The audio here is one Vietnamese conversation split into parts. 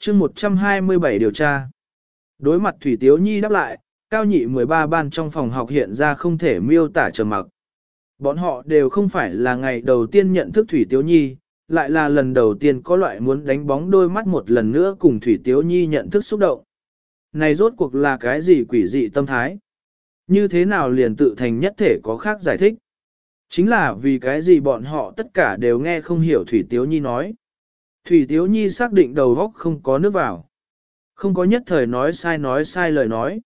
chương 127 điều tra. Đối mặt Thủy Tiếu Nhi đáp lại, cao nhị 13 ban trong phòng học hiện ra không thể miêu tả trầm mặc. Bọn họ đều không phải là ngày đầu tiên nhận thức Thủy Tiếu Nhi, lại là lần đầu tiên có loại muốn đánh bóng đôi mắt một lần nữa cùng Thủy Tiếu Nhi nhận thức xúc động. Này rốt cuộc là cái gì quỷ dị tâm thái? Như thế nào liền tự thành nhất thể có khác giải thích? Chính là vì cái gì bọn họ tất cả đều nghe không hiểu Thủy Tiếu Nhi nói. Thủy Tiếu Nhi xác định đầu góc không có nước vào. Không có nhất thời nói sai nói sai lời nói.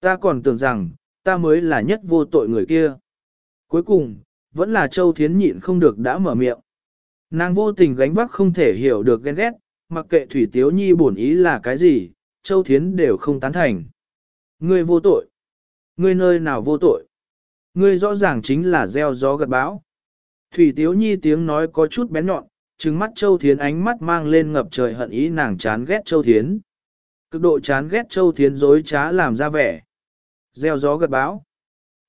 Ta còn tưởng rằng, ta mới là nhất vô tội người kia. Cuối cùng, vẫn là Châu Thiến nhịn không được đã mở miệng. Nàng vô tình gánh vác không thể hiểu được ghen ghét, mặc kệ Thủy Tiếu Nhi bổn ý là cái gì, Châu Thiến đều không tán thành. Ngươi vô tội. Ngươi nơi nào vô tội. Ngươi rõ ràng chính là gieo gió gật bão. Thủy Tiếu Nhi tiếng nói có chút bén nhọn, trừng mắt Châu Thiến ánh mắt mang lên ngập trời hận ý nàng chán ghét Châu Thiến. Cực độ chán ghét Châu Thiến dối trá làm ra vẻ. Gieo gió gật bão.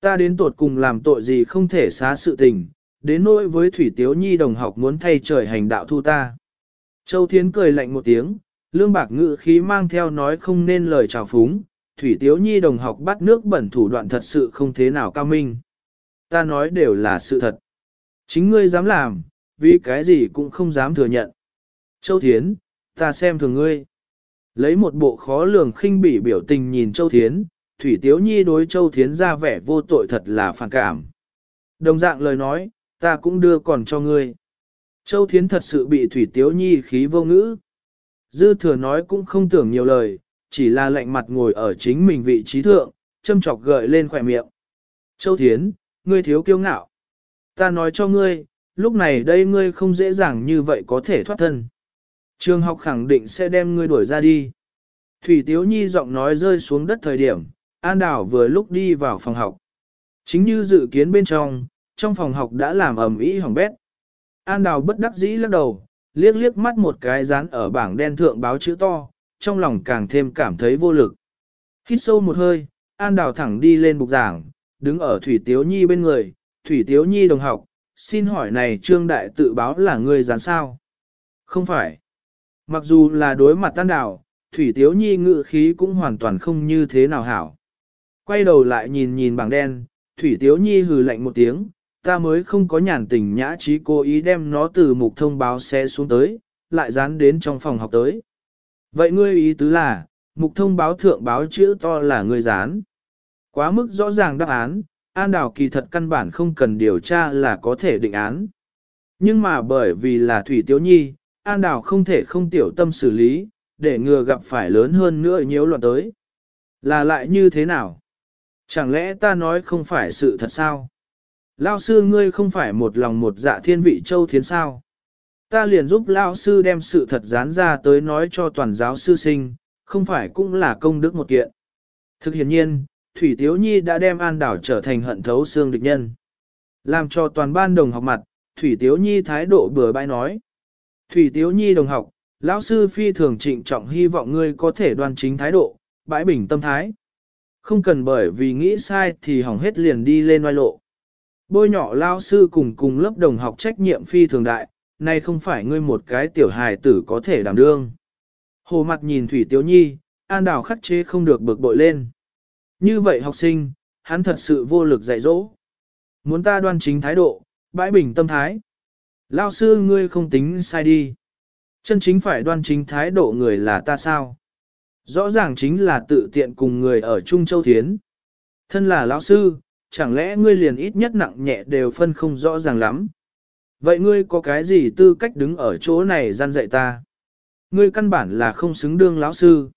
Ta đến tột cùng làm tội gì không thể xá sự tình, đến nỗi với Thủy Tiếu Nhi đồng học muốn thay trời hành đạo thu ta. Châu Thiến cười lạnh một tiếng, lương bạc ngự khí mang theo nói không nên lời chào phúng, Thủy Tiếu Nhi đồng học bắt nước bẩn thủ đoạn thật sự không thế nào cao minh. Ta nói đều là sự thật. Chính ngươi dám làm, vì cái gì cũng không dám thừa nhận. Châu Thiến, ta xem thường ngươi. Lấy một bộ khó lường khinh bỉ biểu tình nhìn Châu Thiến, Thủy Tiếu Nhi đối Châu Thiến ra vẻ vô tội thật là phản cảm. Đồng dạng lời nói, ta cũng đưa còn cho ngươi. Châu Thiến thật sự bị Thủy Tiếu Nhi khí vô ngữ. Dư thừa nói cũng không tưởng nhiều lời, chỉ là lạnh mặt ngồi ở chính mình vị trí thượng, châm chọc gợi lên khỏe miệng. Châu Thiến, ngươi thiếu kiêu ngạo. Ta nói cho ngươi, lúc này đây ngươi không dễ dàng như vậy có thể thoát thân. Trường học khẳng định sẽ đem ngươi đuổi ra đi. Thủy Tiếu Nhi giọng nói rơi xuống đất thời điểm, An Đảo vừa lúc đi vào phòng học. Chính như dự kiến bên trong, trong phòng học đã làm ầm ĩ hỏng bét. An Đào bất đắc dĩ lắc đầu, liếc liếc mắt một cái dán ở bảng đen thượng báo chữ to, trong lòng càng thêm cảm thấy vô lực. Hít sâu một hơi, An Đào thẳng đi lên bục giảng, đứng ở Thủy Tiếu Nhi bên người, Thủy Tiếu Nhi đồng học, xin hỏi này Trương Đại tự báo là ngươi dán sao? Không phải. Mặc dù là đối mặt tan đảo Thủy Tiếu Nhi ngự khí cũng hoàn toàn không như thế nào hảo. Quay đầu lại nhìn nhìn bảng đen, Thủy Tiếu Nhi hừ lạnh một tiếng, ta mới không có nhàn tình nhã trí cố ý đem nó từ mục thông báo xe xuống tới, lại dán đến trong phòng học tới. Vậy ngươi ý tứ là, mục thông báo thượng báo chữ to là ngươi dán. Quá mức rõ ràng đáp án, An Đào kỳ thật căn bản không cần điều tra là có thể định án. Nhưng mà bởi vì là Thủy Tiếu Nhi, An Đào không thể không tiểu tâm xử lý, để ngừa gặp phải lớn hơn nữa nhiễu loạn tới. Là lại như thế nào? Chẳng lẽ ta nói không phải sự thật sao? Lao sư ngươi không phải một lòng một dạ thiên vị châu thiến sao? Ta liền giúp Lao sư đem sự thật dán ra tới nói cho toàn giáo sư sinh, không phải cũng là công đức một kiện. Thực hiện nhiên, Thủy Tiếu Nhi đã đem An Đảo trở thành hận thấu xương địch nhân. Làm cho toàn ban đồng học mặt, Thủy Tiếu Nhi thái độ bừa bãi nói. Thủy Tiếu Nhi đồng học, lão sư phi thường trịnh trọng hy vọng ngươi có thể đoan chính thái độ, bãi bình tâm thái. Không cần bởi vì nghĩ sai thì hỏng hết liền đi lên oai lộ. Bôi nhỏ lao sư cùng cùng lớp đồng học trách nhiệm phi thường đại, nay không phải ngươi một cái tiểu hài tử có thể đảm đương. Hồ mặt nhìn Thủy Tiếu Nhi, An Đào khắc chế không được bực bội lên. Như vậy học sinh, hắn thật sự vô lực dạy dỗ. Muốn ta đoan chính thái độ, bãi bình tâm thái. Lao sư ngươi không tính sai đi. Chân chính phải đoan chính thái độ người là ta sao? Rõ ràng chính là tự tiện cùng người ở Trung Châu Thiến. Thân là lão sư, chẳng lẽ ngươi liền ít nhất nặng nhẹ đều phân không rõ ràng lắm. Vậy ngươi có cái gì tư cách đứng ở chỗ này gian dạy ta? Ngươi căn bản là không xứng đương lão sư.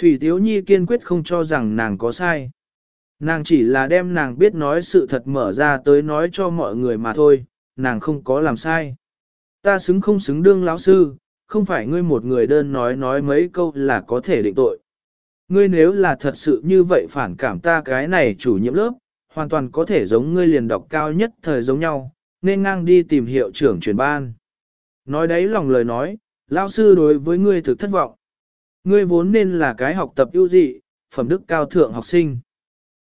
Thủy Tiếu Nhi kiên quyết không cho rằng nàng có sai. Nàng chỉ là đem nàng biết nói sự thật mở ra tới nói cho mọi người mà thôi, nàng không có làm sai. Ta xứng không xứng đương lão sư, không phải ngươi một người đơn nói nói mấy câu là có thể định tội. Ngươi nếu là thật sự như vậy phản cảm ta cái này chủ nhiệm lớp, hoàn toàn có thể giống ngươi liền đọc cao nhất thời giống nhau, nên ngang đi tìm hiệu trưởng truyền ban. Nói đấy lòng lời nói, lão sư đối với ngươi thực thất vọng. Ngươi vốn nên là cái học tập ưu dị, phẩm đức cao thượng học sinh.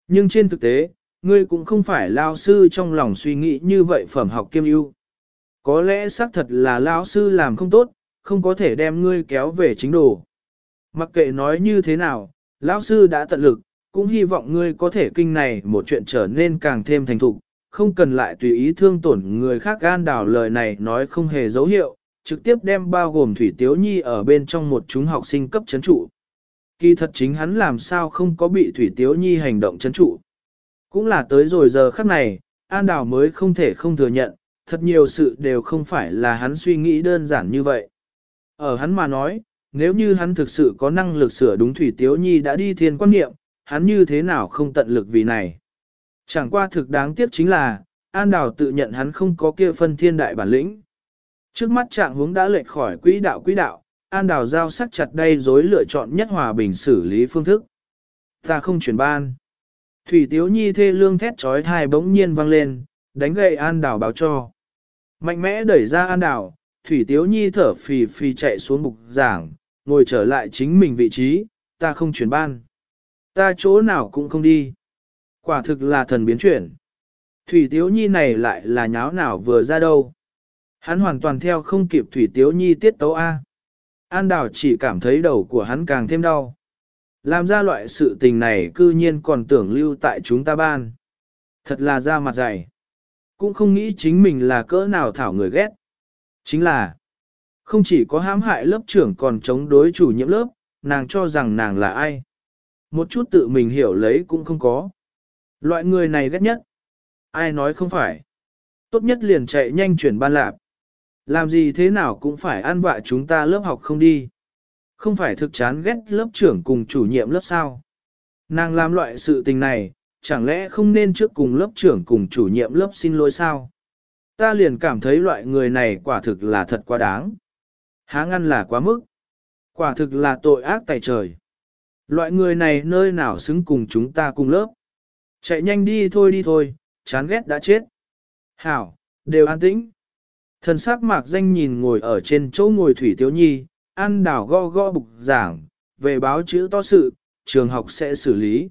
Nhưng trên thực tế, ngươi cũng không phải lao sư trong lòng suy nghĩ như vậy phẩm học kiêm ưu. Có lẽ xác thật là lao sư làm không tốt, không có thể đem ngươi kéo về chính đồ. Mặc kệ nói như thế nào, lão sư đã tận lực, cũng hy vọng ngươi có thể kinh này một chuyện trở nên càng thêm thành thục, không cần lại tùy ý thương tổn người khác gan đảo lời này nói không hề dấu hiệu, trực tiếp đem bao gồm Thủy Tiếu Nhi ở bên trong một chúng học sinh cấp chấn trụ. Kỳ thật chính hắn làm sao không có bị Thủy Tiếu Nhi hành động chấn trụ. Cũng là tới rồi giờ khắc này, An Đào mới không thể không thừa nhận, thật nhiều sự đều không phải là hắn suy nghĩ đơn giản như vậy. Ở hắn mà nói, nếu như hắn thực sự có năng lực sửa đúng Thủy Tiếu Nhi đã đi thiên quan niệm, hắn như thế nào không tận lực vì này. Chẳng qua thực đáng tiếc chính là, An Đào tự nhận hắn không có kia phân thiên đại bản lĩnh. Trước mắt trạng hướng đã lệch khỏi quỹ đạo quỹ đạo, An Đào giao sắc chặt đây dối lựa chọn nhất hòa bình xử lý phương thức. Ta không chuyển ban. Thủy Tiếu Nhi thê lương thét trói thai bỗng nhiên vang lên, đánh gậy An Đào báo cho. Mạnh mẽ đẩy ra An Đào, Thủy Tiếu Nhi thở phì phì chạy xuống bục giảng, ngồi trở lại chính mình vị trí, ta không chuyển ban. Ta chỗ nào cũng không đi. Quả thực là thần biến chuyển. Thủy Tiếu Nhi này lại là nháo nào vừa ra đâu. Hắn hoàn toàn theo không kịp Thủy Tiếu Nhi tiết tấu A. An Đào chỉ cảm thấy đầu của hắn càng thêm đau. Làm ra loại sự tình này cư nhiên còn tưởng lưu tại chúng ta ban. Thật là ra mặt dày. Cũng không nghĩ chính mình là cỡ nào thảo người ghét. Chính là, không chỉ có hãm hại lớp trưởng còn chống đối chủ nhiệm lớp, nàng cho rằng nàng là ai. Một chút tự mình hiểu lấy cũng không có. Loại người này ghét nhất. Ai nói không phải. Tốt nhất liền chạy nhanh chuyển ban lạp. Làm gì thế nào cũng phải ăn vạ chúng ta lớp học không đi. Không phải thực chán ghét lớp trưởng cùng chủ nhiệm lớp sao. Nàng làm loại sự tình này, chẳng lẽ không nên trước cùng lớp trưởng cùng chủ nhiệm lớp xin lỗi sao? Ta liền cảm thấy loại người này quả thực là thật quá đáng. Há ngăn là quá mức. Quả thực là tội ác tại trời. Loại người này nơi nào xứng cùng chúng ta cùng lớp. Chạy nhanh đi thôi đi thôi, chán ghét đã chết. Hảo, đều an tĩnh. Thần sắc mạc danh nhìn ngồi ở trên chỗ ngồi Thủy Tiếu Nhi, ăn đảo go go bục giảng, về báo chữ to sự, trường học sẽ xử lý.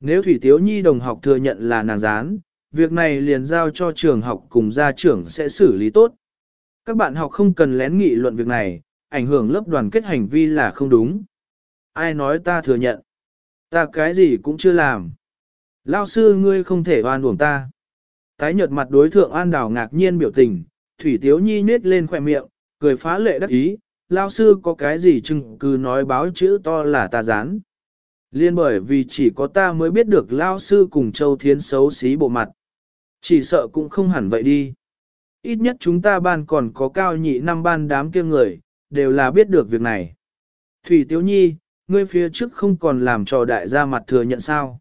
Nếu Thủy Tiếu Nhi đồng học thừa nhận là nàng gián, việc này liền giao cho trường học cùng gia trưởng sẽ xử lý tốt. Các bạn học không cần lén nghị luận việc này, ảnh hưởng lớp đoàn kết hành vi là không đúng. Ai nói ta thừa nhận? Ta cái gì cũng chưa làm. Lao sư ngươi không thể oan uổng ta. Tái nhợt mặt đối thượng An Đào ngạc nhiên biểu tình, Thủy Tiếu Nhi nết lên khỏe miệng, cười phá lệ đắc ý, Lao sư có cái gì chừng cứ nói báo chữ to là ta dán. Liên bởi vì chỉ có ta mới biết được Lao sư cùng Châu Thiến xấu xí bộ mặt. Chỉ sợ cũng không hẳn vậy đi. Ít nhất chúng ta ban còn có cao nhị năm ban đám kia người, đều là biết được việc này. Thủy Tiếu Nhi, ngươi phía trước không còn làm trò đại gia mặt thừa nhận sao.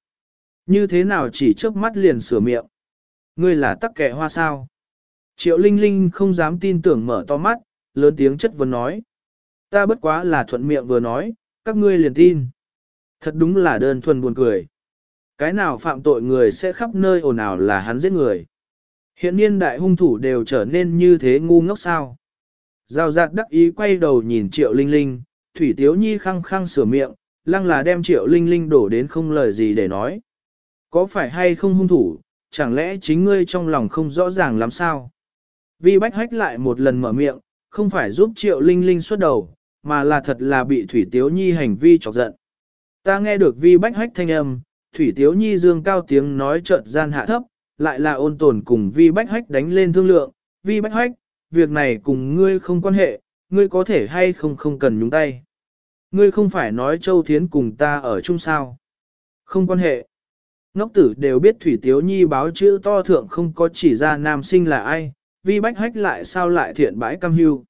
Như thế nào chỉ trước mắt liền sửa miệng. Ngươi là tắc kẻ hoa sao. Triệu Linh Linh không dám tin tưởng mở to mắt, lớn tiếng chất vấn nói. Ta bất quá là thuận miệng vừa nói, các ngươi liền tin. Thật đúng là đơn thuần buồn cười. Cái nào phạm tội người sẽ khắp nơi ồn ào là hắn giết người. Hiện niên đại hung thủ đều trở nên như thế ngu ngốc sao. Giao giạt đắc ý quay đầu nhìn Triệu Linh Linh, Thủy Tiếu Nhi khăng khăng sửa miệng, lăng là đem Triệu Linh Linh đổ đến không lời gì để nói. Có phải hay không hung thủ, chẳng lẽ chính ngươi trong lòng không rõ ràng lắm sao? Vi Bách Hách lại một lần mở miệng, không phải giúp Triệu Linh Linh xuất đầu, mà là thật là bị Thủy Tiếu Nhi hành vi chọc giận. Ta nghe được Vi Bách Hách thanh âm, Thủy Tiếu Nhi dương cao tiếng nói chợt gian hạ thấp, lại là ôn tồn cùng Vi Bách Hách đánh lên thương lượng. Vi Bách Hách, việc này cùng ngươi không quan hệ, ngươi có thể hay không không cần nhúng tay. Ngươi không phải nói Châu Thiến cùng ta ở chung sao. Không quan hệ. Ngốc tử đều biết Thủy Tiếu Nhi báo chữ to thượng không có chỉ ra nam sinh là ai, Vi Bách Hách lại sao lại thiện bãi cam hưu.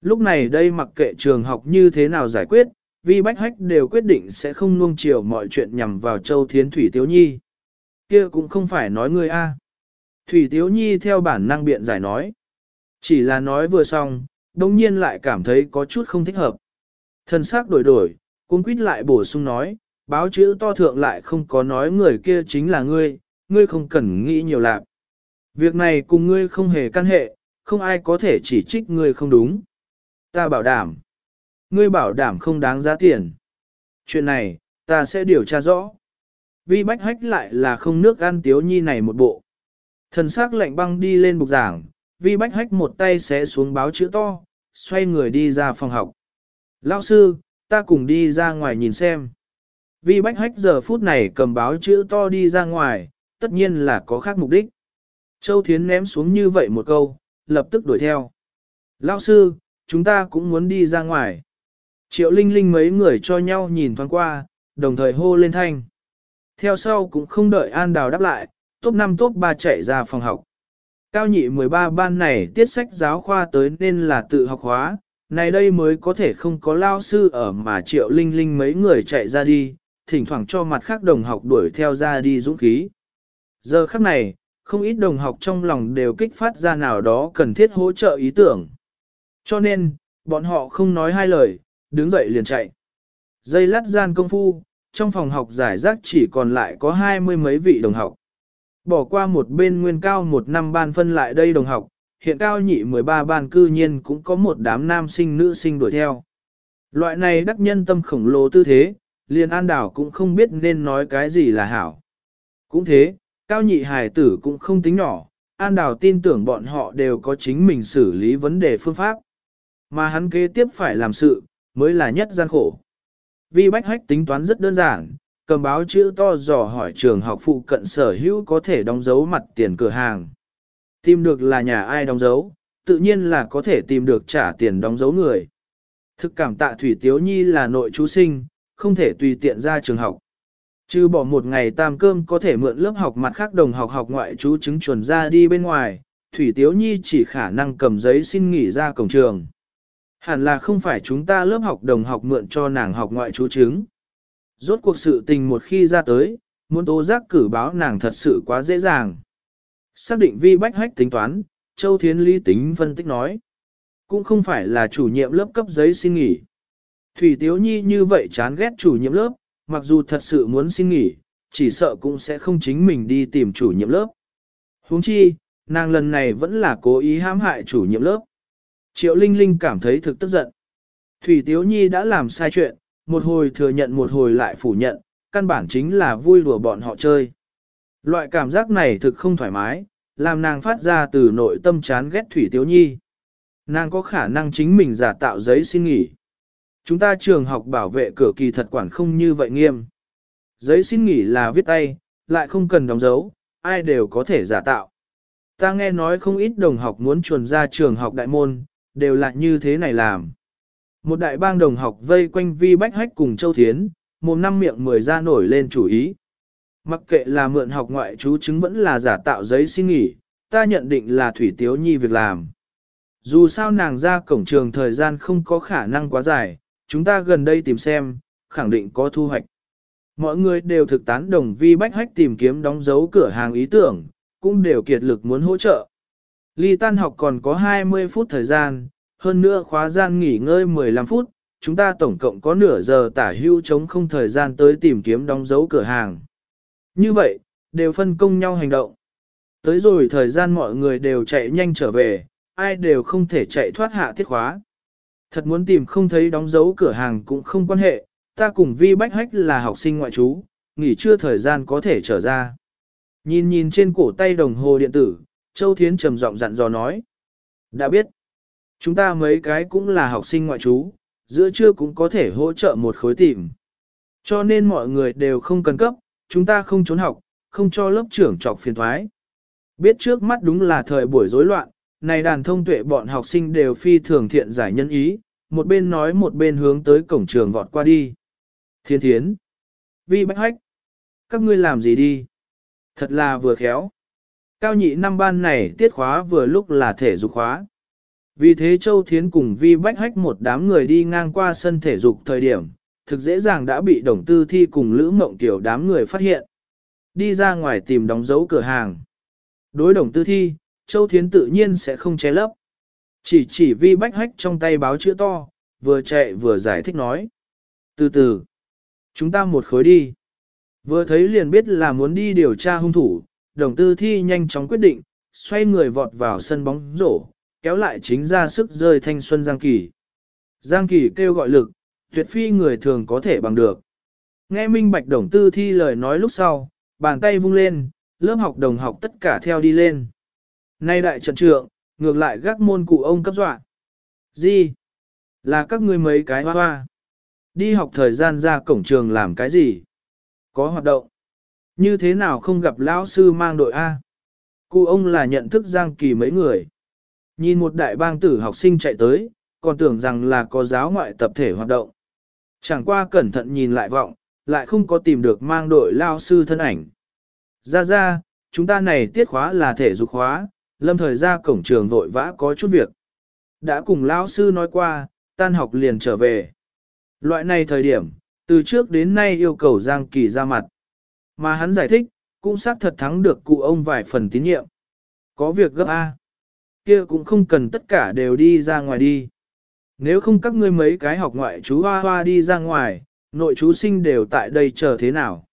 Lúc này đây mặc kệ trường học như thế nào giải quyết, Vi Bách Hách đều quyết định sẽ không nuông chiều mọi chuyện nhằm vào Châu Thiến Thủy Tiếu Nhi. Kia cũng không phải nói ngươi a. Thủy Tiếu Nhi theo bản năng biện giải nói. Chỉ là nói vừa xong, đồng nhiên lại cảm thấy có chút không thích hợp. Thân xác đổi đổi, cũng quýt lại bổ sung nói, báo chữ to thượng lại không có nói người kia chính là ngươi, ngươi không cần nghĩ nhiều lạc. Việc này cùng ngươi không hề căn hệ, không ai có thể chỉ trích ngươi không đúng. Ta bảo đảm. Ngươi bảo đảm không đáng giá tiền. Chuyện này, ta sẽ điều tra rõ. Vi bách hách lại là không nước ăn tiếu nhi này một bộ. Thần sắc lạnh băng đi lên bục giảng, vi bách hách một tay sẽ xuống báo chữ to, xoay người đi ra phòng học. Lão sư, ta cùng đi ra ngoài nhìn xem. Vi Bách Hách giờ phút này cầm báo chữ to đi ra ngoài, tất nhiên là có khác mục đích. Châu Thiến ném xuống như vậy một câu, lập tức đuổi theo. Lão sư, chúng ta cũng muốn đi ra ngoài. Triệu Linh Linh mấy người cho nhau nhìn thoáng qua, đồng thời hô lên thanh. Theo sau cũng không đợi An Đào đáp lại, top 5 top 3 chạy ra phòng học. Cao nhị 13 ban này tiết sách giáo khoa tới nên là tự học hóa, này đây mới có thể không có lao sư ở mà Triệu Linh Linh mấy người chạy ra đi, thỉnh thoảng cho mặt khác đồng học đuổi theo ra đi dũng khí. Giờ khắc này, không ít đồng học trong lòng đều kích phát ra nào đó cần thiết hỗ trợ ý tưởng. Cho nên, bọn họ không nói hai lời, đứng dậy liền chạy. Dây lát gian công phu, trong phòng học giải rác chỉ còn lại có hai mươi mấy vị đồng học. Bỏ qua một bên nguyên cao một năm ban phân lại đây đồng học, hiện cao nhị 13 ban cư nhiên cũng có một đám nam sinh nữ sinh đuổi theo. Loại này đắc nhân tâm khổng lồ tư thế, liền an đảo cũng không biết nên nói cái gì là hảo. Cũng thế, cao nhị hài tử cũng không tính nhỏ, an Đào tin tưởng bọn họ đều có chính mình xử lý vấn đề phương pháp. Mà hắn kế tiếp phải làm sự, mới là nhất gian khổ. Vi Bách Hách tính toán rất đơn giản, cầm báo chữ to dò hỏi trường học phụ cận sở hữu có thể đóng dấu mặt tiền cửa hàng. Tìm được là nhà ai đóng dấu, tự nhiên là có thể tìm được trả tiền đóng dấu người. Thực cảm tạ Thủy Tiếu Nhi là nội chú sinh, không thể tùy tiện ra trường học. Chứ bỏ một ngày tam cơm có thể mượn lớp học mặt khác đồng học học ngoại chú chứng chuẩn ra đi bên ngoài, Thủy Tiếu Nhi chỉ khả năng cầm giấy xin nghỉ ra cổng trường. Hẳn là không phải chúng ta lớp học đồng học mượn cho nàng học ngoại chú chứng. Rốt cuộc sự tình một khi ra tới, muốn tố giác cử báo nàng thật sự quá dễ dàng. Xác định vi bách hách tính toán, Châu Thiến Lý tính phân tích nói. Cũng không phải là chủ nhiệm lớp cấp giấy xin nghỉ. Thủy Tiếu Nhi như vậy chán ghét chủ nhiệm lớp, mặc dù thật sự muốn xin nghỉ, chỉ sợ cũng sẽ không chính mình đi tìm chủ nhiệm lớp. huống chi, nàng lần này vẫn là cố ý hãm hại chủ nhiệm lớp. Triệu Linh Linh cảm thấy thực tức giận. Thủy Tiếu Nhi đã làm sai chuyện, một hồi thừa nhận một hồi lại phủ nhận, căn bản chính là vui đùa bọn họ chơi. Loại cảm giác này thực không thoải mái, làm nàng phát ra từ nội tâm chán ghét Thủy Tiếu Nhi. Nàng có khả năng chính mình giả tạo giấy xin nghỉ. Chúng ta trường học bảo vệ cửa kỳ thật quản không như vậy nghiêm. Giấy xin nghỉ là viết tay, lại không cần đóng dấu, ai đều có thể giả tạo. Ta nghe nói không ít đồng học muốn chuồn ra trường học đại môn, đều là như thế này làm. Một đại bang đồng học vây quanh vi bách hách cùng Châu Thiến, một năm miệng mười ra nổi lên chủ ý. Mặc kệ là mượn học ngoại chú chứng vẫn là giả tạo giấy xin nghỉ, ta nhận định là Thủy Tiếu Nhi việc làm. Dù sao nàng ra cổng trường thời gian không có khả năng quá dài, chúng ta gần đây tìm xem, khẳng định có thu hoạch. Mọi người đều thực tán đồng vi bách hách tìm kiếm đóng dấu cửa hàng ý tưởng, cũng đều kiệt lực muốn hỗ trợ. Ly tan học còn có 20 phút thời gian, hơn nữa khóa gian nghỉ ngơi 15 phút, chúng ta tổng cộng có nửa giờ tả hưu chống không thời gian tới tìm kiếm đóng dấu cửa hàng. Như vậy, đều phân công nhau hành động. Tới rồi thời gian mọi người đều chạy nhanh trở về, ai đều không thể chạy thoát hạ tiết khóa. Thật muốn tìm không thấy đóng dấu cửa hàng cũng không quan hệ, ta cùng Vi Bách Hách là học sinh ngoại trú, nghỉ trưa thời gian có thể trở ra. Nhìn nhìn trên cổ tay đồng hồ điện tử, Châu Thiến trầm giọng dặn dò nói. Đã biết, chúng ta mấy cái cũng là học sinh ngoại trú, giữa trưa cũng có thể hỗ trợ một khối tìm. Cho nên mọi người đều không cần cấp, chúng ta không trốn học, không cho lớp trưởng trọc phiền thoái. Biết trước mắt đúng là thời buổi rối loạn, này đàn thông tuệ bọn học sinh đều phi thường thiện giải nhân ý, một bên nói một bên hướng tới cổng trường vọt qua đi. Thiên thiến, vi bách hách, các ngươi làm gì đi? Thật là vừa khéo. Cao nhị năm ban này tiết khóa vừa lúc là thể dục khóa. Vì thế Châu Thiến cùng Vi Bách Hách một đám người đi ngang qua sân thể dục thời điểm, thực dễ dàng đã bị đồng tư thi cùng Lữ Mộng Tiểu đám người phát hiện. Đi ra ngoài tìm đóng dấu cửa hàng. Đối đồng tư thi, Châu Thiến tự nhiên sẽ không che lấp. Chỉ chỉ Vi Bách Hách trong tay báo chữ to, vừa chạy vừa giải thích nói. Từ từ, chúng ta một khối đi. Vừa thấy liền biết là muốn đi điều tra hung thủ, đồng tư thi nhanh chóng quyết định, xoay người vọt vào sân bóng rổ, kéo lại chính ra sức rơi thanh xuân Giang Kỳ. Giang Kỳ kêu gọi lực, tuyệt phi người thường có thể bằng được. Nghe minh bạch đồng tư thi lời nói lúc sau, bàn tay vung lên, lớp học đồng học tất cả theo đi lên. Nay đại trận trượng, ngược lại gác môn cụ ông cấp dọa. Gì? Là các ngươi mấy cái hoa hoa. Đi học thời gian ra cổng trường làm cái gì? Có hoạt động. Như thế nào không gặp lão sư mang đội A? Cụ ông là nhận thức Giang Kỳ mấy người. Nhìn một đại bang tử học sinh chạy tới, còn tưởng rằng là có giáo ngoại tập thể hoạt động. Chẳng qua cẩn thận nhìn lại vọng, lại không có tìm được mang đội lao sư thân ảnh. Ra ra, chúng ta này tiết khóa là thể dục khóa, lâm thời ra cổng trường vội vã có chút việc. Đã cùng lão sư nói qua, tan học liền trở về. Loại này thời điểm, từ trước đến nay yêu cầu Giang Kỳ ra mặt. Mà hắn giải thích, cũng xác thật thắng được cụ ông vài phần tín nhiệm. Có việc gấp A. kia cũng không cần tất cả đều đi ra ngoài đi. Nếu không các ngươi mấy cái học ngoại chú hoa hoa đi ra ngoài, nội chú sinh đều tại đây chờ thế nào.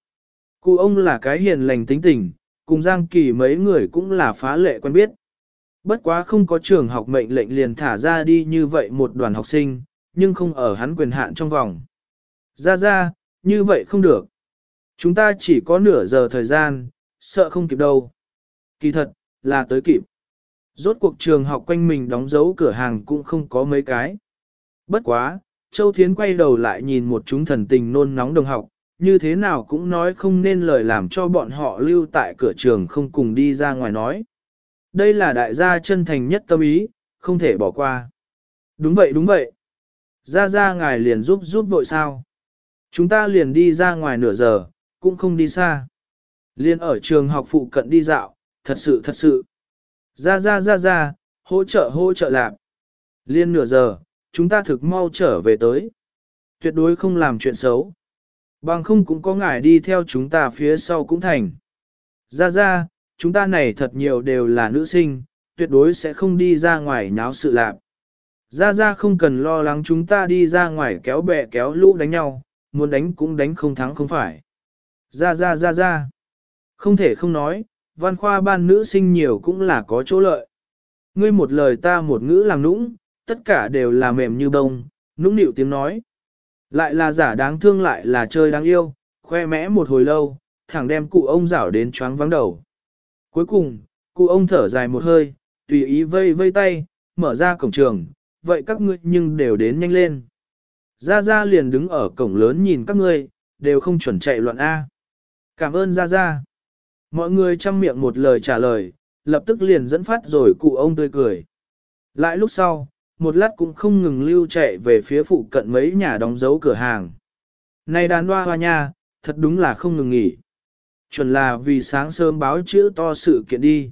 Cụ ông là cái hiền lành tính tình, cùng Giang Kỳ mấy người cũng là phá lệ quen biết. Bất quá không có trường học mệnh lệnh liền thả ra đi như vậy một đoàn học sinh, nhưng không ở hắn quyền hạn trong vòng. Ra ra, như vậy không được. Chúng ta chỉ có nửa giờ thời gian, sợ không kịp đâu. Kỳ thật, là tới kịp. Rốt cuộc trường học quanh mình đóng dấu cửa hàng cũng không có mấy cái. Bất quá, Châu Thiến quay đầu lại nhìn một chúng thần tình nôn nóng đồng học, như thế nào cũng nói không nên lời làm cho bọn họ lưu tại cửa trường không cùng đi ra ngoài nói. Đây là đại gia chân thành nhất tâm ý, không thể bỏ qua. Đúng vậy đúng vậy. Ra ra ngài liền giúp giúp vội sao. Chúng ta liền đi ra ngoài nửa giờ, cũng không đi xa. Liên ở trường học phụ cận đi dạo, thật sự thật sự. Ra ra ra ra, hỗ trợ hỗ trợ lạc. Liên nửa giờ, chúng ta thực mau trở về tới. Tuyệt đối không làm chuyện xấu. Bằng không cũng có ngài đi theo chúng ta phía sau cũng thành. Ra ra, chúng ta này thật nhiều đều là nữ sinh, tuyệt đối sẽ không đi ra ngoài náo sự lạc. Ra ra không cần lo lắng chúng ta đi ra ngoài kéo bè kéo lũ đánh nhau, muốn đánh cũng đánh không thắng không phải. Ra ra ra ra. Không thể không nói, văn khoa ban nữ sinh nhiều cũng là có chỗ lợi. Ngươi một lời ta một ngữ làm nũng, tất cả đều là mềm như bông, nũng nịu tiếng nói. Lại là giả đáng thương lại là chơi đáng yêu, khoe mẽ một hồi lâu, thẳng đem cụ ông rảo đến choáng vắng đầu. Cuối cùng, cụ ông thở dài một hơi, tùy ý vây vây tay, mở ra cổng trường, vậy các ngươi nhưng đều đến nhanh lên. Gia Gia liền đứng ở cổng lớn nhìn các ngươi, đều không chuẩn chạy loạn A. Cảm ơn Gia Gia. Mọi người chăm miệng một lời trả lời, lập tức liền dẫn phát rồi cụ ông tươi cười. Lại lúc sau, một lát cũng không ngừng lưu chạy về phía phụ cận mấy nhà đóng dấu cửa hàng. Này đàn hoa hoa nha, thật đúng là không ngừng nghỉ. Chuẩn là vì sáng sớm báo chữ to sự kiện đi.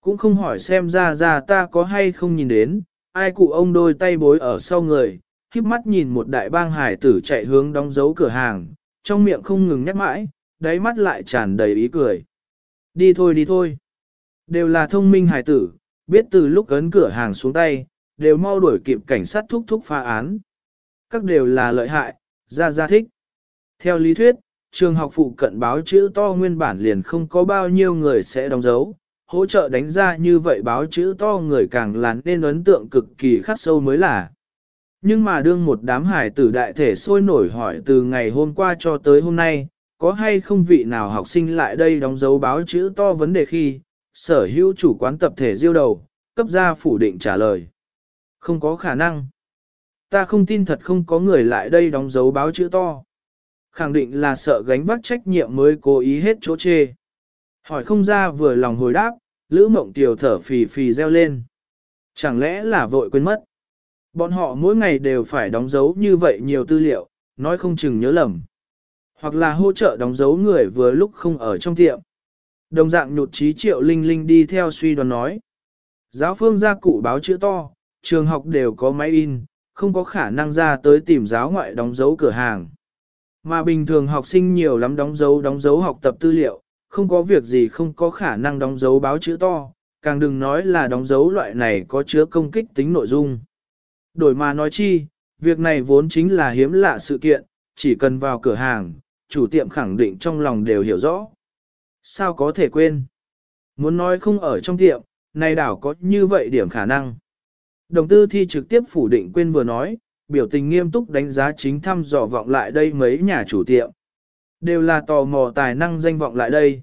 Cũng không hỏi xem ra ra ta có hay không nhìn đến, ai cụ ông đôi tay bối ở sau người, híp mắt nhìn một đại bang hải tử chạy hướng đóng dấu cửa hàng, trong miệng không ngừng nhắc mãi, đáy mắt lại tràn đầy ý cười. Đi thôi đi thôi. Đều là thông minh hải tử, biết từ lúc ấn cửa hàng xuống tay, đều mau đuổi kịp cảnh sát thúc thúc phá án. Các đều là lợi hại, ra ra thích. Theo lý thuyết, trường học phụ cận báo chữ to nguyên bản liền không có bao nhiêu người sẽ đóng dấu, hỗ trợ đánh ra như vậy báo chữ to người càng lán nên ấn tượng cực kỳ khắc sâu mới là. Nhưng mà đương một đám hải tử đại thể sôi nổi hỏi từ ngày hôm qua cho tới hôm nay, có hay không vị nào học sinh lại đây đóng dấu báo chữ to vấn đề khi, sở hữu chủ quán tập thể diêu đầu, cấp ra phủ định trả lời. Không có khả năng. Ta không tin thật không có người lại đây đóng dấu báo chữ to. Khẳng định là sợ gánh vác trách nhiệm mới cố ý hết chỗ chê. Hỏi không ra vừa lòng hồi đáp, Lữ Mộng Tiều thở phì phì reo lên. Chẳng lẽ là vội quên mất? Bọn họ mỗi ngày đều phải đóng dấu như vậy nhiều tư liệu, nói không chừng nhớ lầm. Hoặc là hỗ trợ đóng dấu người vừa lúc không ở trong tiệm. Đồng dạng nhột trí triệu linh linh đi theo suy đoán nói. Giáo phương gia cụ báo chữ to, trường học đều có máy in, không có khả năng ra tới tìm giáo ngoại đóng dấu cửa hàng. Mà bình thường học sinh nhiều lắm đóng dấu đóng dấu học tập tư liệu, không có việc gì không có khả năng đóng dấu báo chữ to, càng đừng nói là đóng dấu loại này có chứa công kích tính nội dung. Đổi mà nói chi, việc này vốn chính là hiếm lạ sự kiện, chỉ cần vào cửa hàng, chủ tiệm khẳng định trong lòng đều hiểu rõ. Sao có thể quên? Muốn nói không ở trong tiệm, này đảo có như vậy điểm khả năng. Đồng tư thi trực tiếp phủ định quên vừa nói, biểu tình nghiêm túc đánh giá chính thăm dò vọng lại đây mấy nhà chủ tiệm. Đều là tò mò tài năng danh vọng lại đây.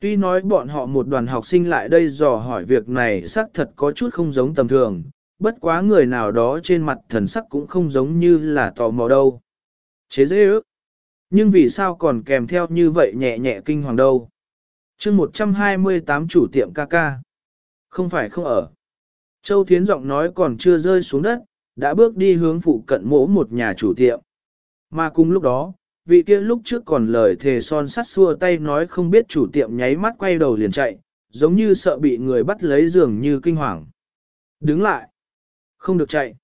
Tuy nói bọn họ một đoàn học sinh lại đây dò hỏi việc này xác thật có chút không giống tầm thường, bất quá người nào đó trên mặt thần sắc cũng không giống như là tò mò đâu. Chế dễ ước. Nhưng vì sao còn kèm theo như vậy nhẹ nhẹ kinh hoàng đâu? chương 128 chủ tiệm ca ca. Không phải không ở. Châu Thiến giọng nói còn chưa rơi xuống đất, đã bước đi hướng phụ cận mỗ một nhà chủ tiệm. Mà cùng lúc đó, vị kia lúc trước còn lời thề son sắt xua tay nói không biết chủ tiệm nháy mắt quay đầu liền chạy, giống như sợ bị người bắt lấy giường như kinh hoàng. Đứng lại. Không được chạy.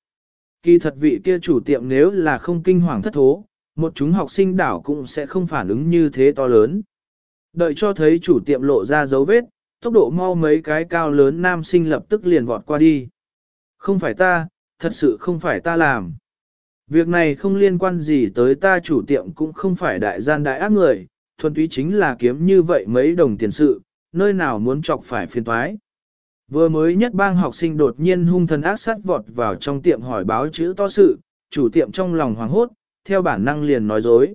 Kỳ thật vị kia chủ tiệm nếu là không kinh hoàng thất thố, một chúng học sinh đảo cũng sẽ không phản ứng như thế to lớn. Đợi cho thấy chủ tiệm lộ ra dấu vết, tốc độ mau mấy cái cao lớn nam sinh lập tức liền vọt qua đi. Không phải ta, thật sự không phải ta làm. Việc này không liên quan gì tới ta chủ tiệm cũng không phải đại gian đại ác người, thuần túy chính là kiếm như vậy mấy đồng tiền sự, nơi nào muốn chọc phải phiền toái. Vừa mới nhất bang học sinh đột nhiên hung thần ác sát vọt vào trong tiệm hỏi báo chữ to sự, chủ tiệm trong lòng hoảng hốt, theo bản năng liền nói dối.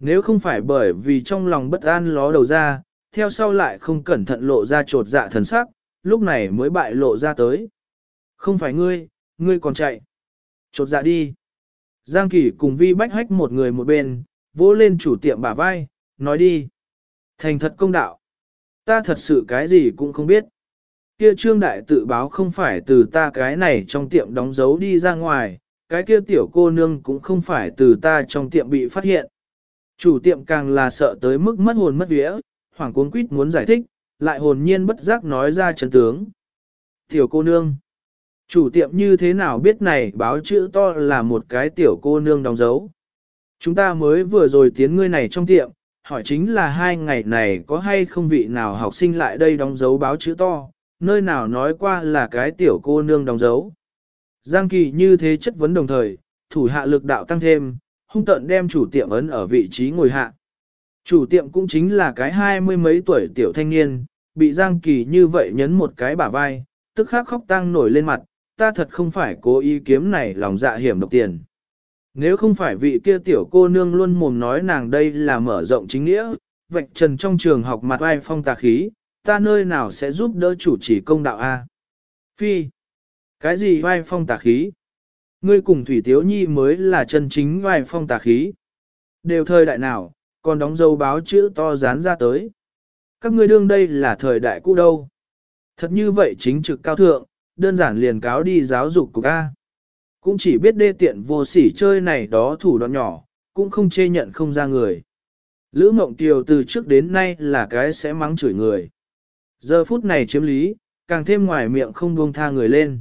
Nếu không phải bởi vì trong lòng bất an ló đầu ra, theo sau lại không cẩn thận lộ ra trột dạ thần sắc, lúc này mới bại lộ ra tới. Không phải ngươi, ngươi còn chạy. Trột dạ đi. Giang Kỳ cùng Vi Bách Hách một người một bên, vỗ lên chủ tiệm bả vai, nói đi. Thành thật công đạo. Ta thật sự cái gì cũng không biết. Kia trương đại tự báo không phải từ ta cái này trong tiệm đóng dấu đi ra ngoài, cái kia tiểu cô nương cũng không phải từ ta trong tiệm bị phát hiện. Chủ tiệm càng là sợ tới mức mất hồn mất vía, hoảng cuốn quýt muốn giải thích, lại hồn nhiên bất giác nói ra chân tướng. Tiểu cô nương. Chủ tiệm như thế nào biết này báo chữ to là một cái tiểu cô nương đóng dấu. Chúng ta mới vừa rồi tiến ngươi này trong tiệm, hỏi chính là hai ngày này có hay không vị nào học sinh lại đây đóng dấu báo chữ to, nơi nào nói qua là cái tiểu cô nương đóng dấu. Giang Kỳ như thế chất vấn đồng thời, thủ hạ lực đạo tăng thêm, hung tận đem chủ tiệm ấn ở vị trí ngồi hạ. Chủ tiệm cũng chính là cái hai mươi mấy tuổi tiểu thanh niên, bị Giang Kỳ như vậy nhấn một cái bả vai, tức khắc khóc tăng nổi lên mặt, ta thật không phải cố ý kiếm này lòng dạ hiểm độc tiền. Nếu không phải vị kia tiểu cô nương luôn mồm nói nàng đây là mở rộng chính nghĩa, vạch trần trong trường học mặt ai phong tà khí, ta nơi nào sẽ giúp đỡ chủ trì công đạo A. Phi. Cái gì vai phong tà khí? Ngươi cùng Thủy Tiếu Nhi mới là chân chính vai phong tà khí. Đều thời đại nào, còn đóng dấu báo chữ to dán ra tới. Các ngươi đương đây là thời đại cũ đâu. Thật như vậy chính trực cao thượng, đơn giản liền cáo đi giáo dục của ca. Cũng chỉ biết đê tiện vô sỉ chơi này đó thủ đoạn nhỏ, cũng không chê nhận không ra người. Lữ Mộng Tiều từ trước đến nay là cái sẽ mắng chửi người. Giờ phút này chiếm lý, càng thêm ngoài miệng không buông tha người lên.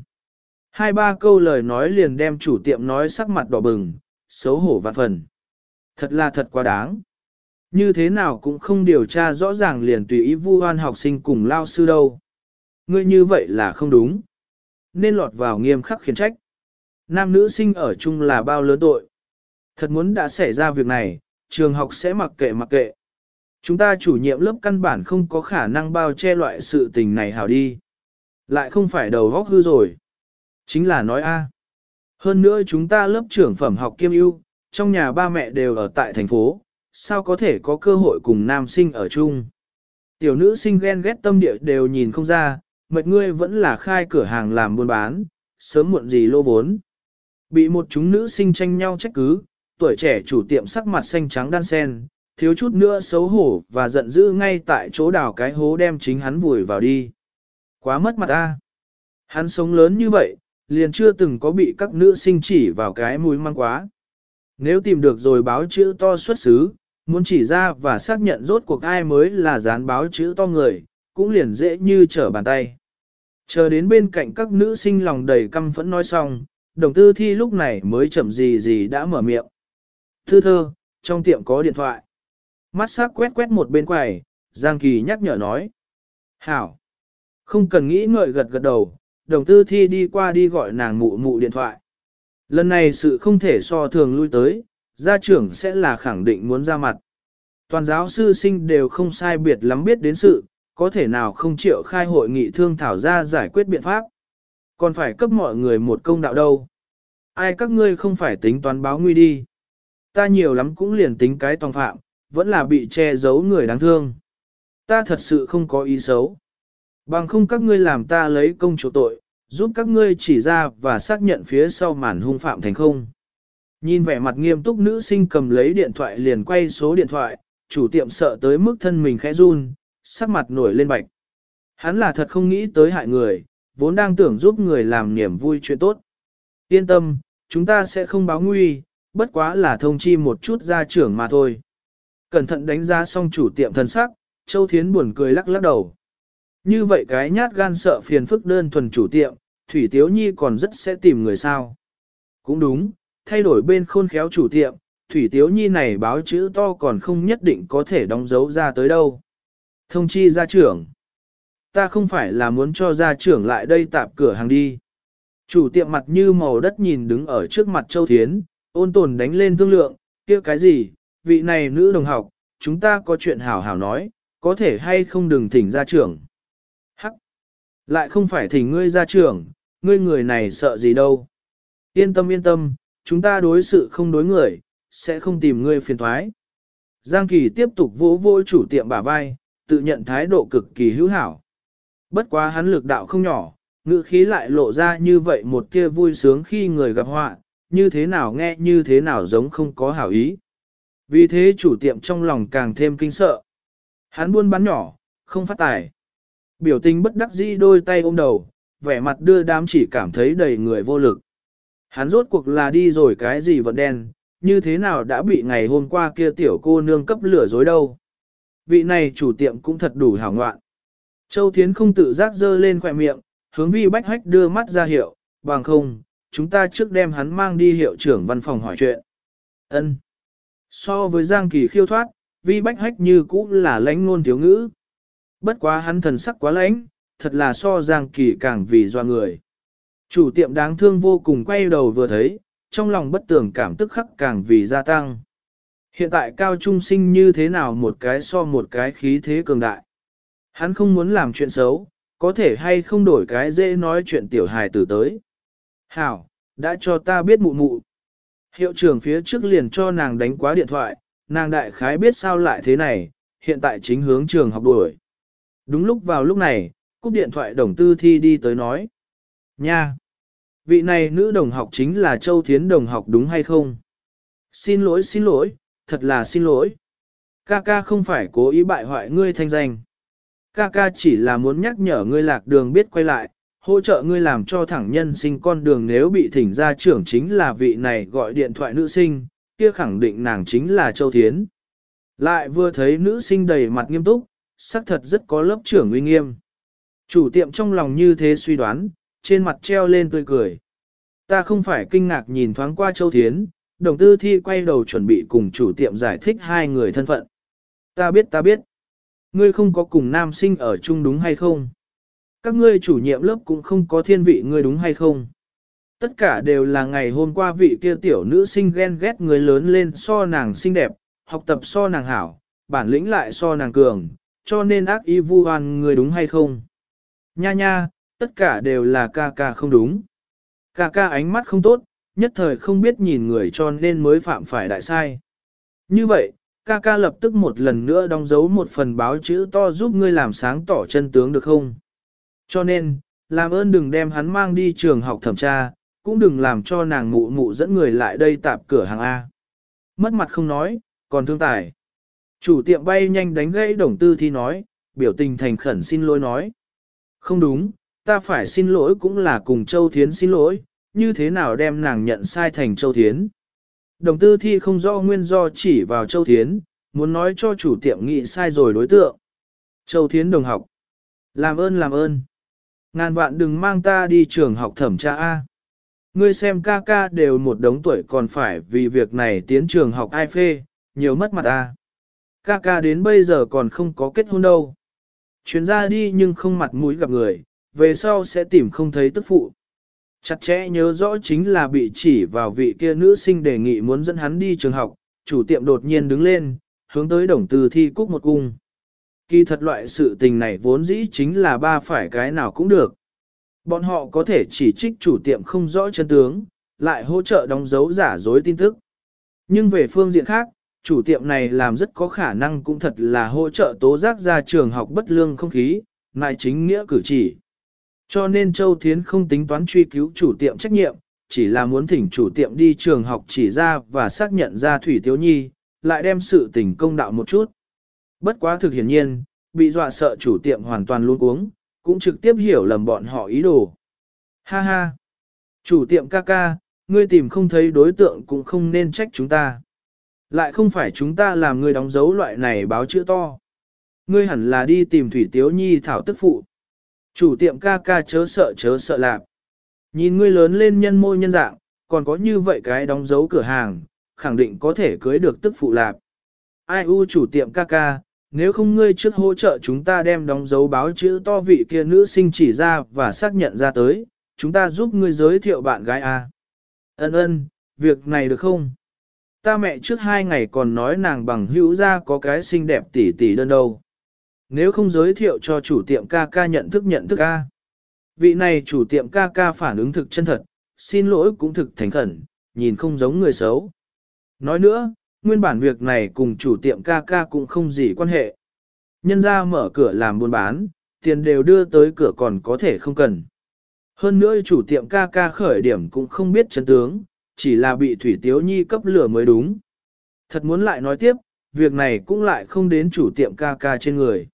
Hai ba câu lời nói liền đem chủ tiệm nói sắc mặt đỏ bừng, xấu hổ vạn phần. Thật là thật quá đáng. Như thế nào cũng không điều tra rõ ràng liền tùy ý vu oan học sinh cùng lao sư đâu. Ngươi như vậy là không đúng. Nên lọt vào nghiêm khắc khiển trách. Nam nữ sinh ở chung là bao lớn tội. Thật muốn đã xảy ra việc này, trường học sẽ mặc kệ mặc kệ. Chúng ta chủ nhiệm lớp căn bản không có khả năng bao che loại sự tình này hảo đi. Lại không phải đầu góc hư rồi. Chính là nói a. Hơn nữa chúng ta lớp trưởng phẩm học kiêm ưu, trong nhà ba mẹ đều ở tại thành phố, sao có thể có cơ hội cùng nam sinh ở chung. Tiểu nữ sinh ghen ghét tâm địa đều nhìn không ra, mệt ngươi vẫn là khai cửa hàng làm buôn bán, sớm muộn gì lô vốn. Bị một chúng nữ sinh tranh nhau trách cứ, tuổi trẻ chủ tiệm sắc mặt xanh trắng đan sen, thiếu chút nữa xấu hổ và giận dữ ngay tại chỗ đào cái hố đem chính hắn vùi vào đi. Quá mất mặt ta. Hắn sống lớn như vậy, liền chưa từng có bị các nữ sinh chỉ vào cái mũi mang quá. Nếu tìm được rồi báo chữ to xuất xứ, muốn chỉ ra và xác nhận rốt cuộc ai mới là dán báo chữ to người, cũng liền dễ như trở bàn tay. Chờ đến bên cạnh các nữ sinh lòng đầy căm phẫn nói xong, đồng tư thi lúc này mới chậm gì gì đã mở miệng. Thư thơ, trong tiệm có điện thoại. Mắt sắc quét quét một bên quầy, Giang Kỳ nhắc nhở nói. Hảo. Không cần nghĩ ngợi gật gật đầu, đồng tư thi đi qua đi gọi nàng mụ mụ điện thoại. Lần này sự không thể so thường lui tới, gia trưởng sẽ là khẳng định muốn ra mặt. Toàn giáo sư sinh đều không sai biệt lắm biết đến sự, có thể nào không chịu khai hội nghị thương thảo ra giải quyết biện pháp. Còn phải cấp mọi người một công đạo đâu. Ai các ngươi không phải tính toán báo nguy đi. Ta nhiều lắm cũng liền tính cái tòng phạm, vẫn là bị che giấu người đáng thương. Ta thật sự không có ý xấu. Bằng không các ngươi làm ta lấy công chỗ tội, giúp các ngươi chỉ ra và xác nhận phía sau màn hung phạm thành không. Nhìn vẻ mặt nghiêm túc nữ sinh cầm lấy điện thoại liền quay số điện thoại, chủ tiệm sợ tới mức thân mình khẽ run, sắc mặt nổi lên bạch. Hắn là thật không nghĩ tới hại người, vốn đang tưởng giúp người làm niềm vui chuyện tốt. Yên tâm, chúng ta sẽ không báo nguy, bất quá là thông chi một chút ra trưởng mà thôi. Cẩn thận đánh giá xong chủ tiệm thần sắc, Châu Thiến buồn cười lắc lắc đầu. Như vậy cái nhát gan sợ phiền phức đơn thuần chủ tiệm, Thủy Tiếu Nhi còn rất sẽ tìm người sao. Cũng đúng, thay đổi bên khôn khéo chủ tiệm, Thủy Tiếu Nhi này báo chữ to còn không nhất định có thể đóng dấu ra tới đâu. Thông chi gia trưởng. Ta không phải là muốn cho gia trưởng lại đây tạp cửa hàng đi. Chủ tiệm mặt như màu đất nhìn đứng ở trước mặt Châu Thiến, ôn tồn đánh lên thương lượng, kia cái gì, vị này nữ đồng học, chúng ta có chuyện hảo hảo nói, có thể hay không đừng thỉnh gia trưởng. Hắc! Lại không phải thỉnh ngươi gia trưởng, ngươi người này sợ gì đâu. Yên tâm yên tâm, chúng ta đối sự không đối người, sẽ không tìm ngươi phiền thoái. Giang Kỳ tiếp tục vỗ vỗ chủ tiệm bả vai, tự nhận thái độ cực kỳ hữu hảo. Bất quá hắn lực đạo không nhỏ, ngữ khí lại lộ ra như vậy một kia vui sướng khi người gặp họa, như thế nào nghe như thế nào giống không có hảo ý. Vì thế chủ tiệm trong lòng càng thêm kinh sợ. Hắn buôn bán nhỏ, không phát tài. Biểu tình bất đắc dĩ đôi tay ôm đầu, vẻ mặt đưa đám chỉ cảm thấy đầy người vô lực. Hắn rốt cuộc là đi rồi cái gì vật đen, như thế nào đã bị ngày hôm qua kia tiểu cô nương cấp lửa dối đâu. Vị này chủ tiệm cũng thật đủ hảo ngoạn. Châu Thiến không tự giác dơ lên khỏe miệng, hướng vi bách hách đưa mắt ra hiệu, bằng không, chúng ta trước đem hắn mang đi hiệu trưởng văn phòng hỏi chuyện. Ân. So với Giang Kỳ khiêu thoát, vi bách hách như cũ là lãnh ngôn thiếu ngữ. Bất quá hắn thần sắc quá lãnh, thật là so Giang Kỳ càng vì doa người. Chủ tiệm đáng thương vô cùng quay đầu vừa thấy, trong lòng bất tưởng cảm tức khắc càng vì gia tăng. Hiện tại cao trung sinh như thế nào một cái so một cái khí thế cường đại. Hắn không muốn làm chuyện xấu, có thể hay không đổi cái dễ nói chuyện tiểu hài tử tới. Hảo, đã cho ta biết mụ mụ. Hiệu trưởng phía trước liền cho nàng đánh quá điện thoại, nàng đại khái biết sao lại thế này, hiện tại chính hướng trường học đuổi. Đúng lúc vào lúc này, cúp điện thoại đồng tư thi đi tới nói. Nha! Vị này nữ đồng học chính là Châu Thiến đồng học đúng hay không? Xin lỗi xin lỗi, thật là xin lỗi. Ca ca không phải cố ý bại hoại ngươi thanh danh. Ca ca chỉ là muốn nhắc nhở ngươi lạc đường biết quay lại, hỗ trợ ngươi làm cho thẳng nhân sinh con đường nếu bị thỉnh ra trưởng chính là vị này gọi điện thoại nữ sinh, kia khẳng định nàng chính là Châu Thiến. Lại vừa thấy nữ sinh đầy mặt nghiêm túc, xác thật rất có lớp trưởng uy nghiêm. Chủ tiệm trong lòng như thế suy đoán, trên mặt treo lên tươi cười. Ta không phải kinh ngạc nhìn thoáng qua Châu Thiến, đồng tư thi quay đầu chuẩn bị cùng chủ tiệm giải thích hai người thân phận. Ta biết ta biết. Ngươi không có cùng nam sinh ở chung đúng hay không? Các ngươi chủ nhiệm lớp cũng không có thiên vị ngươi đúng hay không? Tất cả đều là ngày hôm qua vị kia tiểu nữ sinh ghen ghét người lớn lên so nàng xinh đẹp, học tập so nàng hảo, bản lĩnh lại so nàng cường, cho nên ác ý vu oan người đúng hay không? Nha nha, tất cả đều là ca ca không đúng. Ca ca ánh mắt không tốt, nhất thời không biết nhìn người cho nên mới phạm phải đại sai. Như vậy, ca ca lập tức một lần nữa đóng dấu một phần báo chữ to giúp ngươi làm sáng tỏ chân tướng được không? Cho nên, làm ơn đừng đem hắn mang đi trường học thẩm tra, cũng đừng làm cho nàng mụ mụ dẫn người lại đây tạp cửa hàng A. Mất mặt không nói, còn thương tài. Chủ tiệm bay nhanh đánh gãy đồng tư thi nói, biểu tình thành khẩn xin lỗi nói. Không đúng, ta phải xin lỗi cũng là cùng Châu Thiến xin lỗi, như thế nào đem nàng nhận sai thành Châu Thiến. Đồng tư thi không rõ nguyên do chỉ vào Châu Thiến, muốn nói cho chủ tiệm nghị sai rồi đối tượng. Châu Thiến đồng học. Làm ơn làm ơn. Ngàn vạn đừng mang ta đi trường học thẩm tra A. Ngươi xem ca ca đều một đống tuổi còn phải vì việc này tiến trường học ai phê, nhiều mất mặt A. Ca ca đến bây giờ còn không có kết hôn đâu. Chuyến ra đi nhưng không mặt mũi gặp người, về sau sẽ tìm không thấy tức phụ. Chặt chẽ nhớ rõ chính là bị chỉ vào vị kia nữ sinh đề nghị muốn dẫn hắn đi trường học, chủ tiệm đột nhiên đứng lên, hướng tới đồng từ thi cúc một cung. Kỳ thật loại sự tình này vốn dĩ chính là ba phải cái nào cũng được. Bọn họ có thể chỉ trích chủ tiệm không rõ chân tướng, lại hỗ trợ đóng dấu giả dối tin tức. Nhưng về phương diện khác, chủ tiệm này làm rất có khả năng cũng thật là hỗ trợ tố giác ra trường học bất lương không khí, lại chính nghĩa cử chỉ. Cho nên Châu Thiến không tính toán truy cứu chủ tiệm trách nhiệm, chỉ là muốn thỉnh chủ tiệm đi trường học chỉ ra và xác nhận ra Thủy Tiếu Nhi, lại đem sự tình công đạo một chút. Bất quá thực hiển nhiên, bị dọa sợ chủ tiệm hoàn toàn luôn uống, cũng trực tiếp hiểu lầm bọn họ ý đồ. Ha ha! Chủ tiệm ca ca, ngươi tìm không thấy đối tượng cũng không nên trách chúng ta. Lại không phải chúng ta làm ngươi đóng dấu loại này báo chữ to. Ngươi hẳn là đi tìm Thủy Tiếu Nhi thảo tức phụ. Chủ tiệm ca ca chớ sợ chớ sợ lạp. Nhìn ngươi lớn lên nhân môi nhân dạng, còn có như vậy cái đóng dấu cửa hàng, khẳng định có thể cưới được tức phụ lạp. Ai u chủ tiệm ca ca, nếu không ngươi trước hỗ trợ chúng ta đem đóng dấu báo chữ to vị kia nữ sinh chỉ ra và xác nhận ra tới, chúng ta giúp ngươi giới thiệu bạn gái A. Ân ân, việc này được không? Ta mẹ trước hai ngày còn nói nàng bằng hữu ra có cái xinh đẹp tỷ tỷ đơn đâu. Nếu không giới thiệu cho chủ tiệm ca ca nhận thức nhận thức A. Vị này chủ tiệm ca ca phản ứng thực chân thật, xin lỗi cũng thực thành khẩn, nhìn không giống người xấu. Nói nữa, nguyên bản việc này cùng chủ tiệm ca ca cũng không gì quan hệ. Nhân ra mở cửa làm buôn bán, tiền đều đưa tới cửa còn có thể không cần. Hơn nữa chủ tiệm ca ca khởi điểm cũng không biết chân tướng, chỉ là bị Thủy Tiếu Nhi cấp lửa mới đúng. Thật muốn lại nói tiếp, việc này cũng lại không đến chủ tiệm ca ca trên người.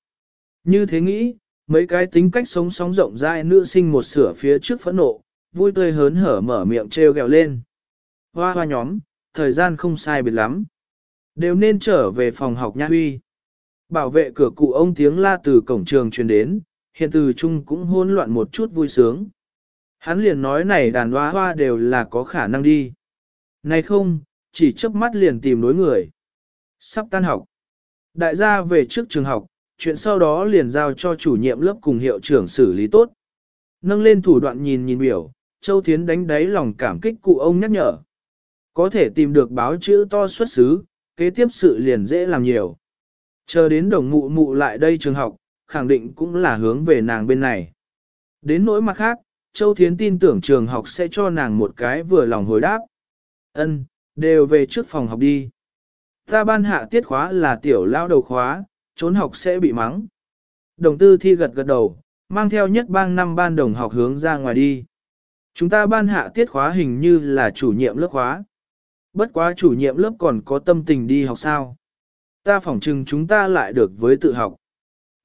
Như thế nghĩ, mấy cái tính cách sống sóng rộng rãi nữ sinh một sửa phía trước phẫn nộ, vui tươi hớn hở mở miệng treo gẹo lên. Hoa hoa nhóm, thời gian không sai biệt lắm. Đều nên trở về phòng học nha huy. Bảo vệ cửa cụ ông tiếng la từ cổng trường truyền đến, hiện từ chung cũng hỗn loạn một chút vui sướng. Hắn liền nói này đàn hoa hoa đều là có khả năng đi. Này không, chỉ chớp mắt liền tìm đối người. Sắp tan học. Đại gia về trước trường học, chuyện sau đó liền giao cho chủ nhiệm lớp cùng hiệu trưởng xử lý tốt. Nâng lên thủ đoạn nhìn nhìn biểu, Châu Thiến đánh đáy lòng cảm kích cụ ông nhắc nhở. Có thể tìm được báo chữ to xuất xứ, kế tiếp sự liền dễ làm nhiều. Chờ đến đồng mụ mụ lại đây trường học, khẳng định cũng là hướng về nàng bên này. Đến nỗi mặt khác, Châu Thiến tin tưởng trường học sẽ cho nàng một cái vừa lòng hồi đáp. Ân, đều về trước phòng học đi. Ta ban hạ tiết khóa là tiểu lao đầu khóa, trốn học sẽ bị mắng. Đồng tư thi gật gật đầu, mang theo nhất bang năm ban đồng học hướng ra ngoài đi. Chúng ta ban hạ tiết khóa hình như là chủ nhiệm lớp khóa. Bất quá chủ nhiệm lớp còn có tâm tình đi học sao. Ta phỏng chừng chúng ta lại được với tự học.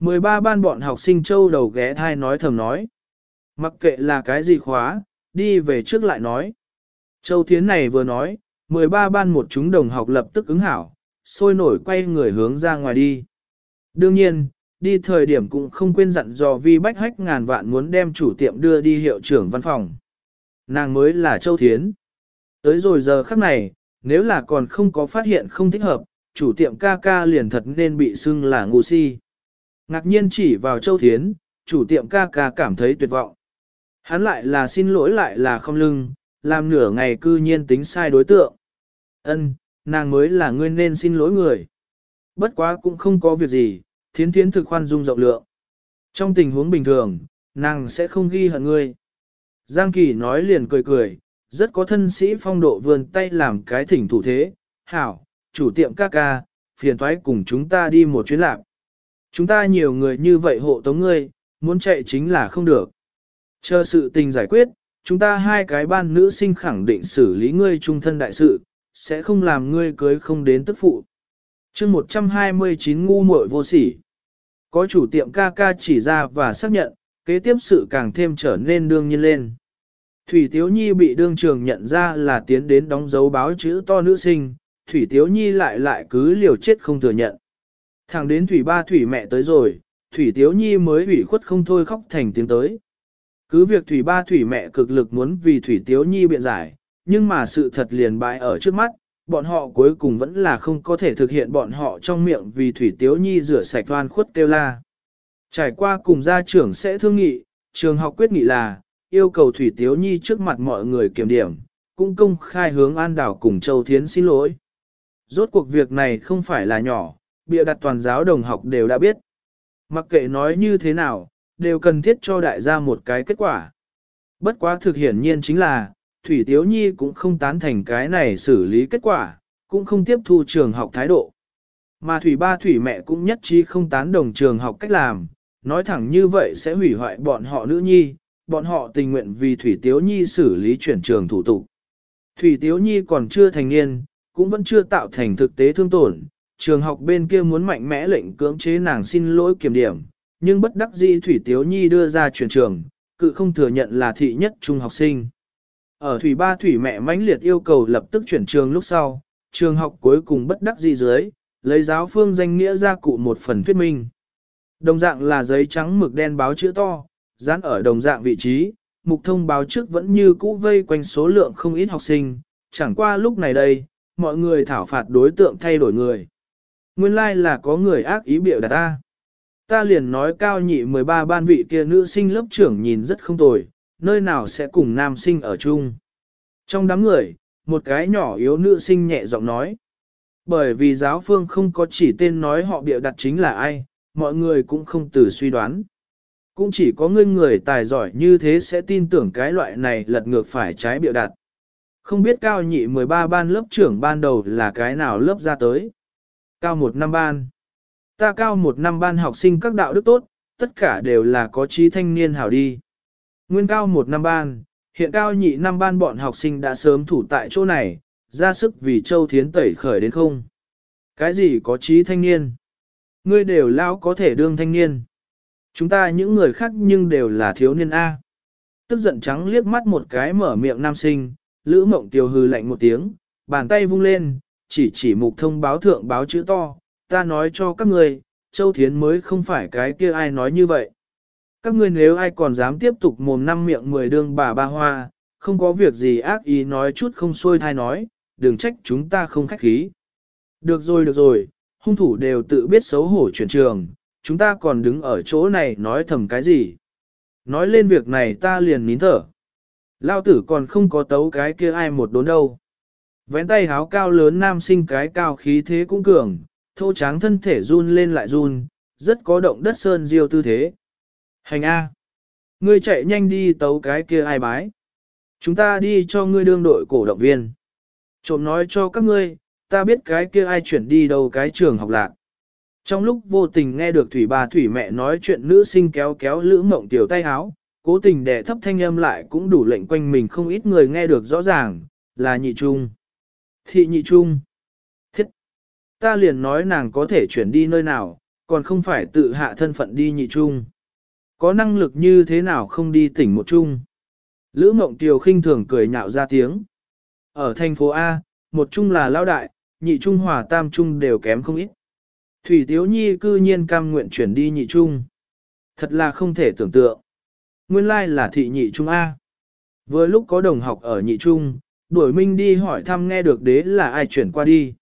13 ban bọn học sinh châu đầu ghé thai nói thầm nói. Mặc kệ là cái gì khóa, đi về trước lại nói. Châu Thiến này vừa nói, 13 ban một chúng đồng học lập tức ứng hảo, sôi nổi quay người hướng ra ngoài đi. Đương nhiên, đi thời điểm cũng không quên dặn dò vi bách hách ngàn vạn muốn đem chủ tiệm đưa đi hiệu trưởng văn phòng. Nàng mới là Châu Thiến. Tới rồi giờ khắc này, nếu là còn không có phát hiện không thích hợp, chủ tiệm ca ca liền thật nên bị xưng là ngu si. Ngạc nhiên chỉ vào Châu Thiến, chủ tiệm ca ca cảm thấy tuyệt vọng. Hắn lại là xin lỗi lại là không lưng, làm nửa ngày cư nhiên tính sai đối tượng. Ân, nàng mới là ngươi nên xin lỗi người. Bất quá cũng không có việc gì, thiến thiến thực khoan dung rộng lượng. Trong tình huống bình thường, nàng sẽ không ghi hận ngươi. Giang Kỳ nói liền cười cười, rất có thân sĩ phong độ vươn tay làm cái thỉnh thủ thế. Hảo, chủ tiệm ca ca, phiền thoái cùng chúng ta đi một chuyến lạc. Chúng ta nhiều người như vậy hộ tống ngươi, muốn chạy chính là không được. Chờ sự tình giải quyết, chúng ta hai cái ban nữ sinh khẳng định xử lý ngươi trung thân đại sự, sẽ không làm ngươi cưới không đến tức phụ. chương 129 ngu muội vô sỉ. Có chủ tiệm ca ca chỉ ra và xác nhận, kế tiếp sự càng thêm trở nên đương nhiên lên. Thủy Tiếu Nhi bị đương trường nhận ra là tiến đến đóng dấu báo chữ to nữ sinh, Thủy Tiếu Nhi lại lại cứ liều chết không thừa nhận. Thẳng đến Thủy ba Thủy mẹ tới rồi, Thủy Tiếu Nhi mới ủy khuất không thôi khóc thành tiếng tới. Cứ việc Thủy ba Thủy mẹ cực lực muốn vì Thủy Tiếu Nhi biện giải, nhưng mà sự thật liền bại ở trước mắt, bọn họ cuối cùng vẫn là không có thể thực hiện bọn họ trong miệng vì Thủy Tiếu Nhi rửa sạch toan khuất kêu la. Trải qua cùng gia trưởng sẽ thương nghị, trường học quyết nghị là, yêu cầu Thủy Tiếu Nhi trước mặt mọi người kiểm điểm, cũng công khai hướng An Đảo cùng Châu Thiến xin lỗi. Rốt cuộc việc này không phải là nhỏ, bịa đặt toàn giáo đồng học đều đã biết. Mặc kệ nói như thế nào, đều cần thiết cho đại gia một cái kết quả. Bất quá thực hiển nhiên chính là, Thủy Tiếu Nhi cũng không tán thành cái này xử lý kết quả, cũng không tiếp thu trường học thái độ. Mà Thủy ba Thủy mẹ cũng nhất trí không tán đồng trường học cách làm, nói thẳng như vậy sẽ hủy hoại bọn họ nữ nhi, bọn họ tình nguyện vì Thủy Tiếu Nhi xử lý chuyển trường thủ tục. Thủy Tiếu Nhi còn chưa thành niên, cũng vẫn chưa tạo thành thực tế thương tổn, trường học bên kia muốn mạnh mẽ lệnh cưỡng chế nàng xin lỗi kiểm điểm, nhưng bất đắc dĩ Thủy Tiếu Nhi đưa ra chuyển trường, cự không thừa nhận là thị nhất trung học sinh. Ở Thủy Ba Thủy mẹ mãnh liệt yêu cầu lập tức chuyển trường lúc sau, trường học cuối cùng bất đắc dĩ dưới, lấy giáo phương danh nghĩa ra cụ một phần thuyết minh. Đồng dạng là giấy trắng mực đen báo chữ to, dán ở đồng dạng vị trí, mục thông báo trước vẫn như cũ vây quanh số lượng không ít học sinh, chẳng qua lúc này đây, mọi người thảo phạt đối tượng thay đổi người. Nguyên lai like là có người ác ý biểu đặt ta. Ta liền nói cao nhị 13 ban vị kia nữ sinh lớp trưởng nhìn rất không tồi, nơi nào sẽ cùng nam sinh ở chung. Trong đám người, một cái nhỏ yếu nữ sinh nhẹ giọng nói. Bởi vì giáo phương không có chỉ tên nói họ biểu đặt chính là ai, mọi người cũng không từ suy đoán. Cũng chỉ có ngươi người tài giỏi như thế sẽ tin tưởng cái loại này lật ngược phải trái biểu đặt. Không biết cao nhị 13 ban lớp trưởng ban đầu là cái nào lớp ra tới. Cao một năm ban. Ta cao một năm ban học sinh các đạo đức tốt, tất cả đều là có trí thanh niên hảo đi. Nguyên cao một năm ban, hiện cao nhị năm ban bọn học sinh đã sớm thủ tại chỗ này, ra sức vì Châu Thiến tẩy khởi đến không. Cái gì có trí thanh niên? Ngươi đều lao có thể đương thanh niên. Chúng ta những người khác nhưng đều là thiếu niên A. Tức giận trắng liếc mắt một cái mở miệng nam sinh, Lữ Mộng Tiêu hư lạnh một tiếng, bàn tay vung lên, chỉ chỉ mục thông báo thượng báo chữ to, ta nói cho các người, Châu Thiến mới không phải cái kia ai nói như vậy. Các ngươi nếu ai còn dám tiếp tục mồm năm miệng mười đương bà ba hoa, không có việc gì ác ý nói chút không xuôi thai nói, đừng trách chúng ta không khách khí. Được rồi được rồi, hung thủ đều tự biết xấu hổ chuyển trường, chúng ta còn đứng ở chỗ này nói thầm cái gì. Nói lên việc này ta liền nín thở. Lao tử còn không có tấu cái kia ai một đốn đâu. Vén tay háo cao lớn nam sinh cái cao khí thế cũng cường, thô tráng thân thể run lên lại run, rất có động đất sơn diêu tư thế. Hành A. Ngươi chạy nhanh đi tấu cái kia ai bái. Chúng ta đi cho ngươi đương đội cổ động viên. Trộm nói cho các ngươi, ta biết cái kia ai chuyển đi đâu cái trường học lạc. Trong lúc vô tình nghe được thủy bà thủy mẹ nói chuyện nữ sinh kéo kéo lữ mộng tiểu tay háo, cố tình đè thấp thanh âm lại cũng đủ lệnh quanh mình không ít người nghe được rõ ràng, là nhị trung. Thị nhị trung. Thiết. Ta liền nói nàng có thể chuyển đi nơi nào, còn không phải tự hạ thân phận đi nhị trung. Có năng lực như thế nào không đi tỉnh một trung. Lữ mộng tiều khinh thường cười nhạo ra tiếng. Ở thành phố A, một trung là lão đại, nhị trung hòa tam trung đều kém không ít. Thủy Tiếu Nhi cư nhiên cam nguyện chuyển đi nhị trung. Thật là không thể tưởng tượng. Nguyên lai là thị nhị trung A. Vừa lúc có đồng học ở nhị trung, đuổi minh đi hỏi thăm nghe được đế là ai chuyển qua đi.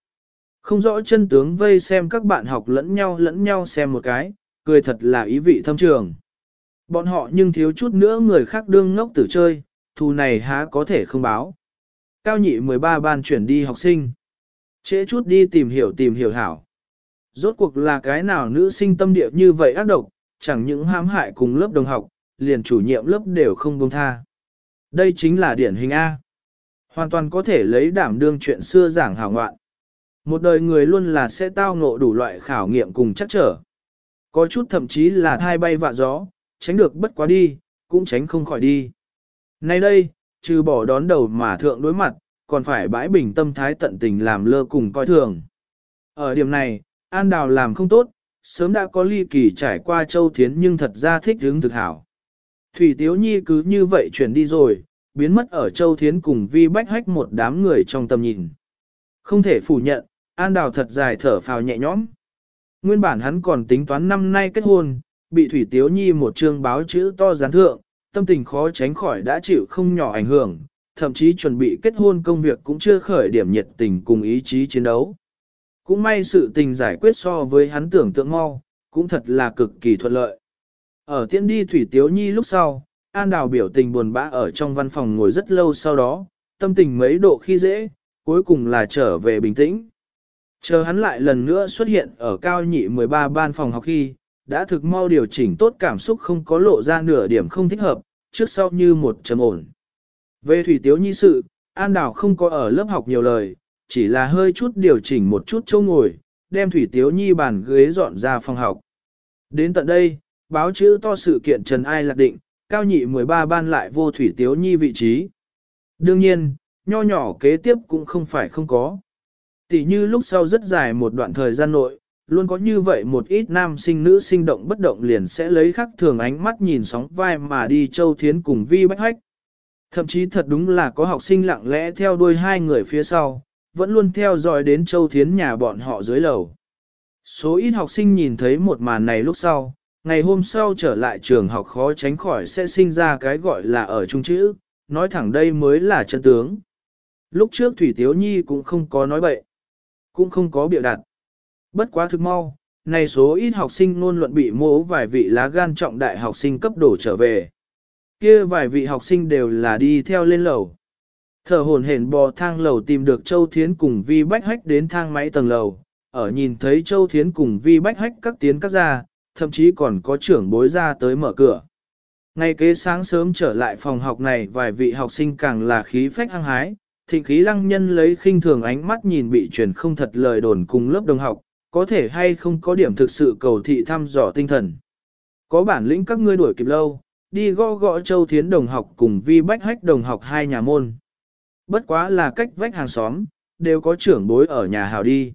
Không rõ chân tướng vây xem các bạn học lẫn nhau lẫn nhau xem một cái, cười thật là ý vị thâm trường. Bọn họ nhưng thiếu chút nữa người khác đương ngốc tử chơi, thù này há có thể không báo. Cao nhị 13 ban chuyển đi học sinh. Trễ chút đi tìm hiểu tìm hiểu hảo. Rốt cuộc là cái nào nữ sinh tâm địa như vậy ác độc, chẳng những hãm hại cùng lớp đồng học, liền chủ nhiệm lớp đều không buông tha. Đây chính là điển hình A. Hoàn toàn có thể lấy đảm đương chuyện xưa giảng hào ngoạn. Một đời người luôn là sẽ tao ngộ đủ loại khảo nghiệm cùng chắc trở. Có chút thậm chí là thai bay vạ gió, tránh được bất quá đi, cũng tránh không khỏi đi. Nay đây, trừ bỏ đón đầu mà thượng đối mặt, còn phải bãi bình tâm thái tận tình làm lơ cùng coi thường. Ở điểm này, An Đào làm không tốt, sớm đã có ly kỳ trải qua châu thiến nhưng thật ra thích hướng thực hảo. Thủy Tiếu Nhi cứ như vậy chuyển đi rồi, biến mất ở châu thiến cùng vi bách hách một đám người trong tầm nhìn. Không thể phủ nhận, An Đào thật dài thở phào nhẹ nhõm. Nguyên bản hắn còn tính toán năm nay kết hôn, bị Thủy Tiếu Nhi một chương báo chữ to gián thượng, tâm tình khó tránh khỏi đã chịu không nhỏ ảnh hưởng, thậm chí chuẩn bị kết hôn công việc cũng chưa khởi điểm nhiệt tình cùng ý chí chiến đấu. Cũng may sự tình giải quyết so với hắn tưởng tượng mau, cũng thật là cực kỳ thuận lợi. Ở tiễn đi Thủy Tiếu Nhi lúc sau, An Đào biểu tình buồn bã ở trong văn phòng ngồi rất lâu sau đó, tâm tình mấy độ khi dễ, cuối cùng là trở về bình tĩnh. Chờ hắn lại lần nữa xuất hiện ở cao nhị 13 ban phòng học khi, đã thực mau điều chỉnh tốt cảm xúc không có lộ ra nửa điểm không thích hợp, trước sau như một trầm ổn. Về Thủy Tiếu Nhi sự, An Đào không có ở lớp học nhiều lời, chỉ là hơi chút điều chỉnh một chút chỗ ngồi, đem Thủy Tiếu Nhi bàn ghế dọn ra phòng học. Đến tận đây, báo chữ to sự kiện Trần Ai lạc định, cao nhị 13 ban lại vô thủy tiếu nhi vị trí. Đương nhiên, nho nhỏ kế tiếp cũng không phải không có. Tỷ như lúc sau rất dài một đoạn thời gian nội, luôn có như vậy một ít nam sinh nữ sinh động bất động liền sẽ lấy khắc thường ánh mắt nhìn sóng vai mà đi châu thiến cùng vi bách hách. Thậm chí thật đúng là có học sinh lặng lẽ theo đuôi hai người phía sau, vẫn luôn theo dõi đến châu thiến nhà bọn họ dưới lầu. Số ít học sinh nhìn thấy một màn này lúc sau, ngày hôm sau trở lại trường học khó tránh khỏi sẽ sinh ra cái gọi là ở trung chữ, nói thẳng đây mới là chân tướng. Lúc trước Thủy Tiếu Nhi cũng không có nói bậy, cũng không có biểu đặt. Bất quá thực mau, này số ít học sinh luôn luận bị mố vài vị lá gan trọng đại học sinh cấp đổ trở về. kia vài vị học sinh đều là đi theo lên lầu. Thở hồn hển bò thang lầu tìm được Châu Thiến cùng Vi Bách Hách đến thang máy tầng lầu, ở nhìn thấy Châu Thiến cùng Vi Bách Hách các tiến các ra, thậm chí còn có trưởng bối ra tới mở cửa. Ngay kế sáng sớm trở lại phòng học này vài vị học sinh càng là khí phách hăng hái, thịnh khí lăng nhân lấy khinh thường ánh mắt nhìn bị truyền không thật lời đồn cùng lớp đồng học, có thể hay không có điểm thực sự cầu thị thăm dò tinh thần. Có bản lĩnh các ngươi đuổi kịp lâu, đi gõ gõ châu thiến đồng học cùng vi bách hách đồng học hai nhà môn. Bất quá là cách vách hàng xóm, đều có trưởng bối ở nhà hào đi.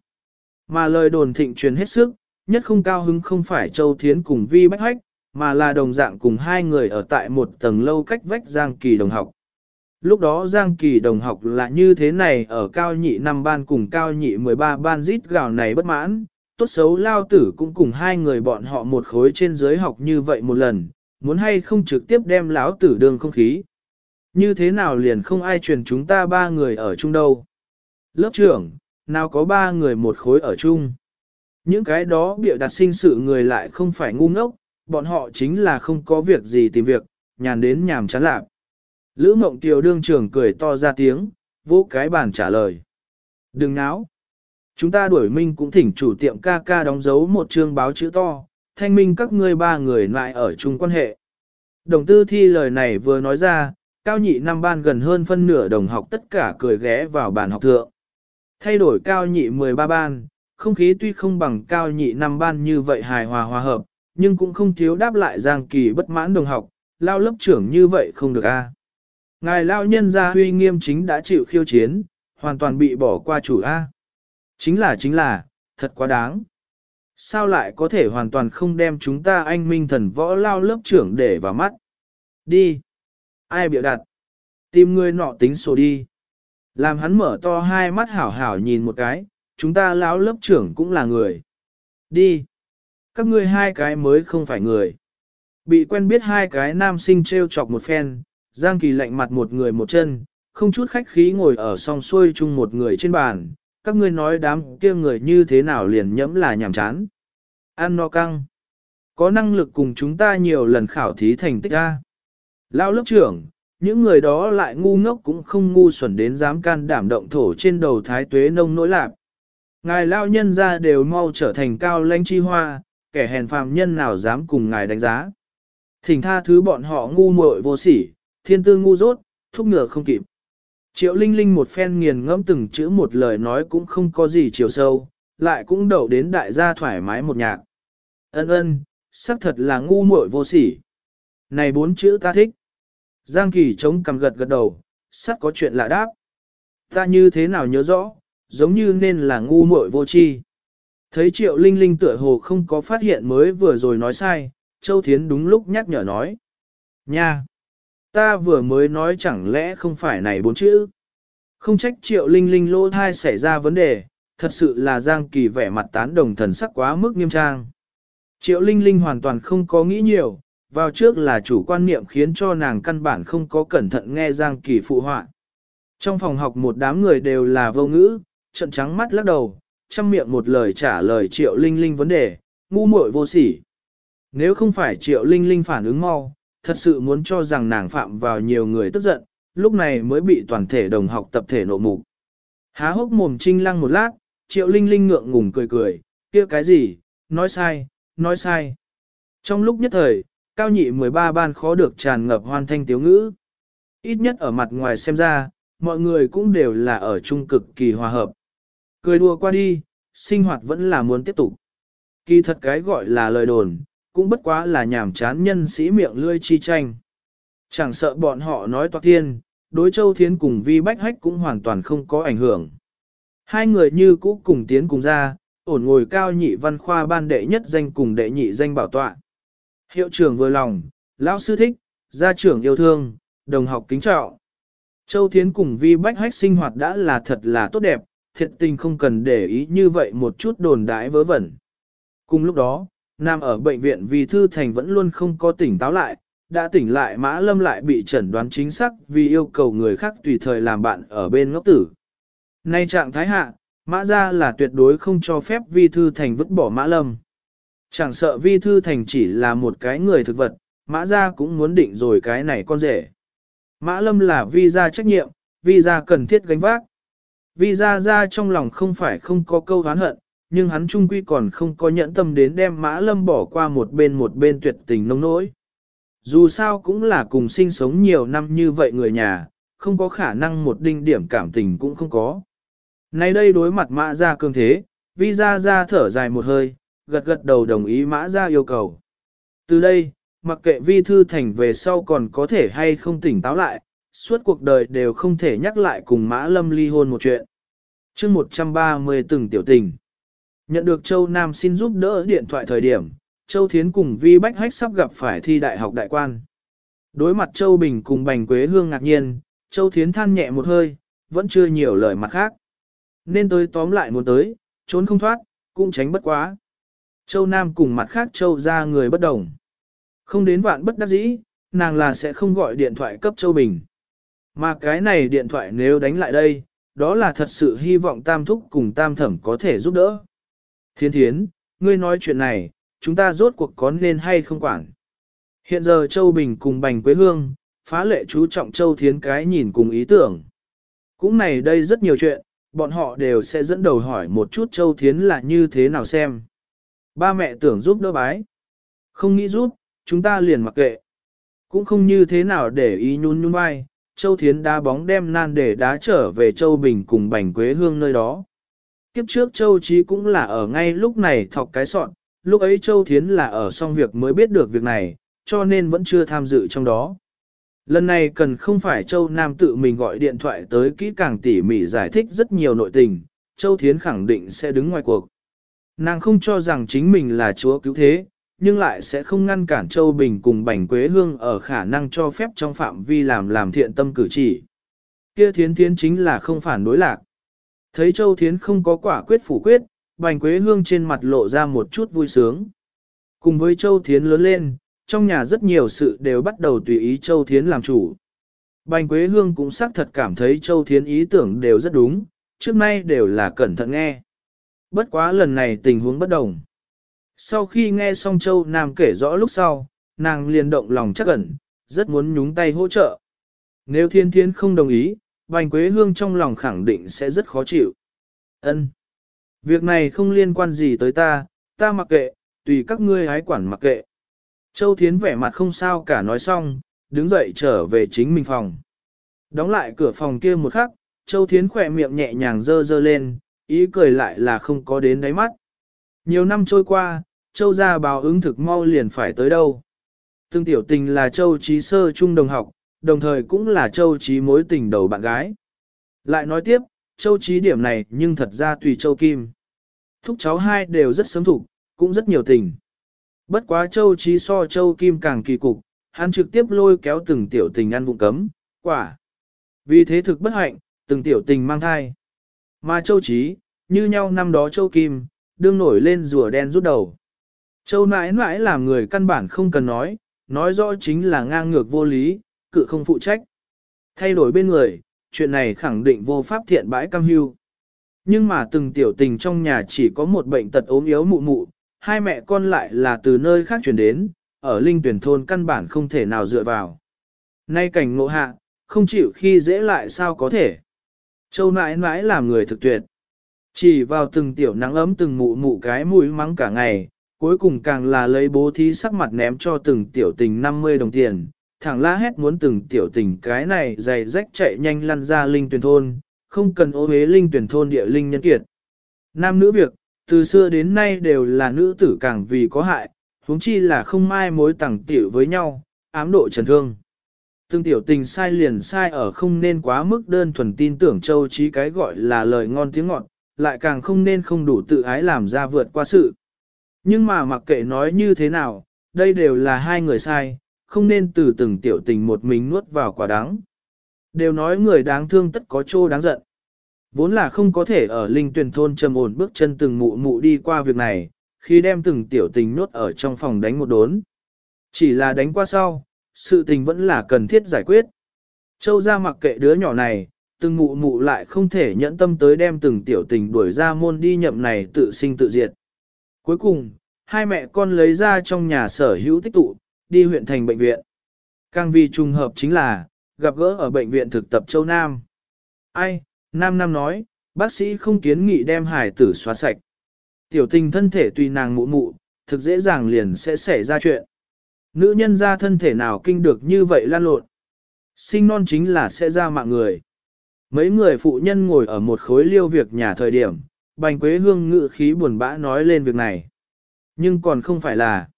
Mà lời đồn thịnh truyền hết sức, nhất không cao hứng không phải châu thiến cùng vi bách hách, mà là đồng dạng cùng hai người ở tại một tầng lâu cách vách Giang Kỳ đồng học. Lúc đó Giang Kỳ đồng học là như thế này ở cao nhị năm ban cùng cao nhị 13 ban rít gào này bất mãn, tốt xấu lao tử cũng cùng hai người bọn họ một khối trên dưới học như vậy một lần, muốn hay không trực tiếp đem lão tử đường không khí. Như thế nào liền không ai truyền chúng ta ba người ở chung đâu. Lớp trưởng, nào có ba người một khối ở chung. Những cái đó bịa đặt sinh sự người lại không phải ngu ngốc, bọn họ chính là không có việc gì tìm việc, nhàn đến nhàm chán lạc. Lữ mộng tiều đương trưởng cười to ra tiếng, vỗ cái bàn trả lời. Đừng náo. Chúng ta đuổi minh cũng thỉnh chủ tiệm ca ca đóng dấu một chương báo chữ to, thanh minh các ngươi ba người lại ở chung quan hệ. Đồng tư thi lời này vừa nói ra, cao nhị năm ban gần hơn phân nửa đồng học tất cả cười ghé vào bàn học thượng. Thay đổi cao nhị 13 ban, không khí tuy không bằng cao nhị năm ban như vậy hài hòa hòa hợp, nhưng cũng không thiếu đáp lại Giang Kỳ bất mãn đồng học, lao lớp trưởng như vậy không được a. Ngài lao nhân gia huy nghiêm chính đã chịu khiêu chiến, hoàn toàn bị bỏ qua chủ a. Chính là chính là, thật quá đáng. Sao lại có thể hoàn toàn không đem chúng ta anh minh thần võ lao lớp trưởng để vào mắt? Đi. Ai biểu đặt? Tìm người nọ tính sổ đi. Làm hắn mở to hai mắt hảo hảo nhìn một cái, chúng ta lão lớp trưởng cũng là người. Đi. Các ngươi hai cái mới không phải người. Bị quen biết hai cái nam sinh treo chọc một phen, Giang Kỳ lạnh mặt một người một chân, không chút khách khí ngồi ở song xuôi chung một người trên bàn. Các ngươi nói đám kia người như thế nào liền nhẫm là nhảm chán. An no căng. Có năng lực cùng chúng ta nhiều lần khảo thí thành tích A. Lao lớp trưởng, những người đó lại ngu ngốc cũng không ngu xuẩn đến dám can đảm động thổ trên đầu thái tuế nông nỗi lạc. Ngài lao nhân ra đều mau trở thành cao lãnh chi hoa, kẻ hèn phàm nhân nào dám cùng ngài đánh giá. Thỉnh tha thứ bọn họ ngu muội vô sỉ, thiên tư ngu dốt, thúc ngựa không kịp. Triệu Linh Linh một phen nghiền ngẫm từng chữ một lời nói cũng không có gì chiều sâu, lại cũng đậu đến đại gia thoải mái một nhạc. Ân ân, xác thật là ngu muội vô sỉ. Này bốn chữ ta thích. Giang Kỳ chống cằm gật gật đầu, xác có chuyện lạ đáp. Ta như thế nào nhớ rõ, giống như nên là ngu muội vô tri. Thấy Triệu Linh Linh tựa hồ không có phát hiện mới vừa rồi nói sai, Châu Thiến đúng lúc nhắc nhở nói. Nha! Ta vừa mới nói chẳng lẽ không phải này bốn chữ. Không trách Triệu Linh Linh lỗ thai xảy ra vấn đề, thật sự là Giang Kỳ vẻ mặt tán đồng thần sắc quá mức nghiêm trang. Triệu Linh Linh hoàn toàn không có nghĩ nhiều, vào trước là chủ quan niệm khiến cho nàng căn bản không có cẩn thận nghe Giang Kỳ phụ họa. Trong phòng học một đám người đều là vô ngữ, trận trắng mắt lắc đầu, chăm miệng một lời trả lời Triệu Linh Linh vấn đề, ngu muội vô sỉ. Nếu không phải Triệu Linh Linh phản ứng mau, thật sự muốn cho rằng nàng phạm vào nhiều người tức giận, lúc này mới bị toàn thể đồng học tập thể nộ mục. Há hốc mồm trinh lăng một lát, Triệu Linh Linh ngượng ngùng cười cười, kia cái gì, nói sai, nói sai. Trong lúc nhất thời, cao nhị 13 ban khó được tràn ngập hoàn thanh tiếu ngữ. Ít nhất ở mặt ngoài xem ra, mọi người cũng đều là ở chung cực kỳ hòa hợp. Cười đùa qua đi, sinh hoạt vẫn là muốn tiếp tục. Kỳ thật cái gọi là lời đồn, cũng bất quá là nhảm chán nhân sĩ miệng lươi chi tranh. Chẳng sợ bọn họ nói toạc thiên, đối châu thiến cùng vi bách hách cũng hoàn toàn không có ảnh hưởng. Hai người như cũ cùng tiến cùng ra, ổn ngồi cao nhị văn khoa ban đệ nhất danh cùng đệ nhị danh bảo tọa. Hiệu trưởng vừa lòng, lão sư thích, gia trưởng yêu thương, đồng học kính trọng. Châu Thiến cùng Vi Bách Hách sinh hoạt đã là thật là tốt đẹp, thiệt tình không cần để ý như vậy một chút đồn đãi vớ vẩn. Cùng lúc đó, Nam ở bệnh viện vì Thư Thành vẫn luôn không có tỉnh táo lại, đã tỉnh lại Mã Lâm lại bị chẩn đoán chính xác vì yêu cầu người khác tùy thời làm bạn ở bên ngốc tử. Nay trạng thái hạ, Mã ra là tuyệt đối không cho phép Vi Thư Thành vứt bỏ Mã Lâm. Chẳng sợ Vi Thư Thành chỉ là một cái người thực vật, Mã ra cũng muốn định rồi cái này con rể. Mã Lâm là Vi ra trách nhiệm, Vi ra cần thiết gánh vác. Vi ra ra trong lòng không phải không có câu hán hận, nhưng hắn trung quy còn không có nhẫn tâm đến đem Mã Lâm bỏ qua một bên một bên tuyệt tình nông nỗi. Dù sao cũng là cùng sinh sống nhiều năm như vậy người nhà, không có khả năng một đinh điểm cảm tình cũng không có. Nay đây đối mặt mã ra cương thế, vi ra ra thở dài một hơi, gật gật đầu đồng ý mã ra yêu cầu. Từ đây, mặc kệ vi thư thành về sau còn có thể hay không tỉnh táo lại, suốt cuộc đời đều không thể nhắc lại cùng mã lâm ly hôn một chuyện. chương 130 từng tiểu tình. Nhận được Châu Nam xin giúp đỡ điện thoại thời điểm, Châu Thiến cùng Vi Bách Hách sắp gặp phải thi đại học đại quan. Đối mặt Châu Bình cùng Bành Quế Hương ngạc nhiên, Châu Thiến than nhẹ một hơi, vẫn chưa nhiều lời mặt khác. Nên tới tóm lại muốn tới, trốn không thoát, cũng tránh bất quá. Châu Nam cùng mặt khác Châu ra người bất đồng. Không đến vạn bất đắc dĩ, nàng là sẽ không gọi điện thoại cấp Châu Bình. Mà cái này điện thoại nếu đánh lại đây, đó là thật sự hy vọng Tam Thúc cùng Tam Thẩm có thể giúp đỡ. Thiên thiến, ngươi nói chuyện này, chúng ta rốt cuộc có nên hay không quản. Hiện giờ Châu Bình cùng Bành Quế Hương, phá lệ chú trọng Châu Thiến cái nhìn cùng ý tưởng. Cũng này đây rất nhiều chuyện, bọn họ đều sẽ dẫn đầu hỏi một chút Châu Thiến là như thế nào xem. Ba mẹ tưởng giúp đỡ bái. Không nghĩ giúp, chúng ta liền mặc kệ. Cũng không như thế nào để ý nhún nhún vai, Châu Thiến đá bóng đem nan để đá trở về Châu Bình cùng Bành Quế Hương nơi đó. Kiếp trước Châu Chí cũng là ở ngay lúc này thọc cái sọn, lúc ấy Châu Thiến là ở xong việc mới biết được việc này, cho nên vẫn chưa tham dự trong đó. Lần này cần không phải Châu Nam tự mình gọi điện thoại tới kỹ càng tỉ mỉ giải thích rất nhiều nội tình, Châu Thiến khẳng định sẽ đứng ngoài cuộc. Nàng không cho rằng chính mình là chúa cứu thế, nhưng lại sẽ không ngăn cản Châu Bình cùng Bành Quế Hương ở khả năng cho phép trong phạm vi làm làm thiện tâm cử chỉ. Kia Thiến Thiến chính là không phản đối lạc. Thấy Châu Thiến không có quả quyết phủ quyết, Bành Quế Hương trên mặt lộ ra một chút vui sướng. Cùng với Châu Thiến lớn lên, trong nhà rất nhiều sự đều bắt đầu tùy ý Châu Thiến làm chủ. Bành Quế Hương cũng xác thật cảm thấy Châu Thiến ý tưởng đều rất đúng, trước nay đều là cẩn thận nghe. Bất quá lần này tình huống bất đồng. Sau khi nghe xong Châu Nam kể rõ lúc sau, nàng liền động lòng chắc ẩn, rất muốn nhúng tay hỗ trợ. Nếu Thiên Thiên không đồng ý, Bành Quế Hương trong lòng khẳng định sẽ rất khó chịu. Ân, Việc này không liên quan gì tới ta, ta mặc kệ, tùy các ngươi hái quản mặc kệ. Châu Thiến vẻ mặt không sao cả nói xong, đứng dậy trở về chính mình phòng. Đóng lại cửa phòng kia một khắc, Châu Thiến khỏe miệng nhẹ nhàng dơ dơ lên, ý cười lại là không có đến đáy mắt. Nhiều năm trôi qua, Châu gia báo ứng thực mau liền phải tới đâu. Tương tiểu tình là Châu trí sơ trung đồng học, đồng thời cũng là Châu trí mối tình đầu bạn gái. Lại nói tiếp, Châu trí điểm này nhưng thật ra tùy Châu Kim. Thúc cháu hai đều rất sớm thủ, cũng rất nhiều tình. Bất quá Châu trí so Châu Kim càng kỳ cục, hắn trực tiếp lôi kéo từng tiểu tình ăn vụng cấm, quả. Vì thế thực bất hạnh, từng tiểu tình mang thai. Mà Châu trí như nhau năm đó Châu Kim, đương nổi lên rùa đen rút đầu. Châu nãi nãi làm người căn bản không cần nói, nói rõ chính là ngang ngược vô lý, cự không phụ trách. Thay đổi bên người, chuyện này khẳng định vô pháp thiện bãi cam hưu. Nhưng mà từng tiểu tình trong nhà chỉ có một bệnh tật ốm yếu mụ mụ, hai mẹ con lại là từ nơi khác chuyển đến, ở linh tuyển thôn căn bản không thể nào dựa vào. Nay cảnh ngộ hạ, không chịu khi dễ lại sao có thể. Châu nãi nãi làm người thực tuyệt. Chỉ vào từng tiểu nắng ấm từng mụ mụ cái mũi mắng cả ngày, cuối cùng càng là lấy bố thí sắc mặt ném cho từng tiểu tình 50 đồng tiền. Thẳng la hét muốn từng tiểu tình cái này dày rách chạy nhanh lăn ra linh tuyển thôn, không cần ô hế linh tuyển thôn địa linh nhân kiệt. Nam nữ việc, từ xưa đến nay đều là nữ tử càng vì có hại, huống chi là không mai mối tẳng tiểu với nhau, ám độ trần thương. Tương tiểu tình sai liền sai ở không nên quá mức đơn thuần tin tưởng châu trí cái gọi là lời ngon tiếng ngọt, lại càng không nên không đủ tự ái làm ra vượt qua sự. Nhưng mà mặc kệ nói như thế nào, đây đều là hai người sai, không nên từ từng tiểu tình một mình nuốt vào quả đắng. Đều nói người đáng thương tất có chỗ đáng giận. Vốn là không có thể ở linh tuyển thôn trầm ổn bước chân từng mụ mụ đi qua việc này, khi đem từng tiểu tình nuốt ở trong phòng đánh một đốn. Chỉ là đánh qua sau, sự tình vẫn là cần thiết giải quyết. Châu ra mặc kệ đứa nhỏ này, từng mụ mụ lại không thể nhẫn tâm tới đem từng tiểu tình đuổi ra môn đi nhậm này tự sinh tự diệt. Cuối cùng, hai mẹ con lấy ra trong nhà sở hữu tích tụ, đi huyện thành bệnh viện. Càng vì trùng hợp chính là, gặp gỡ ở bệnh viện thực tập Châu Nam. Ai, Nam Nam nói, bác sĩ không kiến nghị đem hải tử xóa sạch. Tiểu tình thân thể tùy nàng mụ mụ, thực dễ dàng liền sẽ xảy ra chuyện. Nữ nhân ra thân thể nào kinh được như vậy lan lộn. Sinh non chính là sẽ ra mạng người. Mấy người phụ nhân ngồi ở một khối liêu việc nhà thời điểm, bành quế hương ngự khí buồn bã nói lên việc này. Nhưng còn không phải là.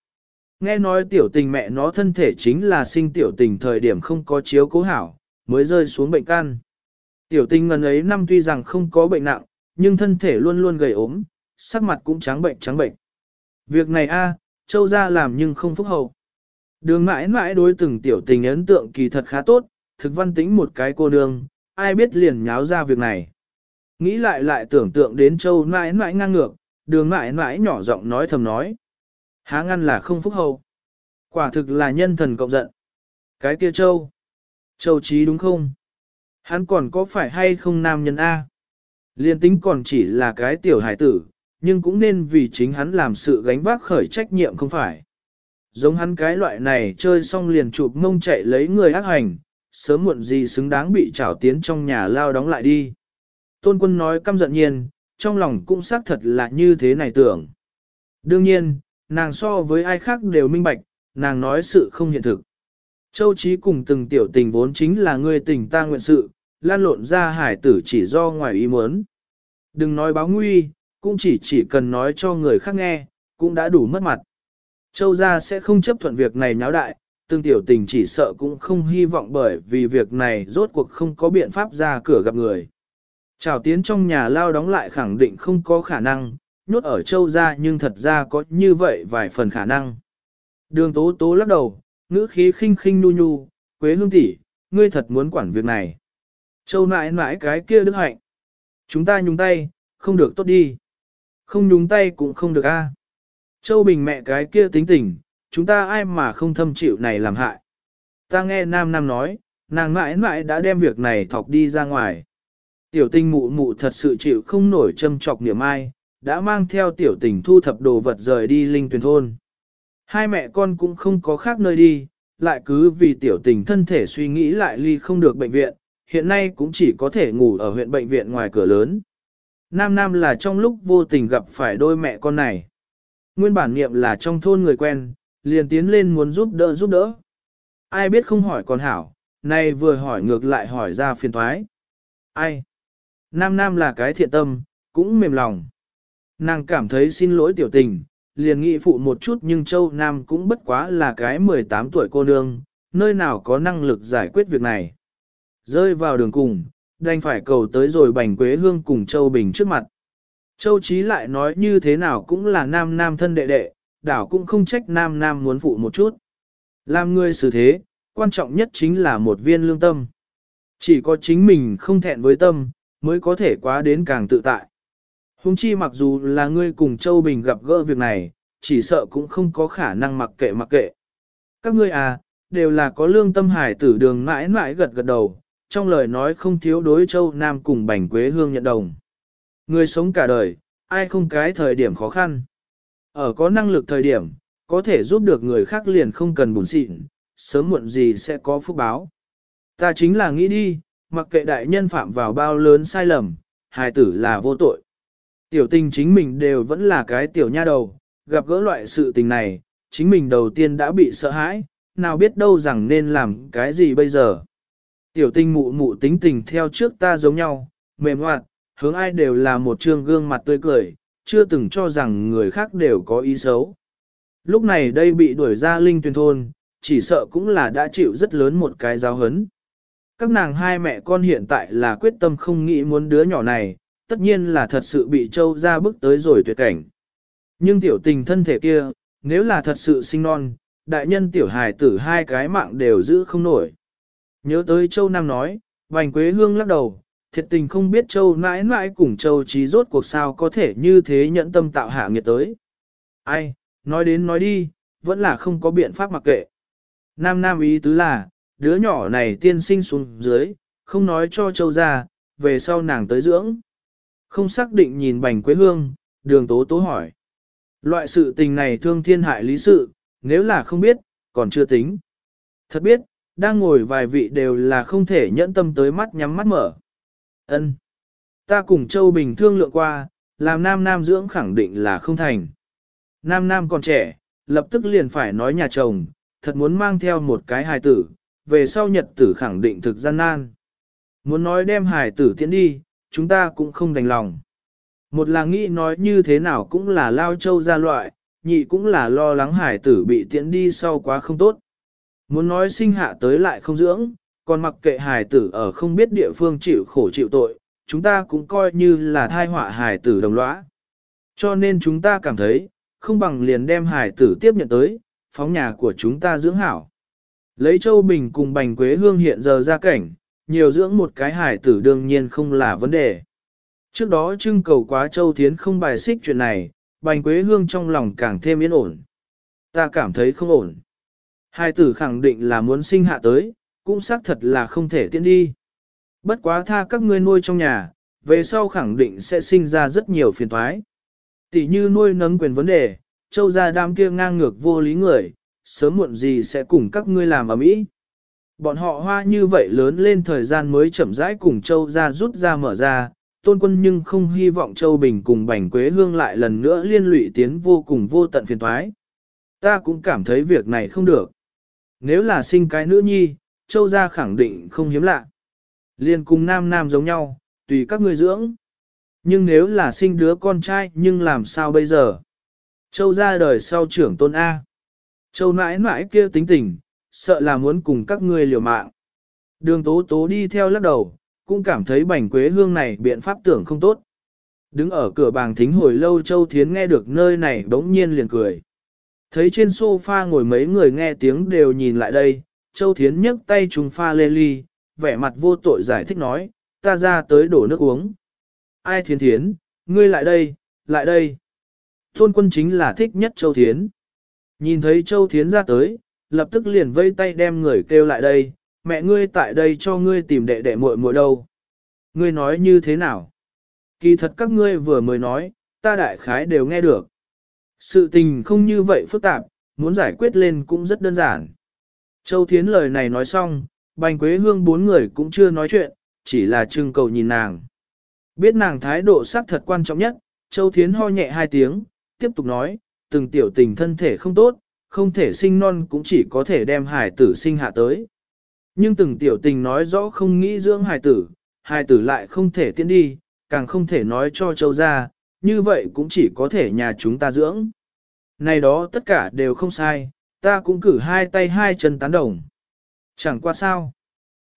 Nghe nói tiểu tình mẹ nó thân thể chính là sinh tiểu tình thời điểm không có chiếu cố hảo, mới rơi xuống bệnh căn. Tiểu tình ngần ấy năm tuy rằng không có bệnh nặng, nhưng thân thể luôn luôn gầy ốm, sắc mặt cũng trắng bệnh trắng bệnh. Việc này a, châu ra làm nhưng không phúc hậu. Đường mãi mãi đối từng tiểu tình ấn tượng kỳ thật khá tốt, thực văn tính một cái cô nương, ai biết liền nháo ra việc này. Nghĩ lại lại tưởng tượng đến châu mãi mãi ngang ngược, đường mãi mãi nhỏ giọng nói thầm nói. Há ngăn là không phúc hậu. Quả thực là nhân thần cộng giận. Cái kia châu. Châu trí đúng không? Hắn còn có phải hay không nam nhân A? Liên tính còn chỉ là cái tiểu hải tử, nhưng cũng nên vì chính hắn làm sự gánh vác khởi trách nhiệm không phải. Giống hắn cái loại này chơi xong liền chụp mông chạy lấy người ác hành, sớm muộn gì xứng đáng bị trảo tiến trong nhà lao đóng lại đi. Tôn quân nói căm giận nhiên, trong lòng cũng xác thật là như thế này tưởng. Đương nhiên, nàng so với ai khác đều minh bạch, nàng nói sự không hiện thực. Châu Chí cùng từng tiểu tình vốn chính là người tình ta nguyện sự, lan lộn ra hải tử chỉ do ngoài ý muốn. Đừng nói báo nguy, cũng chỉ chỉ cần nói cho người khác nghe, cũng đã đủ mất mặt. Châu gia sẽ không chấp thuận việc này nháo đại, tương tiểu tình chỉ sợ cũng không hy vọng bởi vì việc này rốt cuộc không có biện pháp ra cửa gặp người. Chào tiến trong nhà lao đóng lại khẳng định không có khả năng, nhốt ở châu ra nhưng thật ra có như vậy vài phần khả năng. Đường tố tố lắc đầu, ngữ khí khinh khinh nu nhu, quế hương tỷ, ngươi thật muốn quản việc này. Châu nãi nãi cái kia đức hạnh. Chúng ta nhúng tay, không được tốt đi. Không nhúng tay cũng không được a. Châu Bình mẹ cái kia tính tình, chúng ta ai mà không thâm chịu này làm hại. Ta nghe Nam Nam nói, nàng mãi mãi đã đem việc này thọc đi ra ngoài. Tiểu tinh mụ mụ thật sự chịu không nổi châm chọc niệm ai, đã mang theo tiểu tình thu thập đồ vật rời đi linh tuyển thôn. Hai mẹ con cũng không có khác nơi đi, lại cứ vì tiểu tình thân thể suy nghĩ lại ly không được bệnh viện, hiện nay cũng chỉ có thể ngủ ở huyện bệnh viện ngoài cửa lớn. Nam Nam là trong lúc vô tình gặp phải đôi mẹ con này. Nguyên bản niệm là trong thôn người quen, liền tiến lên muốn giúp đỡ giúp đỡ. Ai biết không hỏi còn hảo, nay vừa hỏi ngược lại hỏi ra phiền thoái. Ai? Nam Nam là cái thiện tâm, cũng mềm lòng. Nàng cảm thấy xin lỗi tiểu tình, liền nghị phụ một chút nhưng Châu Nam cũng bất quá là cái 18 tuổi cô nương, nơi nào có năng lực giải quyết việc này. Rơi vào đường cùng, đành phải cầu tới rồi bành quế hương cùng Châu Bình trước mặt. Châu Chí lại nói như thế nào cũng là nam nam thân đệ đệ, đảo cũng không trách nam nam muốn phụ một chút. Làm người xử thế, quan trọng nhất chính là một viên lương tâm. Chỉ có chính mình không thẹn với tâm, mới có thể quá đến càng tự tại. Hùng chi mặc dù là ngươi cùng Châu Bình gặp gỡ việc này, chỉ sợ cũng không có khả năng mặc kệ mặc kệ. Các ngươi à, đều là có lương tâm hải tử đường mãi mãi gật gật đầu, trong lời nói không thiếu đối Châu Nam cùng Bành Quế Hương nhận đồng. Người sống cả đời, ai không cái thời điểm khó khăn. Ở có năng lực thời điểm, có thể giúp được người khác liền không cần buồn xịn, sớm muộn gì sẽ có phúc báo. Ta chính là nghĩ đi, mặc kệ đại nhân phạm vào bao lớn sai lầm, hài tử là vô tội. Tiểu tình chính mình đều vẫn là cái tiểu nha đầu, gặp gỡ loại sự tình này, chính mình đầu tiên đã bị sợ hãi, nào biết đâu rằng nên làm cái gì bây giờ. Tiểu tình mụ mụ tính tình theo trước ta giống nhau, mềm hoạt, hướng ai đều là một trương gương mặt tươi cười, chưa từng cho rằng người khác đều có ý xấu. Lúc này đây bị đuổi ra linh tuyên thôn, chỉ sợ cũng là đã chịu rất lớn một cái giáo hấn. Các nàng hai mẹ con hiện tại là quyết tâm không nghĩ muốn đứa nhỏ này, tất nhiên là thật sự bị châu ra bước tới rồi tuyệt cảnh. Nhưng tiểu tình thân thể kia, nếu là thật sự sinh non, đại nhân tiểu hài tử hai cái mạng đều giữ không nổi. Nhớ tới châu Nam nói, Bành Quế Hương lắc đầu, thiệt tình không biết châu mãi mãi cùng châu trí rốt cuộc sao có thể như thế nhẫn tâm tạo hạ nghiệt tới. Ai, nói đến nói đi, vẫn là không có biện pháp mặc kệ. Nam Nam ý tứ là, đứa nhỏ này tiên sinh xuống dưới, không nói cho châu ra, về sau nàng tới dưỡng. Không xác định nhìn bành quế hương, đường tố tố hỏi. Loại sự tình này thương thiên hại lý sự, nếu là không biết, còn chưa tính. Thật biết, đang ngồi vài vị đều là không thể nhẫn tâm tới mắt nhắm mắt mở. ân Ta cùng Châu Bình thương lượng qua, làm nam nam dưỡng khẳng định là không thành. Nam nam còn trẻ, lập tức liền phải nói nhà chồng, thật muốn mang theo một cái hài tử, về sau nhật tử khẳng định thực gian nan. Muốn nói đem hài tử tiễn đi, chúng ta cũng không đành lòng. Một là nghĩ nói như thế nào cũng là lao châu ra loại, nhị cũng là lo lắng hải tử bị tiễn đi sau quá không tốt. Muốn nói sinh hạ tới lại không dưỡng, còn mặc kệ hải tử ở không biết địa phương chịu khổ chịu tội, chúng ta cũng coi như là thai họa hải tử đồng lõa. Cho nên chúng ta cảm thấy, không bằng liền đem hải tử tiếp nhận tới, phóng nhà của chúng ta dưỡng hảo. Lấy Châu Bình cùng Bành Quế Hương hiện giờ ra cảnh, nhiều dưỡng một cái hải tử đương nhiên không là vấn đề. Trước đó trưng cầu quá Châu Thiến không bài xích chuyện này, Bành Quế Hương trong lòng càng thêm yên ổn. Ta cảm thấy không ổn. Hai tử khẳng định là muốn sinh hạ tới, cũng xác thật là không thể tiễn đi. Bất quá tha các ngươi nuôi trong nhà, về sau khẳng định sẽ sinh ra rất nhiều phiền thoái. Tỷ như nuôi nấng quyền vấn đề, châu gia đam kia ngang ngược vô lý người, sớm muộn gì sẽ cùng các ngươi làm ở mỹ. Bọn họ hoa như vậy lớn lên thời gian mới chậm rãi cùng châu gia rút ra mở ra, tôn quân nhưng không hy vọng châu bình cùng bành quế hương lại lần nữa liên lụy tiến vô cùng vô tận phiền thoái. Ta cũng cảm thấy việc này không được. Nếu là sinh cái nữ nhi, châu gia khẳng định không hiếm lạ. Liên cùng nam nam giống nhau, tùy các ngươi dưỡng. Nhưng nếu là sinh đứa con trai nhưng làm sao bây giờ? Châu ra đời sau trưởng tôn A. Châu nãi nãi kia tính tình, sợ là muốn cùng các ngươi liều mạng. Đường tố tố đi theo lắc đầu, cũng cảm thấy bành quế hương này biện pháp tưởng không tốt. Đứng ở cửa bàng thính hồi lâu Châu Thiến nghe được nơi này bỗng nhiên liền cười. Thấy trên sofa ngồi mấy người nghe tiếng đều nhìn lại đây, Châu Thiến nhấc tay trùng pha lê ly, vẻ mặt vô tội giải thích nói, ta ra tới đổ nước uống. Ai Thiến Thiến, ngươi lại đây, lại đây. Tôn quân chính là thích nhất Châu Thiến. Nhìn thấy Châu Thiến ra tới, lập tức liền vây tay đem người kêu lại đây, mẹ ngươi tại đây cho ngươi tìm đệ đệ muội muội đâu. Ngươi nói như thế nào? Kỳ thật các ngươi vừa mới nói, ta đại khái đều nghe được. Sự tình không như vậy phức tạp, muốn giải quyết lên cũng rất đơn giản. Châu Thiến lời này nói xong, Bành Quế Hương bốn người cũng chưa nói chuyện, chỉ là trưng cầu nhìn nàng. Biết nàng thái độ xác thật quan trọng nhất, Châu Thiến ho nhẹ hai tiếng, tiếp tục nói, từng tiểu tình thân thể không tốt, không thể sinh non cũng chỉ có thể đem hài tử sinh hạ tới. Nhưng từng tiểu tình nói rõ không nghĩ dưỡng hài tử, hài tử lại không thể tiến đi, càng không thể nói cho châu ra, như vậy cũng chỉ có thể nhà chúng ta dưỡng. Này đó tất cả đều không sai, ta cũng cử hai tay hai chân tán đồng. Chẳng qua sao.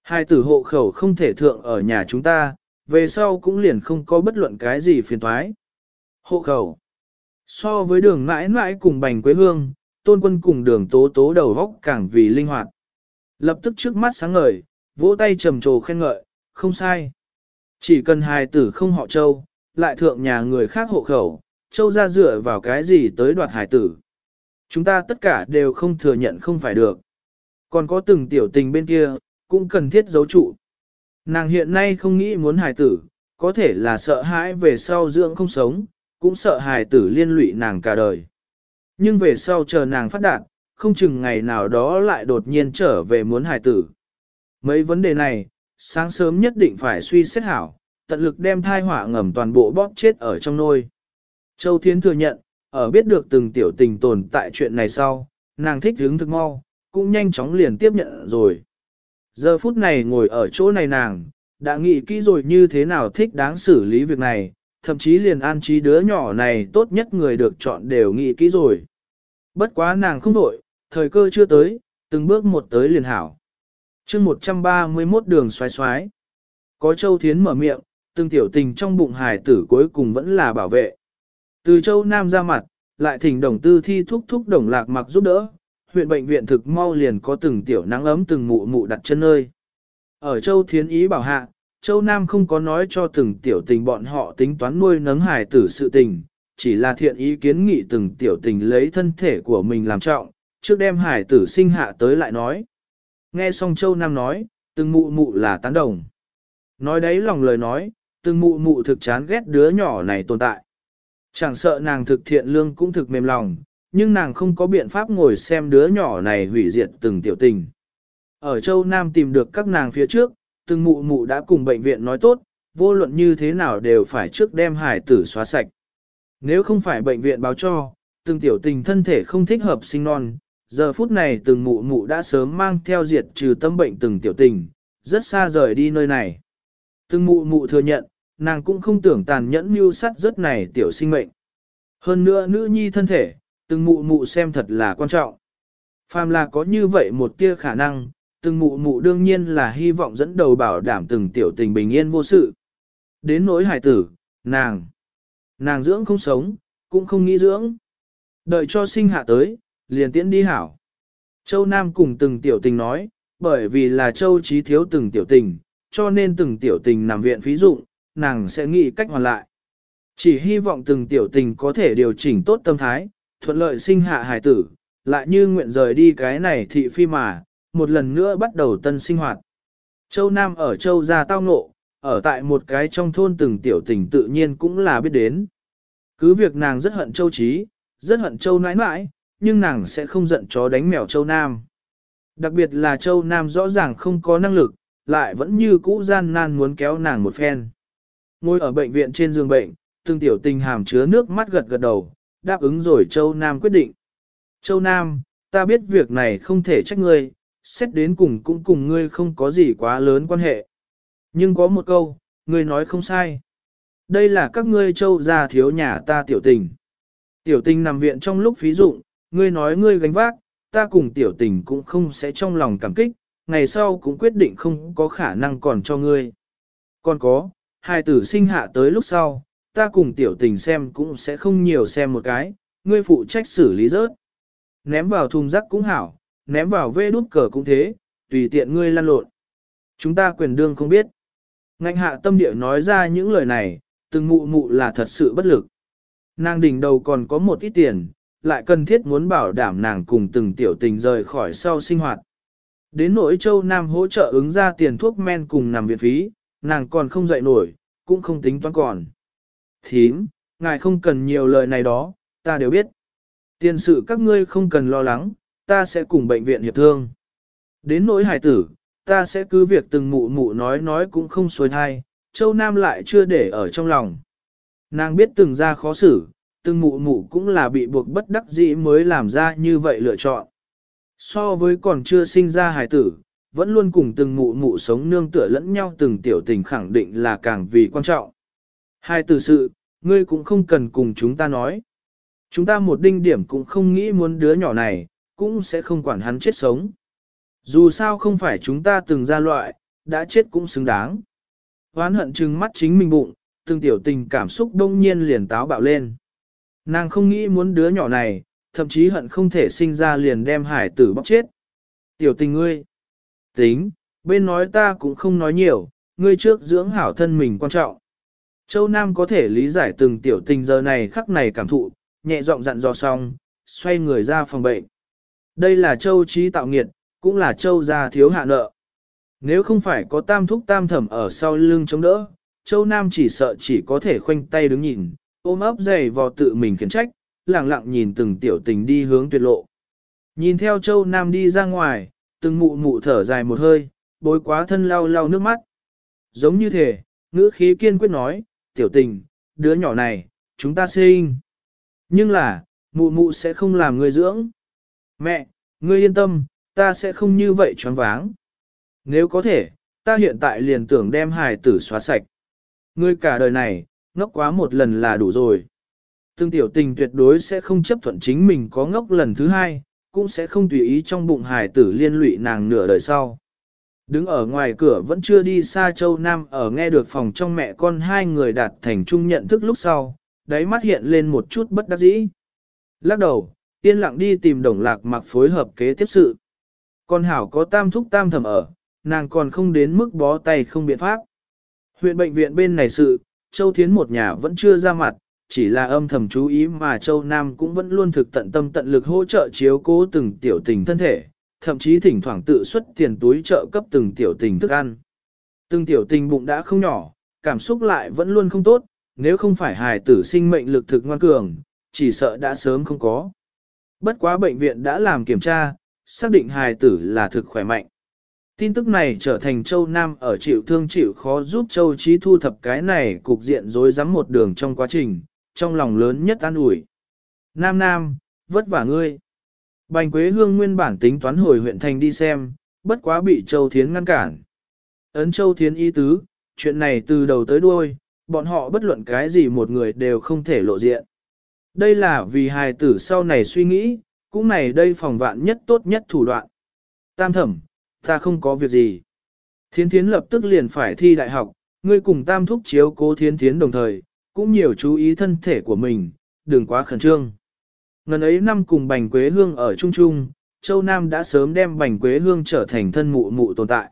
Hai tử hộ khẩu không thể thượng ở nhà chúng ta, về sau cũng liền không có bất luận cái gì phiền thoái. Hộ khẩu. So với đường mãi mãi cùng bành quế hương, tôn quân cùng đường tố tố đầu góc càng vì linh hoạt. Lập tức trước mắt sáng ngời, vỗ tay trầm trồ khen ngợi, không sai. Chỉ cần hài tử không họ châu, lại thượng nhà người khác hộ khẩu, châu ra dựa vào cái gì tới đoạt hài tử. Chúng ta tất cả đều không thừa nhận không phải được. Còn có từng tiểu tình bên kia, cũng cần thiết giấu trụ. Nàng hiện nay không nghĩ muốn hài tử, có thể là sợ hãi về sau dưỡng không sống, cũng sợ hài tử liên lụy nàng cả đời. Nhưng về sau chờ nàng phát đạt, không chừng ngày nào đó lại đột nhiên trở về muốn hài tử. Mấy vấn đề này, sáng sớm nhất định phải suy xét hảo, tận lực đem thai hỏa ngầm toàn bộ bóp chết ở trong nôi. Châu Thiến thừa nhận, ở biết được từng tiểu tình tồn tại chuyện này sau, nàng thích hướng thực mau, cũng nhanh chóng liền tiếp nhận rồi. Giờ phút này ngồi ở chỗ này nàng, đã nghĩ kỹ rồi như thế nào thích đáng xử lý việc này, thậm chí liền an trí đứa nhỏ này tốt nhất người được chọn đều nghĩ kỹ rồi. Bất quá nàng không đổi, thời cơ chưa tới, từng bước một tới liền hảo. chương 131 đường xoái xoái. Có Châu Thiến mở miệng, từng tiểu tình trong bụng hài tử cuối cùng vẫn là bảo vệ. Từ Châu Nam ra mặt, lại thỉnh đồng tư thi thúc thúc đồng lạc mặc giúp đỡ, huyện bệnh viện thực mau liền có từng tiểu nắng ấm từng mụ mụ đặt chân nơi. Ở Châu Thiến Ý bảo hạ, Châu Nam không có nói cho từng tiểu tình bọn họ tính toán nuôi nấng hài tử sự tình, chỉ là thiện ý kiến nghị từng tiểu tình lấy thân thể của mình làm trọng, trước đem hải tử sinh hạ tới lại nói. Nghe xong Châu Nam nói, từng mụ mụ là tán đồng. Nói đấy lòng lời nói, từng mụ mụ thực chán ghét đứa nhỏ này tồn tại. Chẳng sợ nàng thực thiện lương cũng thực mềm lòng, nhưng nàng không có biện pháp ngồi xem đứa nhỏ này hủy diệt từng tiểu tình. Ở Châu Nam tìm được các nàng phía trước, từng mụ mụ đã cùng bệnh viện nói tốt, vô luận như thế nào đều phải trước đem hải tử xóa sạch. Nếu không phải bệnh viện báo cho, từng tiểu tình thân thể không thích hợp sinh non, giờ phút này từng mụ mụ đã sớm mang theo diệt trừ tâm bệnh từng tiểu tình, rất xa rời đi nơi này. Từng mụ mụ thừa nhận, nàng cũng không tưởng tàn nhẫn mưu sát rất này tiểu sinh mệnh. Hơn nữa nữ nhi thân thể, từng mụ mụ xem thật là quan trọng. Phàm là có như vậy một tia khả năng, từng mụ mụ đương nhiên là hy vọng dẫn đầu bảo đảm từng tiểu tình bình yên vô sự. Đến nỗi hải tử, nàng, nàng dưỡng không sống, cũng không nghĩ dưỡng. Đợi cho sinh hạ tới, liền tiễn đi hảo. Châu Nam cùng từng tiểu tình nói, bởi vì là Châu Trí thiếu từng tiểu tình, cho nên từng tiểu tình nằm viện phí dụng, nàng sẽ nghĩ cách hoàn lại. Chỉ hy vọng từng tiểu tình có thể điều chỉnh tốt tâm thái, thuận lợi sinh hạ hải tử, lại như nguyện rời đi cái này thị phi mà, một lần nữa bắt đầu tân sinh hoạt. Châu Nam ở Châu gia tao ngộ, ở tại một cái trong thôn từng tiểu tình tự nhiên cũng là biết đến. Cứ việc nàng rất hận Châu Trí, rất hận Châu nãi nãi, nhưng nàng sẽ không giận chó đánh mèo Châu Nam. Đặc biệt là Châu Nam rõ ràng không có năng lực, lại vẫn như cũ gian nan muốn kéo nàng một phen. Ngồi ở bệnh viện trên giường bệnh, từng tiểu tình hàm chứa nước mắt gật gật đầu, đáp ứng rồi Châu Nam quyết định. Châu Nam, ta biết việc này không thể trách ngươi, xét đến cùng cũng cùng ngươi không có gì quá lớn quan hệ. Nhưng có một câu, ngươi nói không sai. Đây là các ngươi châu gia thiếu nhà ta tiểu tình. Tiểu tình nằm viện trong lúc phí dụng, ngươi nói ngươi gánh vác, ta cùng tiểu tình cũng không sẽ trong lòng cảm kích, ngày sau cũng quyết định không có khả năng còn cho ngươi. Còn có, hai tử sinh hạ tới lúc sau, ta cùng tiểu tình xem cũng sẽ không nhiều xem một cái, ngươi phụ trách xử lý rớt. Ném vào thùng rác cũng hảo, ném vào vê đút cờ cũng thế, tùy tiện ngươi lăn lộn. Chúng ta quyền đương không biết. Ngạnh hạ tâm địa nói ra những lời này, từng mụ mụ là thật sự bất lực. Nàng đỉnh đầu còn có một ít tiền, lại cần thiết muốn bảo đảm nàng cùng từng tiểu tình rời khỏi sau sinh hoạt. Đến nỗi châu Nam hỗ trợ ứng ra tiền thuốc men cùng nằm viện phí, nàng còn không dậy nổi, cũng không tính toán còn. Thím, ngài không cần nhiều lời này đó, ta đều biết. Tiền sự các ngươi không cần lo lắng, ta sẽ cùng bệnh viện hiệp thương. Đến nỗi hải tử, ta sẽ cứ việc từng mụ mụ nói nói cũng không xuôi thai, châu Nam lại chưa để ở trong lòng. Nàng biết từng ra khó xử, từng mụ mụ cũng là bị buộc bất đắc dĩ mới làm ra như vậy lựa chọn. So với còn chưa sinh ra hài tử, vẫn luôn cùng từng mụ mụ sống nương tựa lẫn nhau từng tiểu tình khẳng định là càng vì quan trọng. Hai tử sự, ngươi cũng không cần cùng chúng ta nói. Chúng ta một đinh điểm cũng không nghĩ muốn đứa nhỏ này, cũng sẽ không quản hắn chết sống. Dù sao không phải chúng ta từng ra loại, đã chết cũng xứng đáng. Hoán hận trừng mắt chính mình bụng, từng tiểu tình cảm xúc đông nhiên liền táo bạo lên. Nàng không nghĩ muốn đứa nhỏ này, thậm chí hận không thể sinh ra liền đem hải tử bóc chết. Tiểu tình ngươi. Tính, bên nói ta cũng không nói nhiều, ngươi trước dưỡng hảo thân mình quan trọng. Châu Nam có thể lý giải từng tiểu tình giờ này khắc này cảm thụ, nhẹ giọng dặn dò xong, xoay người ra phòng bệnh. Đây là Châu trí tạo nghiệt, cũng là Châu gia thiếu hạ nợ. Nếu không phải có tam thúc tam thẩm ở sau lưng chống đỡ, Châu Nam chỉ sợ chỉ có thể khoanh tay đứng nhìn, ôm ấp dày vò tự mình khiển trách, lặng lặng nhìn từng tiểu tình đi hướng tuyệt lộ. Nhìn theo Châu Nam đi ra ngoài, từng mụ mụ thở dài một hơi, bối quá thân lau lau nước mắt. Giống như thế, ngữ khí kiên quyết nói, tiểu tình, đứa nhỏ này, chúng ta sinh. Nhưng là, mụ mụ sẽ không làm người dưỡng. Mẹ, ngươi yên tâm, ta sẽ không như vậy choáng váng. Nếu có thể, ta hiện tại liền tưởng đem hài tử xóa sạch. Ngươi cả đời này, ngốc quá một lần là đủ rồi. Tương tiểu tình tuyệt đối sẽ không chấp thuận chính mình có ngốc lần thứ hai, cũng sẽ không tùy ý trong bụng hài tử liên lụy nàng nửa đời sau. Đứng ở ngoài cửa vẫn chưa đi xa Châu Nam ở nghe được phòng trong mẹ con hai người đạt thành chung nhận thức lúc sau, đáy mắt hiện lên một chút bất đắc dĩ. Lắc đầu, yên lặng đi tìm đồng lạc mặc phối hợp kế tiếp sự. Con hảo có tam thúc tam thầm ở, nàng còn không đến mức bó tay không biện pháp. Huyện bệnh viện bên này sự, Châu Thiến một nhà vẫn chưa ra mặt, chỉ là âm thầm chú ý mà Châu Nam cũng vẫn luôn thực tận tâm tận lực hỗ trợ chiếu cố từng tiểu tình thân thể, thậm chí thỉnh thoảng tự xuất tiền túi trợ cấp từng tiểu tình thức ăn. Từng tiểu tình bụng đã không nhỏ, cảm xúc lại vẫn luôn không tốt, nếu không phải hài tử sinh mệnh lực thực ngoan cường, chỉ sợ đã sớm không có. Bất quá bệnh viện đã làm kiểm tra, xác định hài tử là thực khỏe mạnh. Tin tức này trở thành Châu Nam ở chịu thương chịu khó giúp Châu Chí thu thập cái này cục diện rối rắm một đường trong quá trình, trong lòng lớn nhất an ủi. Nam Nam, vất vả ngươi. Bành Quế Hương nguyên bản tính toán hồi huyện thành đi xem, bất quá bị Châu Thiến ngăn cản. Ấn Châu Thiến ý tứ, chuyện này từ đầu tới đuôi, bọn họ bất luận cái gì một người đều không thể lộ diện. Đây là vì hài tử sau này suy nghĩ, cũng này đây phòng vạn nhất tốt nhất thủ đoạn. Tam thẩm, ta không có việc gì. Thiến thiến lập tức liền phải thi đại học, ngươi cùng tam thúc chiếu cố thiến thiến đồng thời, cũng nhiều chú ý thân thể của mình, đừng quá khẩn trương. Ngần ấy năm cùng Bành Quế Hương ở Trung Trung, Châu Nam đã sớm đem Bành Quế Hương trở thành thân mụ mụ tồn tại.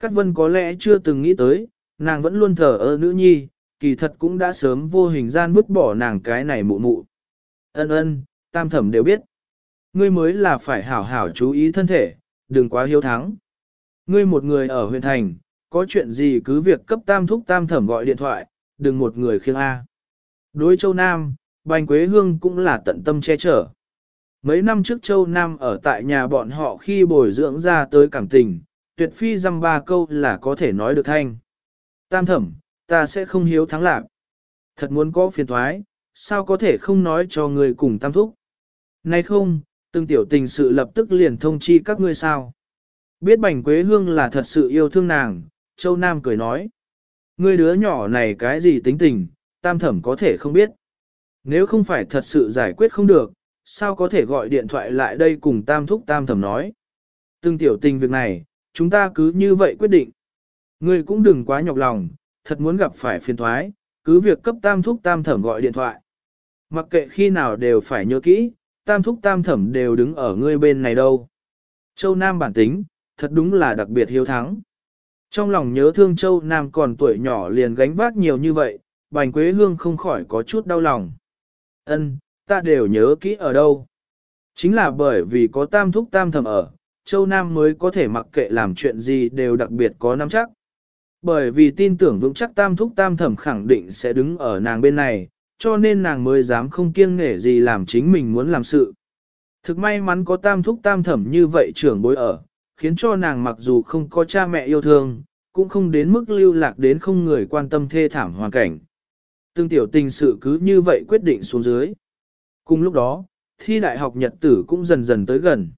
Cát Vân có lẽ chưa từng nghĩ tới, nàng vẫn luôn thờ ơ nữ nhi, kỳ thật cũng đã sớm vô hình gian vứt bỏ nàng cái này mụ mụ. Ân ân, tam thẩm đều biết. Ngươi mới là phải hảo hảo chú ý thân thể, đừng quá hiếu thắng. Ngươi một người ở huyện thành, có chuyện gì cứ việc cấp tam thúc tam thẩm gọi điện thoại, đừng một người khiêng A. Đối châu Nam, Bành Quế Hương cũng là tận tâm che chở. Mấy năm trước Châu Nam ở tại nhà bọn họ khi bồi dưỡng ra tới cảm tình, tuyệt phi dăm ba câu là có thể nói được thanh. Tam thẩm, ta sẽ không hiếu thắng lạc. Thật muốn có phiền thoái, sao có thể không nói cho người cùng tam thúc. Nay không, từng tiểu tình sự lập tức liền thông chi các ngươi sao. Biết Bành Quế Hương là thật sự yêu thương nàng, Châu Nam cười nói. Ngươi đứa nhỏ này cái gì tính tình, tam thẩm có thể không biết. Nếu không phải thật sự giải quyết không được, sao có thể gọi điện thoại lại đây cùng tam thúc tam thẩm nói. Từng tiểu tình việc này, chúng ta cứ như vậy quyết định. Ngươi cũng đừng quá nhọc lòng, thật muốn gặp phải phiền thoái, cứ việc cấp tam thúc tam thẩm gọi điện thoại. Mặc kệ khi nào đều phải nhớ kỹ, tam thúc tam thẩm đều đứng ở ngươi bên này đâu. Châu Nam bản tính, thật đúng là đặc biệt hiếu thắng. Trong lòng nhớ thương Châu Nam còn tuổi nhỏ liền gánh vác nhiều như vậy, Bành Quế Hương không khỏi có chút đau lòng. Ân, ta đều nhớ kỹ ở đâu. Chính là bởi vì có tam thúc tam thẩm ở, Châu Nam mới có thể mặc kệ làm chuyện gì đều đặc biệt có nắm chắc. Bởi vì tin tưởng vững chắc tam thúc tam thẩm khẳng định sẽ đứng ở nàng bên này, cho nên nàng mới dám không kiêng nể gì làm chính mình muốn làm sự. Thực may mắn có tam thúc tam thẩm như vậy trưởng bối ở, khiến cho nàng mặc dù không có cha mẹ yêu thương, cũng không đến mức lưu lạc đến không người quan tâm thê thảm hoàn cảnh. Tương tiểu tình sự cứ như vậy quyết định xuống dưới. Cùng lúc đó, thi đại học nhật tử cũng dần dần tới gần.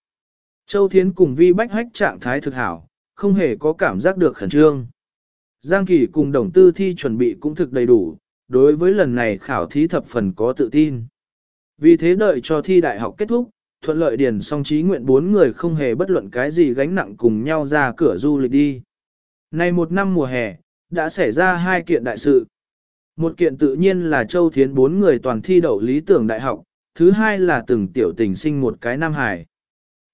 Châu Thiến cùng Vi Bách Hách trạng thái thực hảo, không hề có cảm giác được khẩn trương. Giang Kỳ cùng đồng tư thi chuẩn bị cũng thực đầy đủ, đối với lần này khảo thí thập phần có tự tin. Vì thế đợi cho thi đại học kết thúc, thuận lợi điền song trí nguyện bốn người không hề bất luận cái gì gánh nặng cùng nhau ra cửa du lịch đi. Nay một năm mùa hè, đã xảy ra hai kiện đại sự. Một kiện tự nhiên là Châu Thiến bốn người toàn thi đậu lý tưởng đại học, thứ hai là từng tiểu tình sinh một cái nam hải.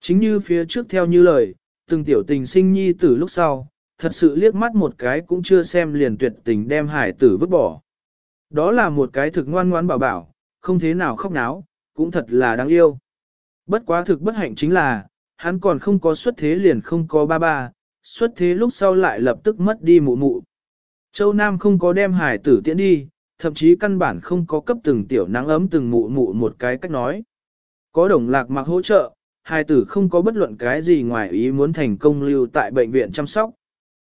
Chính như phía trước theo như lời, từng tiểu tình sinh nhi tử lúc sau, thật sự liếc mắt một cái cũng chưa xem liền tuyệt tình đem hải tử vứt bỏ. Đó là một cái thực ngoan ngoãn bảo bảo, không thế nào khóc náo, cũng thật là đáng yêu. Bất quá thực bất hạnh chính là, hắn còn không có xuất thế liền không có ba ba, xuất thế lúc sau lại lập tức mất đi mụ mụ. Châu Nam không có đem hải tử tiễn đi, thậm chí căn bản không có cấp từng tiểu nắng ấm từng mụ mụ một cái cách nói. Có đồng lạc mặc hỗ trợ, hải tử không có bất luận cái gì ngoài ý muốn thành công lưu tại bệnh viện chăm sóc.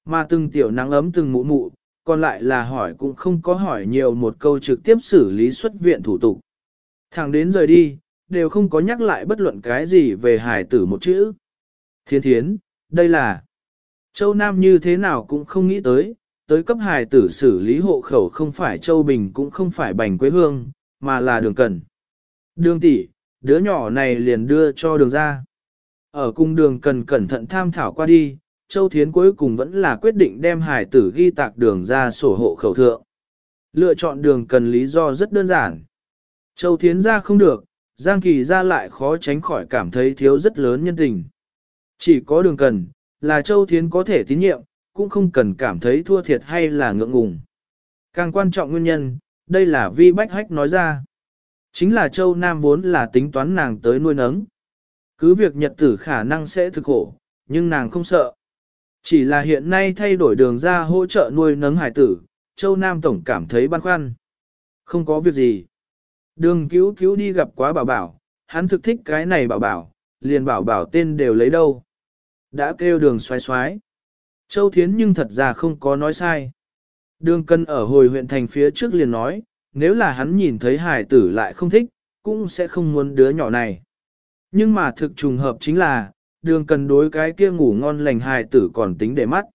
Mà từng tiểu nắng ấm từng mụ mụ, còn lại là hỏi cũng không có hỏi nhiều một câu trực tiếp xử lý xuất viện thủ tục. Thẳng đến rời đi, đều không có nhắc lại bất luận cái gì về hải tử một chữ. Thiên thiến, đây là... Châu Nam như thế nào cũng không nghĩ tới, tới cấp hài tử xử lý hộ khẩu không phải Châu Bình cũng không phải Bành Quế Hương, mà là Đường Cần. Đường tỷ, đứa nhỏ này liền đưa cho đường ra. Ở cung đường cần cẩn thận tham thảo qua đi, Châu Thiến cuối cùng vẫn là quyết định đem hải tử ghi tạc đường ra sổ hộ khẩu thượng. Lựa chọn đường cần lý do rất đơn giản. Châu Thiến ra không được, Giang Kỳ ra lại khó tránh khỏi cảm thấy thiếu rất lớn nhân tình. Chỉ có đường cần, là Châu Thiến có thể tín nhiệm, cũng không cần cảm thấy thua thiệt hay là ngượng ngùng. Càng quan trọng nguyên nhân, đây là vi bách hách nói ra. Chính là Châu Nam vốn là tính toán nàng tới nuôi nấng. Cứ việc nhật tử khả năng sẽ thực khổ, nhưng nàng không sợ. Chỉ là hiện nay thay đổi đường ra hỗ trợ nuôi nấng hải tử, Châu Nam Tổng cảm thấy băn khoăn. Không có việc gì. Đường cứu cứu đi gặp quá bảo bảo, hắn thực thích cái này bảo bảo, liền bảo bảo tên đều lấy đâu. Đã kêu đường xoái xoái. Châu Thiến nhưng thật ra không có nói sai. Đường cân ở hồi huyện thành phía trước liền nói, nếu là hắn nhìn thấy hải tử lại không thích, cũng sẽ không muốn đứa nhỏ này. Nhưng mà thực trùng hợp chính là, đường cần đối cái kia ngủ ngon lành hài tử còn tính để mắt.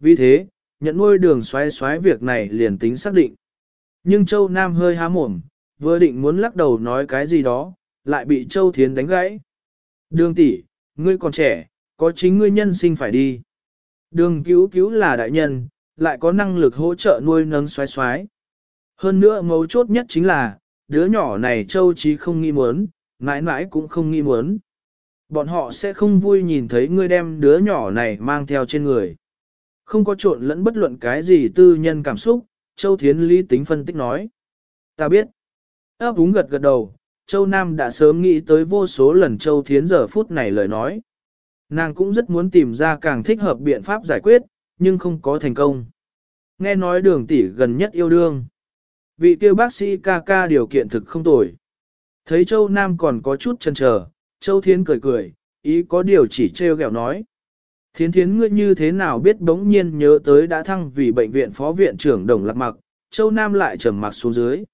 Vì thế, nhận nuôi đường xoáy xoáy việc này liền tính xác định. Nhưng Châu Nam hơi há mồm, vừa định muốn lắc đầu nói cái gì đó, lại bị Châu Thiến đánh gãy. Đường tỷ, ngươi còn trẻ, có chính ngươi nhân sinh phải đi. Đường cứu cứu là đại nhân, lại có năng lực hỗ trợ nuôi nấng xoáy xoáy. Hơn nữa mấu chốt nhất chính là, đứa nhỏ này Châu Chí không nghi muốn, mãi mãi cũng không nghi muốn. Bọn họ sẽ không vui nhìn thấy ngươi đem đứa nhỏ này mang theo trên người. Không có trộn lẫn bất luận cái gì tư nhân cảm xúc, Châu Thiến lý tính phân tích nói. Ta biết. ấp úng gật gật đầu, Châu Nam đã sớm nghĩ tới vô số lần Châu Thiến giờ phút này lời nói. Nàng cũng rất muốn tìm ra càng thích hợp biện pháp giải quyết, nhưng không có thành công. Nghe nói đường tỷ gần nhất yêu đương. Vị tiêu bác sĩ ca ca điều kiện thực không tồi. Thấy Châu Nam còn có chút chần chờ, Châu Thiến cười cười, ý có điều chỉ trêu ghẹo nói. Thiến thiến ngươi như thế nào biết bỗng nhiên nhớ tới đã thăng vì bệnh viện phó viện trưởng đồng lạc mặc, Châu Nam lại trầm mặc xuống dưới.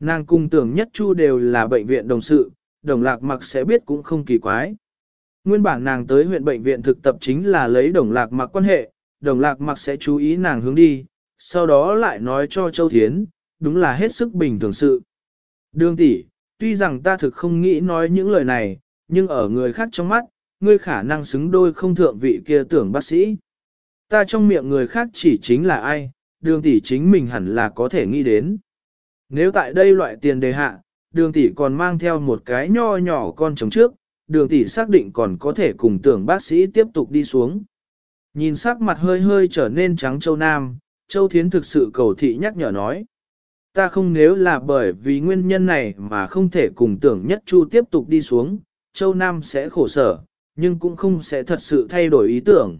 Nàng cung tưởng nhất chu đều là bệnh viện đồng sự, đồng lạc mặc sẽ biết cũng không kỳ quái. Nguyên bản nàng tới huyện bệnh viện thực tập chính là lấy đồng lạc mặc quan hệ, đồng lạc mặc sẽ chú ý nàng hướng đi, sau đó lại nói cho Châu Thiến, đúng là hết sức bình thường sự. Đường tỷ, tuy rằng ta thực không nghĩ nói những lời này, nhưng ở người khác trong mắt, ngươi khả năng xứng đôi không thượng vị kia tưởng bác sĩ. Ta trong miệng người khác chỉ chính là ai, đường tỷ chính mình hẳn là có thể nghĩ đến. Nếu tại đây loại tiền đề hạ, đường tỷ còn mang theo một cái nho nhỏ con trống trước, đường tỷ xác định còn có thể cùng tưởng bác sĩ tiếp tục đi xuống. Nhìn sắc mặt hơi hơi trở nên trắng châu Nam, châu Thiến thực sự cầu thị nhắc nhở nói. Ta không nếu là bởi vì nguyên nhân này mà không thể cùng tưởng nhất chu tiếp tục đi xuống, châu Nam sẽ khổ sở, nhưng cũng không sẽ thật sự thay đổi ý tưởng.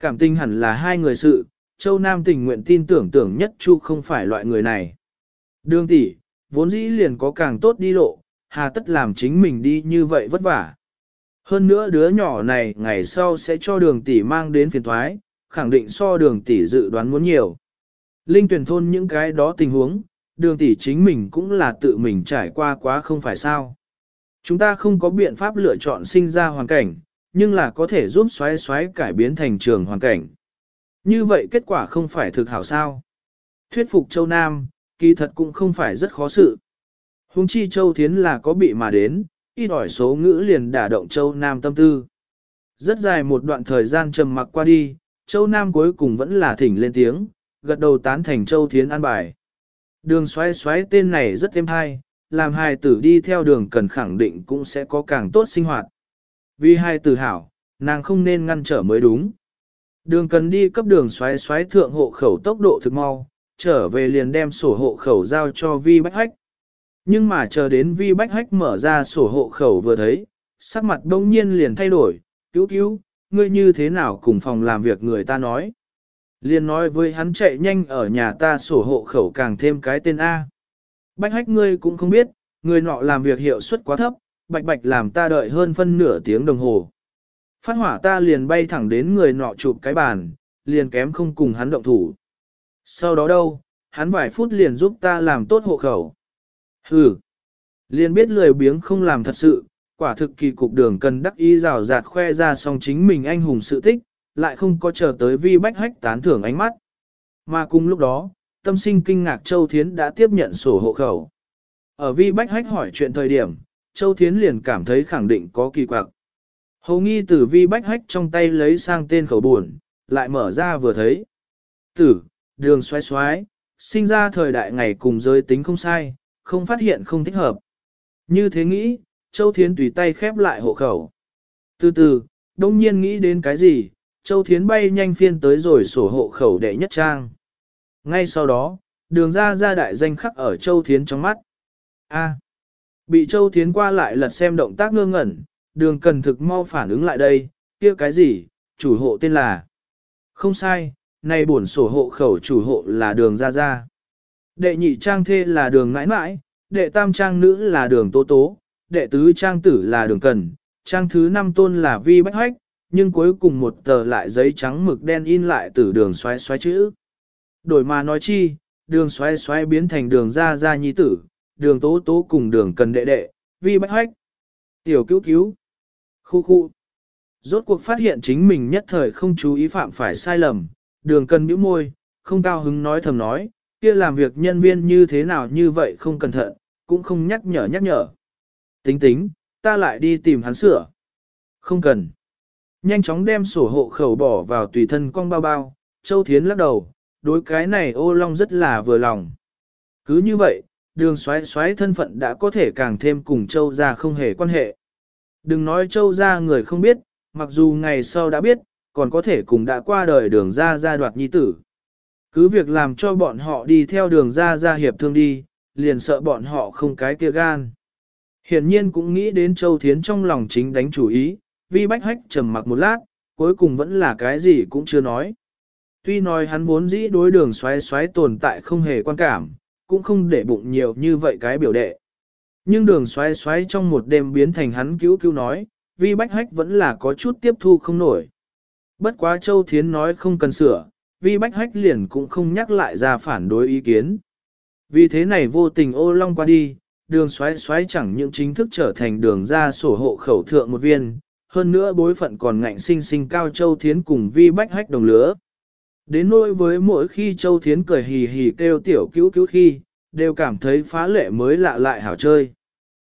Cảm tình hẳn là hai người sự, châu Nam tình nguyện tin tưởng tưởng nhất chu không phải loại người này. Đường tỷ, vốn dĩ liền có càng tốt đi lộ, hà tất làm chính mình đi như vậy vất vả. Hơn nữa đứa nhỏ này ngày sau sẽ cho đường tỷ mang đến phiền thoái, khẳng định so đường tỷ dự đoán muốn nhiều. Linh tuyển thôn những cái đó tình huống, đường tỷ chính mình cũng là tự mình trải qua quá không phải sao. Chúng ta không có biện pháp lựa chọn sinh ra hoàn cảnh, nhưng là có thể giúp xoáy xoáy cải biến thành trường hoàn cảnh. Như vậy kết quả không phải thực hảo sao. Thuyết phục Châu Nam, kỳ thật cũng không phải rất khó sự. Hùng chi Châu Thiến là có bị mà đến, ít ỏi số ngữ liền đả động Châu Nam tâm tư. Rất dài một đoạn thời gian trầm mặc qua đi, Châu Nam cuối cùng vẫn là thỉnh lên tiếng, gật đầu tán thành Châu Thiến an bài. Đường xoáy xoáy tên này rất êm hay, làm hài tử đi theo đường cần khẳng định cũng sẽ có càng tốt sinh hoạt. Vì hài tử hảo, nàng không nên ngăn trở mới đúng. Đường cần đi cấp đường xoáy xoáy thượng hộ khẩu tốc độ thực mau, trở về liền đem sổ hộ khẩu giao cho Vi Bách Hách. Nhưng mà chờ đến Vi Bách Hách mở ra sổ hộ khẩu vừa thấy, sắc mặt đông nhiên liền thay đổi, cứu cứu, ngươi như thế nào cùng phòng làm việc người ta nói. Liền nói với hắn chạy nhanh ở nhà ta sổ hộ khẩu càng thêm cái tên A. Bách hách ngươi cũng không biết, người nọ làm việc hiệu suất quá thấp, bạch bạch làm ta đợi hơn phân nửa tiếng đồng hồ. Phát hỏa ta liền bay thẳng đến người nọ chụp cái bàn, liền kém không cùng hắn động thủ. Sau đó đâu, hắn vài phút liền giúp ta làm tốt hộ khẩu. Hừ, liền biết lười biếng không làm thật sự, quả thực kỳ cục đường cần đắc ý rào rạt khoe ra xong chính mình anh hùng sự tích, lại không có chờ tới vi bách hách tán thưởng ánh mắt. Mà cùng lúc đó, tâm sinh kinh ngạc Châu Thiến đã tiếp nhận sổ hộ khẩu. Ở vi bách hách hỏi chuyện thời điểm, Châu Thiến liền cảm thấy khẳng định có kỳ quặc. Hầu nghi tử vi bách hách trong tay lấy sang tên khẩu buồn, lại mở ra vừa thấy. Tử, đường xoay xoái, sinh ra thời đại ngày cùng giới tính không sai, không phát hiện không thích hợp. Như thế nghĩ, Châu Thiến tùy tay khép lại hộ khẩu. Từ từ, đông nhiên nghĩ đến cái gì, Châu Thiến bay nhanh phiên tới rồi sổ hộ khẩu đệ nhất trang. Ngay sau đó, đường ra ra đại danh khắc ở Châu Thiến trong mắt. A. bị Châu Thiến qua lại lật xem động tác ngơ ngẩn, đường cần thực mau phản ứng lại đây, kia cái gì, chủ hộ tên là. Không sai, này bổn sổ hộ khẩu chủ hộ là đường ra ra. Đệ nhị trang thê là đường Mãi mãi, đệ tam trang nữ là đường tố tố, đệ tứ trang tử là đường cần, trang thứ năm tôn là vi bách hách, nhưng cuối cùng một tờ lại giấy trắng mực đen in lại từ đường xoáy xoáy chữ. Đổi mà nói chi, đường xoáy xoáy biến thành đường ra ra nhi tử, đường tố tố cùng đường cần đệ đệ, vi bách hách. Tiểu cứu cứu. Khu khu. Rốt cuộc phát hiện chính mình nhất thời không chú ý phạm phải sai lầm, đường cần bĩu môi, không cao hứng nói thầm nói, kia làm việc nhân viên như thế nào như vậy không cẩn thận, cũng không nhắc nhở nhắc nhở. Tính tính, ta lại đi tìm hắn sửa. Không cần. Nhanh chóng đem sổ hộ khẩu bỏ vào tùy thân con bao bao, Châu Thiến lắc đầu, đối cái này ô long rất là vừa lòng. Cứ như vậy, đường xoáy xoáy thân phận đã có thể càng thêm cùng Châu Gia không hề quan hệ. Đừng nói Châu Gia người không biết, mặc dù ngày sau đã biết, còn có thể cùng đã qua đời đường ra gia đoạt nhi tử. Cứ việc làm cho bọn họ đi theo đường ra ra hiệp thương đi, liền sợ bọn họ không cái kia gan. Hiển nhiên cũng nghĩ đến Châu Thiến trong lòng chính đánh chủ ý, vi bách hách trầm mặc một lát, cuối cùng vẫn là cái gì cũng chưa nói. Tuy nói hắn vốn dĩ đối đường xoáy xoáy tồn tại không hề quan cảm, cũng không để bụng nhiều như vậy cái biểu đệ. Nhưng đường xoáy xoáy trong một đêm biến thành hắn cứu cứu nói, vi bách hách vẫn là có chút tiếp thu không nổi. Bất quá Châu Thiến nói không cần sửa, vi bách hách liền cũng không nhắc lại ra phản đối ý kiến. Vì thế này vô tình ô long qua đi, đường xoáy xoáy chẳng những chính thức trở thành đường ra sổ hộ khẩu thượng một viên, hơn nữa bối phận còn ngạnh sinh sinh cao Châu Thiến cùng vi bách hách đồng lứa. Đến nỗi với mỗi khi Châu Thiến cười hì hì kêu tiểu cứu cứu khi, đều cảm thấy phá lệ mới lạ lại hảo chơi.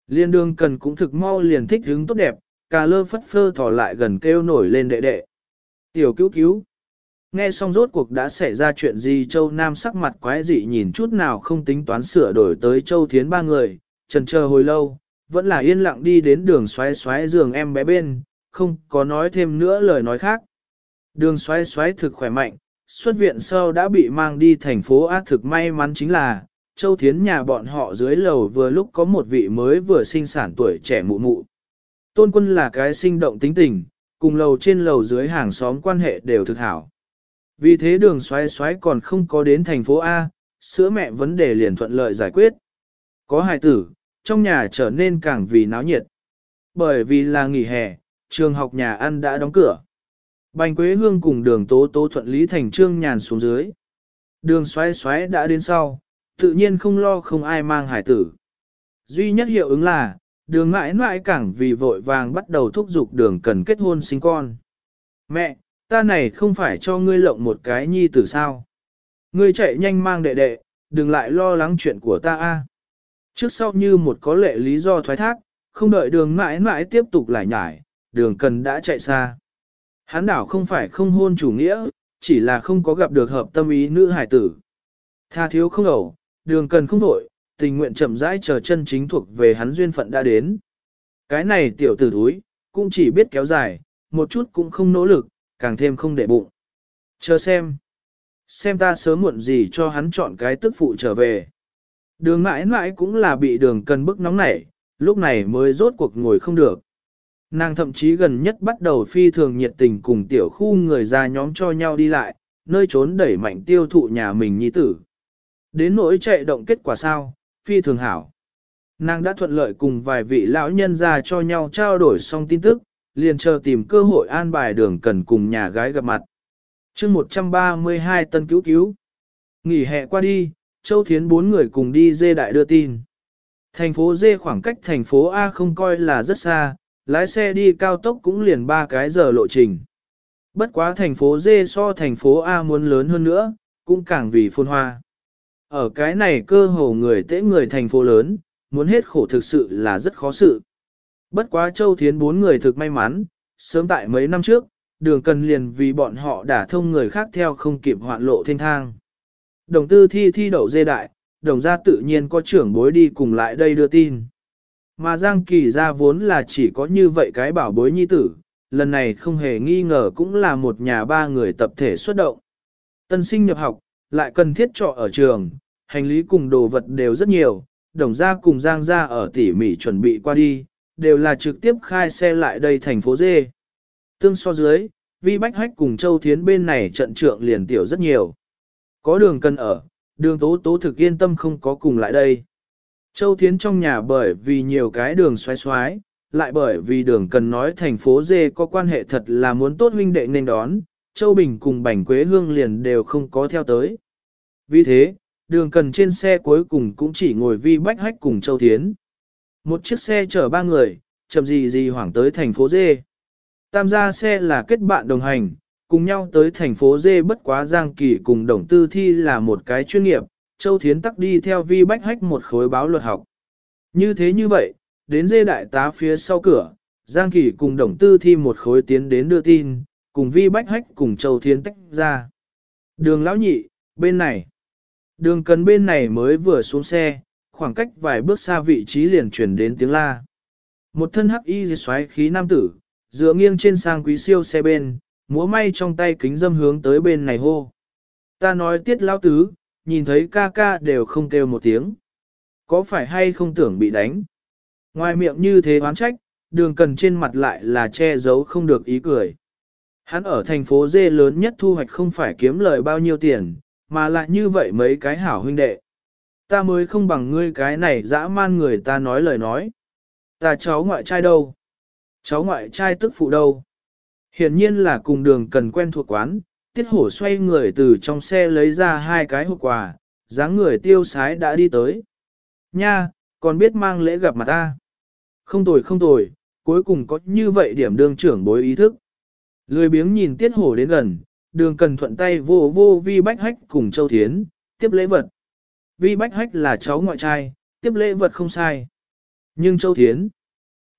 Liên đương cần cũng thực mau liền thích hứng tốt đẹp, cà lơ phất phơ thỏ lại gần kêu nổi lên đệ đệ. Tiểu cứu cứu. Nghe xong rốt cuộc đã xảy ra chuyện gì Châu Nam sắc mặt quái dị nhìn chút nào không tính toán sửa đổi tới Châu Thiến ba người, trần chờ hồi lâu, vẫn là yên lặng đi đến đường xoáy xoáy giường em bé bên, không có nói thêm nữa lời nói khác. Đường xoáy xoáy thực khỏe mạnh, xuất viện sau đã bị mang đi thành phố A thực may mắn chính là, Châu Thiến nhà bọn họ dưới lầu vừa lúc có một vị mới vừa sinh sản tuổi trẻ mụ mụ. Tôn quân là cái sinh động tính tình, cùng lầu trên lầu dưới hàng xóm quan hệ đều thực hảo. Vì thế đường xoáy xoáy còn không có đến thành phố A, sữa mẹ vấn đề liền thuận lợi giải quyết. Có hài tử, trong nhà trở nên càng vì náo nhiệt. Bởi vì là nghỉ hè, trường học nhà ăn đã đóng cửa. Bành Quế Hương cùng đường tố tố thuận lý thành trương nhàn xuống dưới. Đường xoáy xoáy đã đến sau, tự nhiên không lo không ai mang hải tử. Duy nhất hiệu ứng là, đường mãi mãi càng vì vội vàng bắt đầu thúc giục đường cần kết hôn sinh con. Mẹ, ta này không phải cho ngươi lộng một cái nhi tử sao. Ngươi chạy nhanh mang đệ đệ, đừng lại lo lắng chuyện của ta a. Trước sau như một có lệ lý do thoái thác, không đợi đường mãi mãi tiếp tục lại nhải, đường cần đã chạy xa. Hán đảo không phải không hôn chủ nghĩa, chỉ là không có gặp được hợp tâm ý nữ hải tử. Tha thiếu không ẩu, đường cần không đổi, tình nguyện chậm rãi chờ chân chính thuộc về hắn duyên phận đã đến. Cái này tiểu tử thúi, cũng chỉ biết kéo dài, một chút cũng không nỗ lực, càng thêm không để bụng. Chờ xem. Xem ta sớm muộn gì cho hắn chọn cái tức phụ trở về. Đường mãi mãi cũng là bị đường cần bức nóng nảy, lúc này mới rốt cuộc ngồi không được. Nàng thậm chí gần nhất bắt đầu phi thường nhiệt tình cùng tiểu khu người ra nhóm cho nhau đi lại, nơi trốn đẩy mạnh tiêu thụ nhà mình nhi tử. Đến nỗi chạy động kết quả sao, phi thường hảo. Nàng đã thuận lợi cùng vài vị lão nhân ra cho nhau trao đổi xong tin tức, liền chờ tìm cơ hội an bài đường cần cùng nhà gái gặp mặt. chương 132 tân cứu cứu. Nghỉ hè qua đi, Châu Thiến bốn người cùng đi dê đại đưa tin. Thành phố dê khoảng cách thành phố A không coi là rất xa, lái xe đi cao tốc cũng liền ba cái giờ lộ trình. Bất quá thành phố D so thành phố A muốn lớn hơn nữa, cũng càng vì phôn hoa. Ở cái này cơ hồ người tễ người thành phố lớn, muốn hết khổ thực sự là rất khó sự. Bất quá Châu Thiến bốn người thực may mắn, sớm tại mấy năm trước, đường cần liền vì bọn họ đã thông người khác theo không kịp hoạn lộ thiên thang. Đồng tư thi thi đậu dê đại, đồng gia tự nhiên có trưởng bối đi cùng lại đây đưa tin. Mà Giang Kỳ ra vốn là chỉ có như vậy cái bảo bối nhi tử, lần này không hề nghi ngờ cũng là một nhà ba người tập thể xuất động. Tân sinh nhập học, lại cần thiết trọ ở trường, hành lý cùng đồ vật đều rất nhiều, đồng gia cùng Giang gia ở tỉ mỉ chuẩn bị qua đi, đều là trực tiếp khai xe lại đây thành phố Dê. Tương so dưới, vi bách hách cùng Châu Thiến bên này trận trượng liền tiểu rất nhiều. Có đường cần ở, đường tố tố thực yên tâm không có cùng lại đây. Châu Thiến trong nhà bởi vì nhiều cái đường xoái xoái, lại bởi vì đường cần nói thành phố Dê có quan hệ thật là muốn tốt huynh đệ nên đón, Châu Bình cùng Bảnh Quế Hương liền đều không có theo tới. Vì thế, đường cần trên xe cuối cùng cũng chỉ ngồi vi bách hách cùng Châu Thiến. Một chiếc xe chở ba người, chậm gì gì hoảng tới thành phố Dê. Tam gia xe là kết bạn đồng hành, cùng nhau tới thành phố Dê bất quá Giang Kỳ cùng Đồng Tư Thi là một cái chuyên nghiệp, Châu Thiến tắc đi theo vi bách hách một khối báo luật học. Như thế như vậy, đến Dê đại tá phía sau cửa, Giang Kỳ cùng Đồng Tư Thi một khối tiến đến đưa tin, cùng vi bách hách cùng Châu Thiến tách ra. Đường lão nhị, bên này. Đường cần bên này mới vừa xuống xe, khoảng cách vài bước xa vị trí liền chuyển đến tiếng la. Một thân hắc y xoáy khí nam tử, dựa nghiêng trên sang quý siêu xe bên, múa may trong tay kính dâm hướng tới bên này hô. Ta nói tiết lão tứ, nhìn thấy ca ca đều không kêu một tiếng. Có phải hay không tưởng bị đánh? Ngoài miệng như thế oán trách, đường cần trên mặt lại là che giấu không được ý cười. Hắn ở thành phố dê lớn nhất thu hoạch không phải kiếm lời bao nhiêu tiền, mà lại như vậy mấy cái hảo huynh đệ. Ta mới không bằng ngươi cái này dã man người ta nói lời nói. Ta cháu ngoại trai đâu? Cháu ngoại trai tức phụ đâu? Hiển nhiên là cùng đường cần quen thuộc quán, tiết hổ xoay người từ trong xe lấy ra hai cái hộp quà, dáng người tiêu sái đã đi tới. Nha, còn biết mang lễ gặp mặt ta. Không tồi không tồi, cuối cùng có như vậy điểm đường trưởng bối ý thức. Lười biếng nhìn tiết hổ đến gần, đường cần thuận tay vô vô vi bách hách cùng châu thiến, tiếp lễ vật. Vi bách hách là cháu ngoại trai, tiếp lễ vật không sai. Nhưng châu thiến,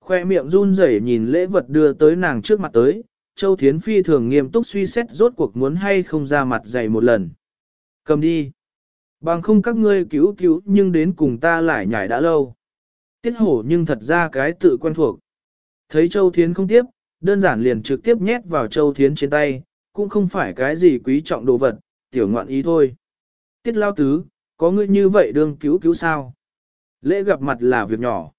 khoe miệng run rẩy nhìn lễ vật đưa tới nàng trước mặt tới, châu thiến phi thường nghiêm túc suy xét rốt cuộc muốn hay không ra mặt dày một lần. Cầm đi. Bằng không các ngươi cứu cứu nhưng đến cùng ta lại nhảy đã lâu. Tiết hổ nhưng thật ra cái tự quen thuộc. Thấy Châu Thiến không tiếp, đơn giản liền trực tiếp nhét vào Châu Thiến trên tay, cũng không phải cái gì quý trọng đồ vật, tiểu ngoạn ý thôi. Tiết lao tứ, có ngươi như vậy đương cứu cứu sao? Lễ gặp mặt là việc nhỏ.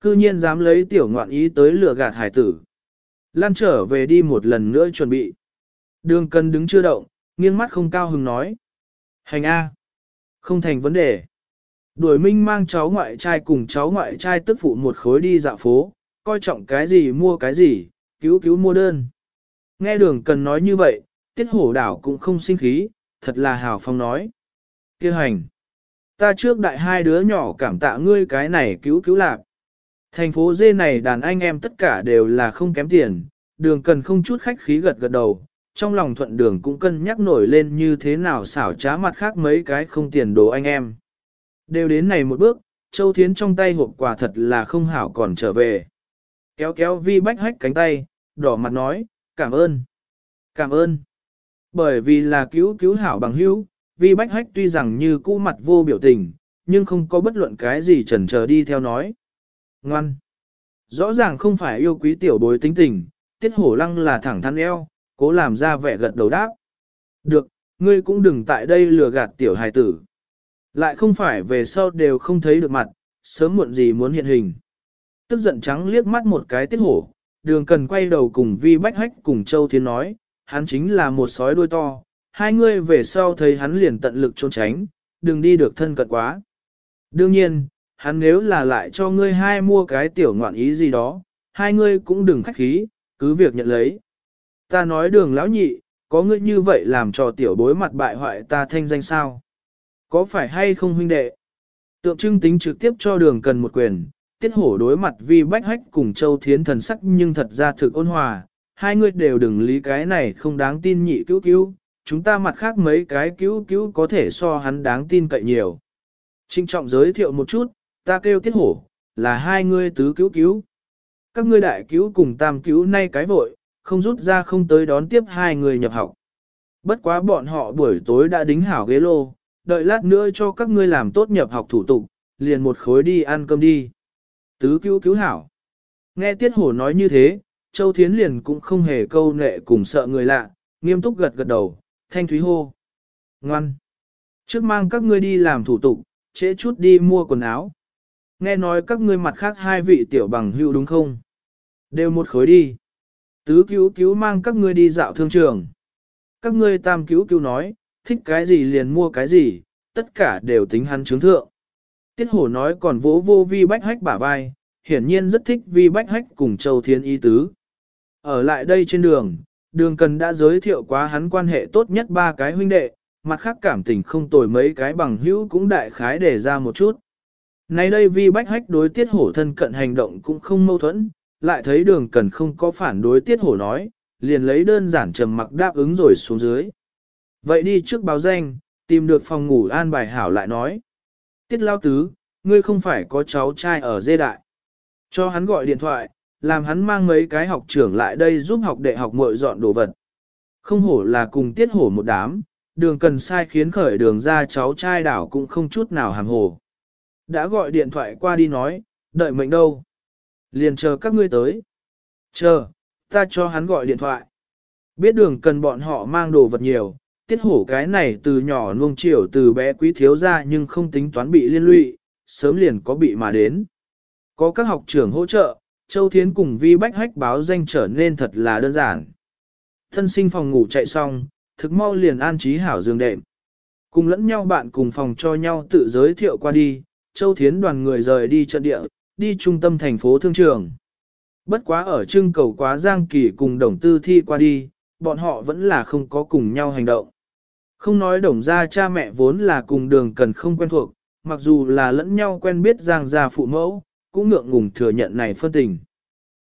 Cư nhiên dám lấy tiểu ngoạn ý tới lừa gạt hải tử. Lan trở về đi một lần nữa chuẩn bị. Đường cần đứng chưa động, nghiêng mắt không cao hứng nói. Hành A. Không thành vấn đề. Đuổi minh mang cháu ngoại trai cùng cháu ngoại trai tức phụ một khối đi dạo phố, coi trọng cái gì mua cái gì, cứu cứu mua đơn. Nghe đường cần nói như vậy, tiết hổ đảo cũng không sinh khí, thật là hào phong nói. Kêu hành. Ta trước đại hai đứa nhỏ cảm tạ ngươi cái này cứu cứu lạc. Thành phố dê này đàn anh em tất cả đều là không kém tiền, đường cần không chút khách khí gật gật đầu, trong lòng thuận đường cũng cân nhắc nổi lên như thế nào xảo trá mặt khác mấy cái không tiền đồ anh em. Đều đến này một bước, Châu Thiến trong tay hộp quà thật là không hảo còn trở về. Kéo kéo vi bách hách cánh tay, đỏ mặt nói, cảm ơn, cảm ơn. Bởi vì là cứu cứu hảo bằng hữu, vi bách hách tuy rằng như cũ mặt vô biểu tình, nhưng không có bất luận cái gì chần chờ đi theo nói. Ngoan! Rõ ràng không phải yêu quý tiểu bối tính tình, tiết hổ lăng là thẳng thắn eo, cố làm ra vẻ gật đầu đáp. Được, ngươi cũng đừng tại đây lừa gạt tiểu hài tử. Lại không phải về sau đều không thấy được mặt, sớm muộn gì muốn hiện hình. Tức giận trắng liếc mắt một cái tiết hổ, đường cần quay đầu cùng vi bách hách cùng Châu Thiên nói, hắn chính là một sói đuôi to, hai ngươi về sau thấy hắn liền tận lực trốn tránh, đừng đi được thân cận quá. Đương nhiên, hắn nếu là lại cho ngươi hai mua cái tiểu ngoạn ý gì đó, hai ngươi cũng đừng khách khí, cứ việc nhận lấy. Ta nói đường lão nhị, có ngươi như vậy làm cho tiểu bối mặt bại hoại ta thanh danh sao? Có phải hay không huynh đệ? Tượng trưng tính trực tiếp cho đường cần một quyền, tiết hổ đối mặt vi bách hách cùng châu thiến thần sắc nhưng thật ra thực ôn hòa, hai ngươi đều đừng lý cái này không đáng tin nhị cứu cứu, chúng ta mặt khác mấy cái cứu cứu có thể so hắn đáng tin cậy nhiều. Trinh trọng giới thiệu một chút, ta kêu tiết hổ, là hai ngươi tứ cứu cứu. Các ngươi đại cứu cùng tam cứu nay cái vội, không rút ra không tới đón tiếp hai người nhập học. Bất quá bọn họ buổi tối đã đính hảo ghế lô, đợi lát nữa cho các ngươi làm tốt nhập học thủ tục, liền một khối đi ăn cơm đi. Tứ cứu cứu hảo. Nghe tiết hổ nói như thế, Châu Thiến liền cũng không hề câu nệ cùng sợ người lạ, nghiêm túc gật gật đầu, thanh thúy hô. Ngoan! Trước mang các ngươi đi làm thủ tục, trễ chút đi mua quần áo. Nghe nói các ngươi mặt khác hai vị tiểu bằng hữu đúng không? Đều một khối đi. Tứ cứu cứu mang các ngươi đi dạo thương trường. Các ngươi tam cứu cứu nói, thích cái gì liền mua cái gì, tất cả đều tính hắn chứng thượng. Tiết hổ nói còn vỗ vô vi bách hách bả vai, hiển nhiên rất thích vi bách hách cùng châu thiên y tứ. Ở lại đây trên đường, đường cần đã giới thiệu quá hắn quan hệ tốt nhất ba cái huynh đệ, mặt khác cảm tình không tồi mấy cái bằng hữu cũng đại khái để ra một chút. Nay đây vi bách hách đối tiết hổ thân cận hành động cũng không mâu thuẫn, lại thấy đường cần không có phản đối tiết hổ nói, liền lấy đơn giản trầm mặc đáp ứng rồi xuống dưới. Vậy đi trước báo danh, tìm được phòng ngủ an bài hảo lại nói. Tiết lao tứ, ngươi không phải có cháu trai ở dê đại. Cho hắn gọi điện thoại, làm hắn mang mấy cái học trưởng lại đây giúp học đệ học muội dọn đồ vật. Không hổ là cùng tiết hổ một đám, đường cần sai khiến khởi đường ra cháu trai đảo cũng không chút nào hàm hồ. Đã gọi điện thoại qua đi nói, đợi mệnh đâu. Liền chờ các ngươi tới. Chờ, ta cho hắn gọi điện thoại. Biết đường cần bọn họ mang đồ vật nhiều, tiết hổ cái này từ nhỏ nuông chiều từ bé quý thiếu ra nhưng không tính toán bị liên lụy, sớm liền có bị mà đến. Có các học trưởng hỗ trợ, Châu Thiến cùng Vi Bách Hách báo danh trở nên thật là đơn giản. Thân sinh phòng ngủ chạy xong, thực mau liền an trí hảo giường đệm. Cùng lẫn nhau bạn cùng phòng cho nhau tự giới thiệu qua đi, Châu Thiến đoàn người rời đi trận địa, đi trung tâm thành phố thương trường. Bất quá ở trưng cầu quá giang kỳ cùng đồng tư thi qua đi, bọn họ vẫn là không có cùng nhau hành động. Không nói đồng ra cha mẹ vốn là cùng đường cần không quen thuộc, mặc dù là lẫn nhau quen biết giang gia phụ mẫu, cũng ngượng ngùng thừa nhận này phân tình.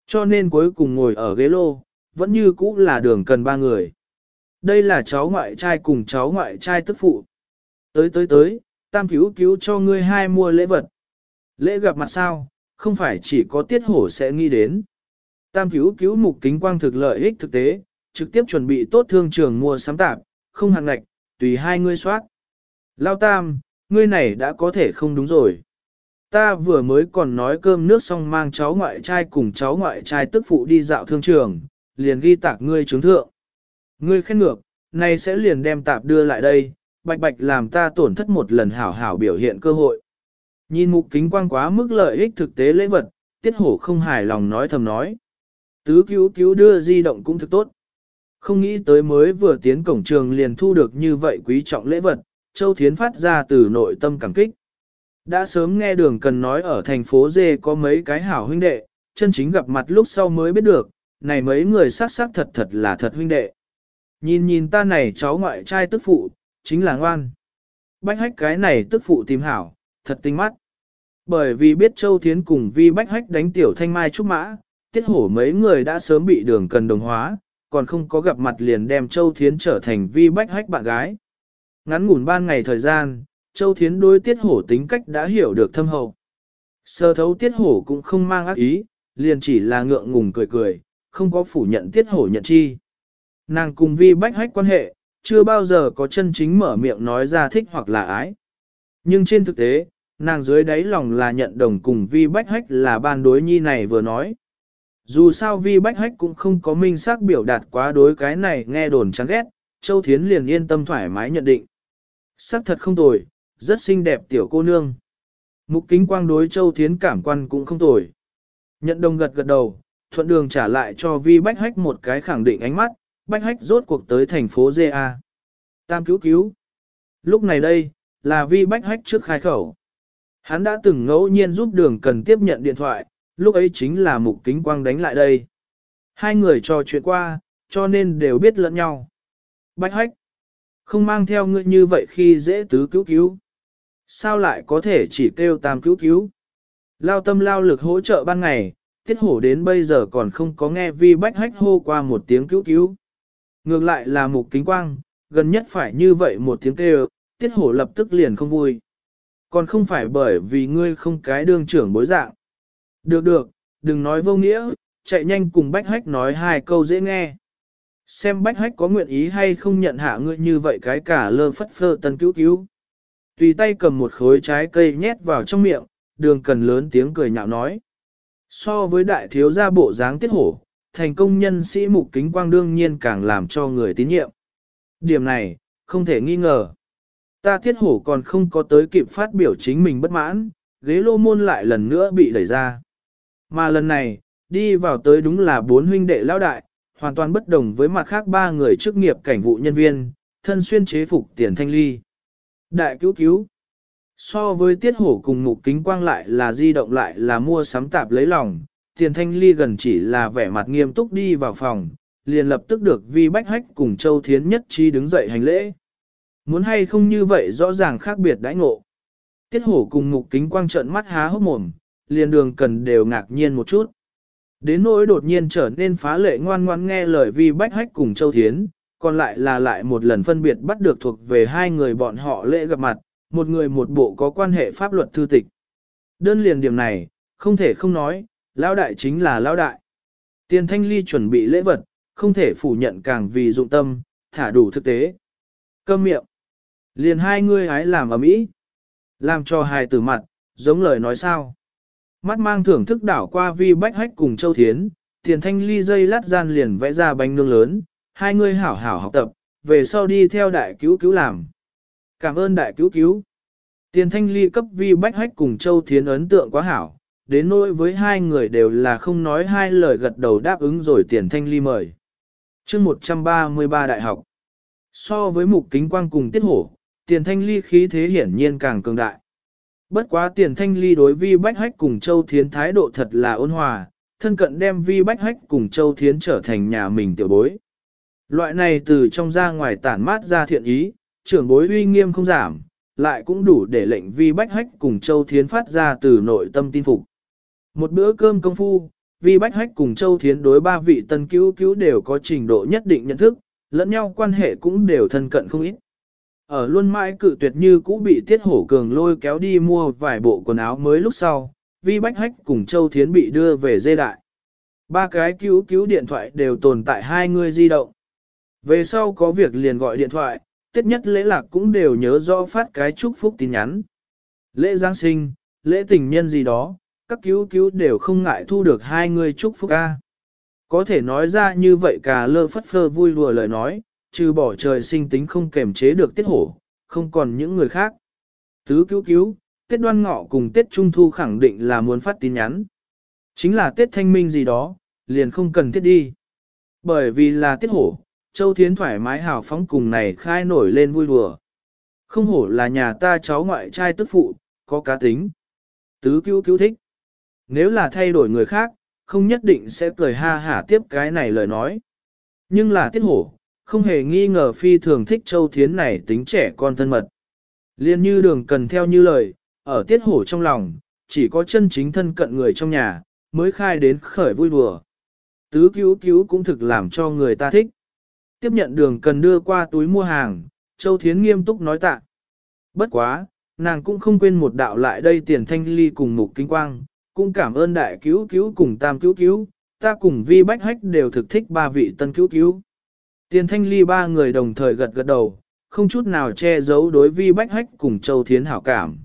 Cho nên cuối cùng ngồi ở ghế lô, vẫn như cũ là đường cần ba người. Đây là cháu ngoại trai cùng cháu ngoại trai tức phụ. Tới tới tới, tam cứu cứu cho ngươi hai mua lễ vật. Lễ gặp mặt sao, không phải chỉ có tiết hổ sẽ nghĩ đến. Tam cứu cứu mục kính quang thực lợi ích thực tế, trực tiếp chuẩn bị tốt thương trường mua sắm tạp, không hàng ngạch, tùy hai ngươi soát. Lao tam, ngươi này đã có thể không đúng rồi. Ta vừa mới còn nói cơm nước xong mang cháu ngoại trai cùng cháu ngoại trai tức phụ đi dạo thương trường, liền ghi tạc ngươi chứng thượng. Ngươi khen ngược, này sẽ liền đem tạp đưa lại đây, bạch bạch làm ta tổn thất một lần hảo hảo biểu hiện cơ hội. Nhìn mục kính quang quá mức lợi ích thực tế lễ vật, tiết hổ không hài lòng nói thầm nói. Tứ cứu cứu đưa di động cũng thực tốt. Không nghĩ tới mới vừa tiến cổng trường liền thu được như vậy quý trọng lễ vật, Châu Thiến phát ra từ nội tâm cảm kích. Đã sớm nghe đường cần nói ở thành phố Dê có mấy cái hảo huynh đệ, chân chính gặp mặt lúc sau mới biết được, này mấy người sát sát thật thật là thật huynh đệ. Nhìn nhìn ta này cháu ngoại trai tức phụ, chính là ngoan. Bách hách cái này tức phụ tìm hảo, thật tinh mắt. Bởi vì biết Châu Thiến cùng Vi Bách Hách đánh tiểu thanh mai trúc mã, tiết hổ mấy người đã sớm bị đường cần đồng hóa, còn không có gặp mặt liền đem Châu Thiến trở thành Vi Bách Hách bạn gái. Ngắn ngủn ban ngày thời gian, Châu Thiến đối tiết hổ tính cách đã hiểu được thâm hậu. Sơ thấu tiết hổ cũng không mang ác ý, liền chỉ là ngượng ngùng cười cười, không có phủ nhận tiết hổ nhận chi. Nàng cùng Vi Bách Hách quan hệ, chưa bao giờ có chân chính mở miệng nói ra thích hoặc là ái. Nhưng trên thực tế, nàng dưới đáy lòng là nhận đồng cùng Vi Bách Hách là ban đối nhi này vừa nói. Dù sao Vi Bách Hách cũng không có minh xác biểu đạt quá đối cái này nghe đồn chán ghét, Châu Thiến liền yên tâm thoải mái nhận định. Sắc thật không tồi, rất xinh đẹp tiểu cô nương. Mục kính quang đối Châu Thiến cảm quan cũng không tồi. Nhận đồng gật gật đầu, thuận đường trả lại cho Vi Bách Hách một cái khẳng định ánh mắt, Bách Hách rốt cuộc tới thành phố GA. Tam cứu cứu. Lúc này đây, là Vi Bách Hách trước khai khẩu. Hắn đã từng ngẫu nhiên giúp đường cần tiếp nhận điện thoại, lúc ấy chính là mục kính quang đánh lại đây. Hai người trò chuyện qua, cho nên đều biết lẫn nhau. Bách hách, không mang theo ngươi như vậy khi dễ tứ cứu cứu. Sao lại có thể chỉ kêu tam cứu cứu? Lao tâm lao lực hỗ trợ ban ngày, tiết hổ đến bây giờ còn không có nghe vi bách hách hô qua một tiếng cứu cứu. Ngược lại là mục kính quang, gần nhất phải như vậy một tiếng kêu, tiết hổ lập tức liền không vui. Còn không phải bởi vì ngươi không cái đương trưởng bối dạng. Được được, đừng nói vô nghĩa, chạy nhanh cùng bách hách nói hai câu dễ nghe. Xem bách hách có nguyện ý hay không nhận hạ ngươi như vậy cái cả lơ phất phơ tân cứu cứu. Tùy tay cầm một khối trái cây nhét vào trong miệng, đường cần lớn tiếng cười nhạo nói. So với đại thiếu gia bộ dáng tiết hổ, thành công nhân sĩ mục kính quang đương nhiên càng làm cho người tín nhiệm. Điểm này, không thể nghi ngờ. Ta tiết hổ còn không có tới kịp phát biểu chính mình bất mãn, ghế lô môn lại lần nữa bị đẩy ra. Mà lần này, đi vào tới đúng là bốn huynh đệ lão đại, hoàn toàn bất đồng với mặt khác ba người chức nghiệp cảnh vụ nhân viên, thân xuyên chế phục tiền thanh ly. Đại cứu cứu. So với tiết hổ cùng mục kính quang lại là di động lại là mua sắm tạp lấy lòng, tiền thanh ly gần chỉ là vẻ mặt nghiêm túc đi vào phòng, liền lập tức được vi bách hách cùng châu thiến nhất chi đứng dậy hành lễ. Muốn hay không như vậy rõ ràng khác biệt đãi ngộ. Tiết hổ cùng mục kính quang trợn mắt há hốc mồm, liền đường cần đều ngạc nhiên một chút. Đến nỗi đột nhiên trở nên phá lệ ngoan ngoan nghe lời vi bách hách cùng châu thiến, còn lại là lại một lần phân biệt bắt được thuộc về hai người bọn họ lễ gặp mặt, một người một bộ có quan hệ pháp luật thư tịch. Đơn liền điểm này, không thể không nói, lão đại chính là lão đại. Tiền thanh ly chuẩn bị lễ vật, không thể phủ nhận càng vì dụng tâm, thả đủ thực tế. Câm miệng. Liền hai ngươi hái làm ở mỹ Làm cho hài tử mặt, giống lời nói sao. Mắt mang thưởng thức đảo qua vi bách hách cùng châu thiến, tiền thanh ly dây lát gian liền vẽ ra bánh nương lớn, hai ngươi hảo hảo học tập, về sau đi theo đại cứu cứu làm. Cảm ơn đại cứu cứu. Tiền thanh ly cấp vi bách hách cùng châu thiến ấn tượng quá hảo, đến nỗi với hai người đều là không nói hai lời gật đầu đáp ứng rồi tiền thanh ly mời. chương 133 đại học. So với mục kính quang cùng tiết hổ, tiền thanh ly khí thế hiển nhiên càng cường đại. Bất quá tiền thanh ly đối vi bách hách cùng châu thiến thái độ thật là ôn hòa, thân cận đem vi bách hách cùng châu thiến trở thành nhà mình tiểu bối. Loại này từ trong ra ngoài tản mát ra thiện ý, trưởng bối uy nghiêm không giảm, lại cũng đủ để lệnh vi bách hách cùng châu thiến phát ra từ nội tâm tin phục. Một bữa cơm công phu, vi bách hách cùng châu thiến đối ba vị tân cứu cứu đều có trình độ nhất định nhận thức, lẫn nhau quan hệ cũng đều thân cận không ít. Ở luôn mãi cự tuyệt như cũ bị tiết hổ cường lôi kéo đi mua vài bộ quần áo mới lúc sau, vi bách hách cùng châu thiến bị đưa về dê đại. Ba cái cứu cứu điện thoại đều tồn tại hai người di động. Về sau có việc liền gọi điện thoại, tết nhất lễ lạc cũng đều nhớ rõ phát cái chúc phúc tin nhắn. Lễ Giáng sinh, lễ tình nhân gì đó, các cứu cứu đều không ngại thu được hai người chúc phúc ca. Có thể nói ra như vậy cả lơ phất phơ vui lùa lời nói, trừ bỏ trời sinh tính không kềm chế được tiết hổ, không còn những người khác. Tứ cứu cứu, Tết đoan ngọ cùng Tết trung thu khẳng định là muốn phát tin nhắn. Chính là Tết thanh minh gì đó, liền không cần thiết đi. Bởi vì là tiết hổ, Châu Thiến thoải mái hào phóng cùng này khai nổi lên vui đùa. Không hổ là nhà ta cháu ngoại trai tức phụ, có cá tính. Tứ cứu cứu thích. Nếu là thay đổi người khác, không nhất định sẽ cười ha hả tiếp cái này lời nói. Nhưng là tiết hổ, không hề nghi ngờ phi thường thích Châu Thiến này tính trẻ con thân mật. Liên như đường cần theo như lời, ở tiết hổ trong lòng, chỉ có chân chính thân cận người trong nhà, mới khai đến khởi vui đùa. Tứ cứu cứu cũng thực làm cho người ta thích. Tiếp nhận đường cần đưa qua túi mua hàng, Châu Thiến nghiêm túc nói tạ. Bất quá, nàng cũng không quên một đạo lại đây tiền thanh ly cùng mục kinh quang, cũng cảm ơn đại cứu cứu cùng tam cứu cứu, ta cùng vi bách hách đều thực thích ba vị tân cứu cứu. Tiền thanh ly ba người đồng thời gật gật đầu, không chút nào che giấu đối vi bách hách cùng Châu Thiến hảo cảm.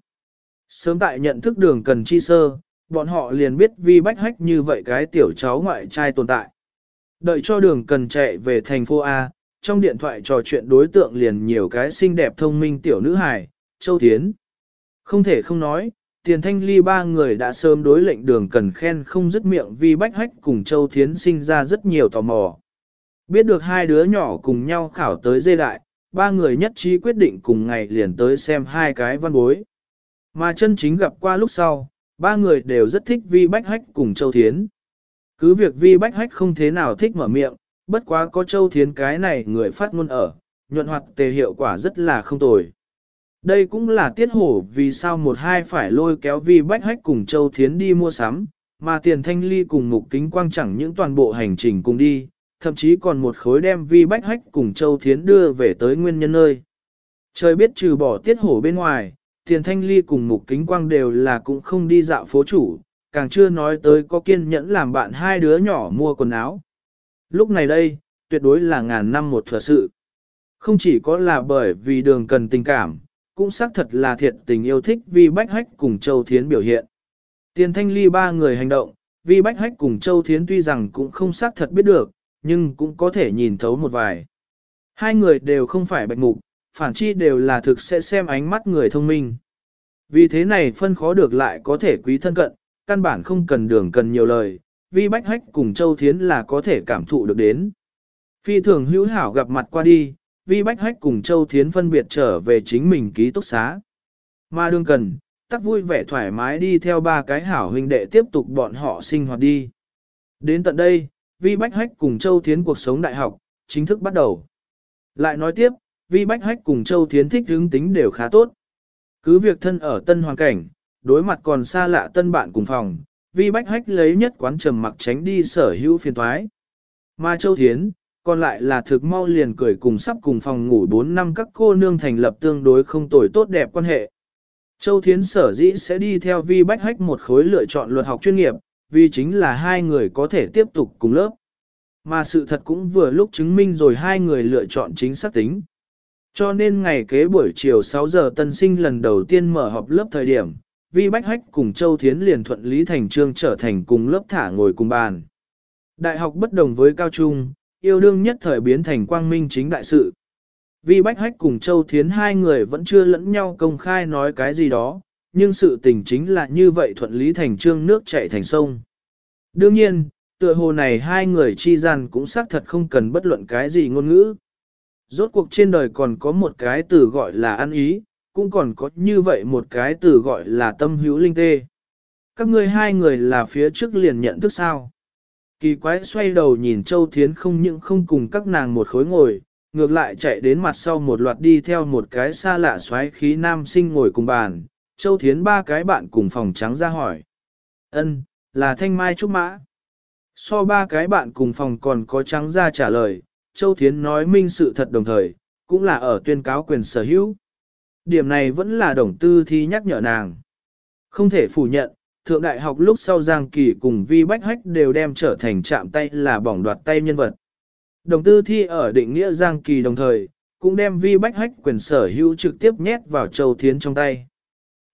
Sớm tại nhận thức đường cần chi sơ, bọn họ liền biết vi bách hách như vậy cái tiểu cháu ngoại trai tồn tại. Đợi cho đường cần chạy về thành phố A, trong điện thoại trò chuyện đối tượng liền nhiều cái xinh đẹp thông minh tiểu nữ hài, Châu Thiến. Không thể không nói, tiền thanh ly ba người đã sớm đối lệnh đường cần khen không dứt miệng vì bách hách cùng Châu Thiến sinh ra rất nhiều tò mò. Biết được hai đứa nhỏ cùng nhau khảo tới dây đại, ba người nhất trí quyết định cùng ngày liền tới xem hai cái văn bối. Mà chân chính gặp qua lúc sau, ba người đều rất thích vi bách hách cùng Châu Thiến. Cứ việc vi bách hách không thế nào thích mở miệng, bất quá có Châu Thiến cái này người phát ngôn ở, nhuận hoạt tề hiệu quả rất là không tồi. Đây cũng là tiết hổ vì sao một hai phải lôi kéo vi bách hách cùng Châu Thiến đi mua sắm, mà tiền thanh ly cùng mục kính quang chẳng những toàn bộ hành trình cùng đi, thậm chí còn một khối đem vi bách hách cùng Châu Thiến đưa về tới nguyên nhân nơi. Trời biết trừ bỏ tiết hổ bên ngoài, tiền thanh ly cùng mục kính quang đều là cũng không đi dạo phố chủ, càng chưa nói tới có kiên nhẫn làm bạn hai đứa nhỏ mua quần áo. Lúc này đây, tuyệt đối là ngàn năm một thừa sự. Không chỉ có là bởi vì đường cần tình cảm, cũng xác thật là thiệt tình yêu thích vì bách hách cùng Châu Thiến biểu hiện. Tiền thanh ly ba người hành động, vì bách hách cùng Châu Thiến tuy rằng cũng không xác thật biết được, nhưng cũng có thể nhìn thấu một vài. Hai người đều không phải bạch mục, phản chi đều là thực sẽ xem ánh mắt người thông minh. Vì thế này phân khó được lại có thể quý thân cận, căn bản không cần đường cần nhiều lời, vì bách hách cùng Châu Thiến là có thể cảm thụ được đến. Phi thường hữu hảo gặp mặt qua đi, vi bách hách cùng Châu Thiến phân biệt trở về chính mình ký túc xá. Mà đương cần, tắc vui vẻ thoải mái đi theo ba cái hảo huynh đệ tiếp tục bọn họ sinh hoạt đi. Đến tận đây, vi bách hách cùng Châu Thiến cuộc sống đại học, chính thức bắt đầu. Lại nói tiếp, vi bách hách cùng Châu Thiến thích hướng tính đều khá tốt. Cứ việc thân ở tân hoàn cảnh, đối mặt còn xa lạ tân bạn cùng phòng, vi bách hách lấy nhất quán trầm mặc tránh đi sở hữu phiền thoái. Mà Châu Thiến, còn lại là thực mau liền cười cùng sắp cùng phòng ngủ 4 năm các cô nương thành lập tương đối không tồi tốt đẹp quan hệ. Châu Thiến sở dĩ sẽ đi theo Vi Bách Hách một khối lựa chọn luật học chuyên nghiệp, vì chính là hai người có thể tiếp tục cùng lớp. Mà sự thật cũng vừa lúc chứng minh rồi hai người lựa chọn chính xác tính. Cho nên ngày kế buổi chiều 6 giờ tân sinh lần đầu tiên mở họp lớp thời điểm, Vi Bách Hách cùng Châu Thiến liền thuận lý thành trương trở thành cùng lớp thả ngồi cùng bàn. Đại học bất đồng với cao trung, yêu đương nhất thời biến thành quang minh chính đại sự. Vi Bách Hách cùng Châu Thiến hai người vẫn chưa lẫn nhau công khai nói cái gì đó, nhưng sự tình chính là như vậy thuận lý thành trương nước chảy thành sông. Đương nhiên, tựa hồ này hai người chi gian cũng xác thật không cần bất luận cái gì ngôn ngữ. Rốt cuộc trên đời còn có một cái từ gọi là ăn ý, cũng còn có như vậy một cái từ gọi là tâm hữu linh tê. Các ngươi hai người là phía trước liền nhận thức sao? Kỳ quái xoay đầu nhìn Châu Thiến không những không cùng các nàng một khối ngồi, ngược lại chạy đến mặt sau một loạt đi theo một cái xa lạ xoáy khí nam sinh ngồi cùng bàn. Châu Thiến ba cái bạn cùng phòng trắng ra hỏi. ân là Thanh Mai Trúc Mã. So ba cái bạn cùng phòng còn có trắng ra trả lời, Châu Thiến nói minh sự thật đồng thời, cũng là ở tuyên cáo quyền sở hữu. Điểm này vẫn là đồng tư thi nhắc nhở nàng. Không thể phủ nhận, thượng đại học lúc sau Giang Kỳ cùng Vi Bách Hách đều đem trở thành chạm tay là bỏng đoạt tay nhân vật. Đồng tư thi ở định nghĩa Giang Kỳ đồng thời, cũng đem Vi Bách Hách quyền sở hữu trực tiếp nhét vào Châu Thiến trong tay.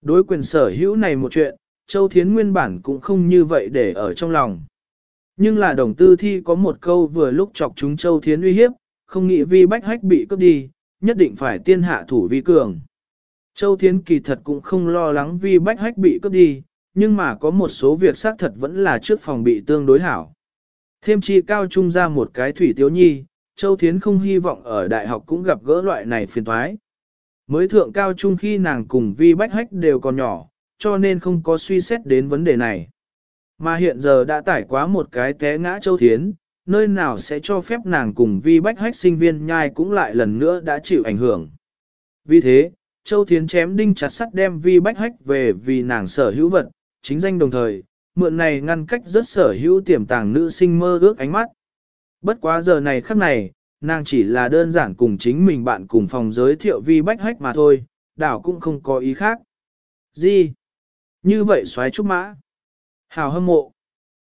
Đối quyền sở hữu này một chuyện, Châu Thiến nguyên bản cũng không như vậy để ở trong lòng. Nhưng là đồng tư thi có một câu vừa lúc chọc chúng Châu Thiến uy hiếp, không nghĩ Vi Bách Hách bị cướp đi, nhất định phải tiên hạ thủ vi cường. Châu Thiến kỳ thật cũng không lo lắng Vi Bách Hách bị cướp đi, nhưng mà có một số việc xác thật vẫn là trước phòng bị tương đối hảo. Thêm chi cao trung ra một cái thủy tiếu nhi, Châu Thiến không hy vọng ở đại học cũng gặp gỡ loại này phiền thoái. Mới thượng cao trung khi nàng cùng vi bách hách đều còn nhỏ, cho nên không có suy xét đến vấn đề này. Mà hiện giờ đã tải quá một cái té ngã Châu Thiến, nơi nào sẽ cho phép nàng cùng vi bách hách sinh viên nhai cũng lại lần nữa đã chịu ảnh hưởng. Vì thế, Châu Thiến chém đinh chặt sắt đem vi bách hách về vì nàng sở hữu vật, chính danh đồng thời, mượn này ngăn cách rất sở hữu tiềm tàng nữ sinh mơ ước ánh mắt. Bất quá giờ này khắc này, nàng chỉ là đơn giản cùng chính mình bạn cùng phòng giới thiệu vi bách hách mà thôi, đảo cũng không có ý khác. Gì? Như vậy xoáy trúc mã. Hào hâm mộ.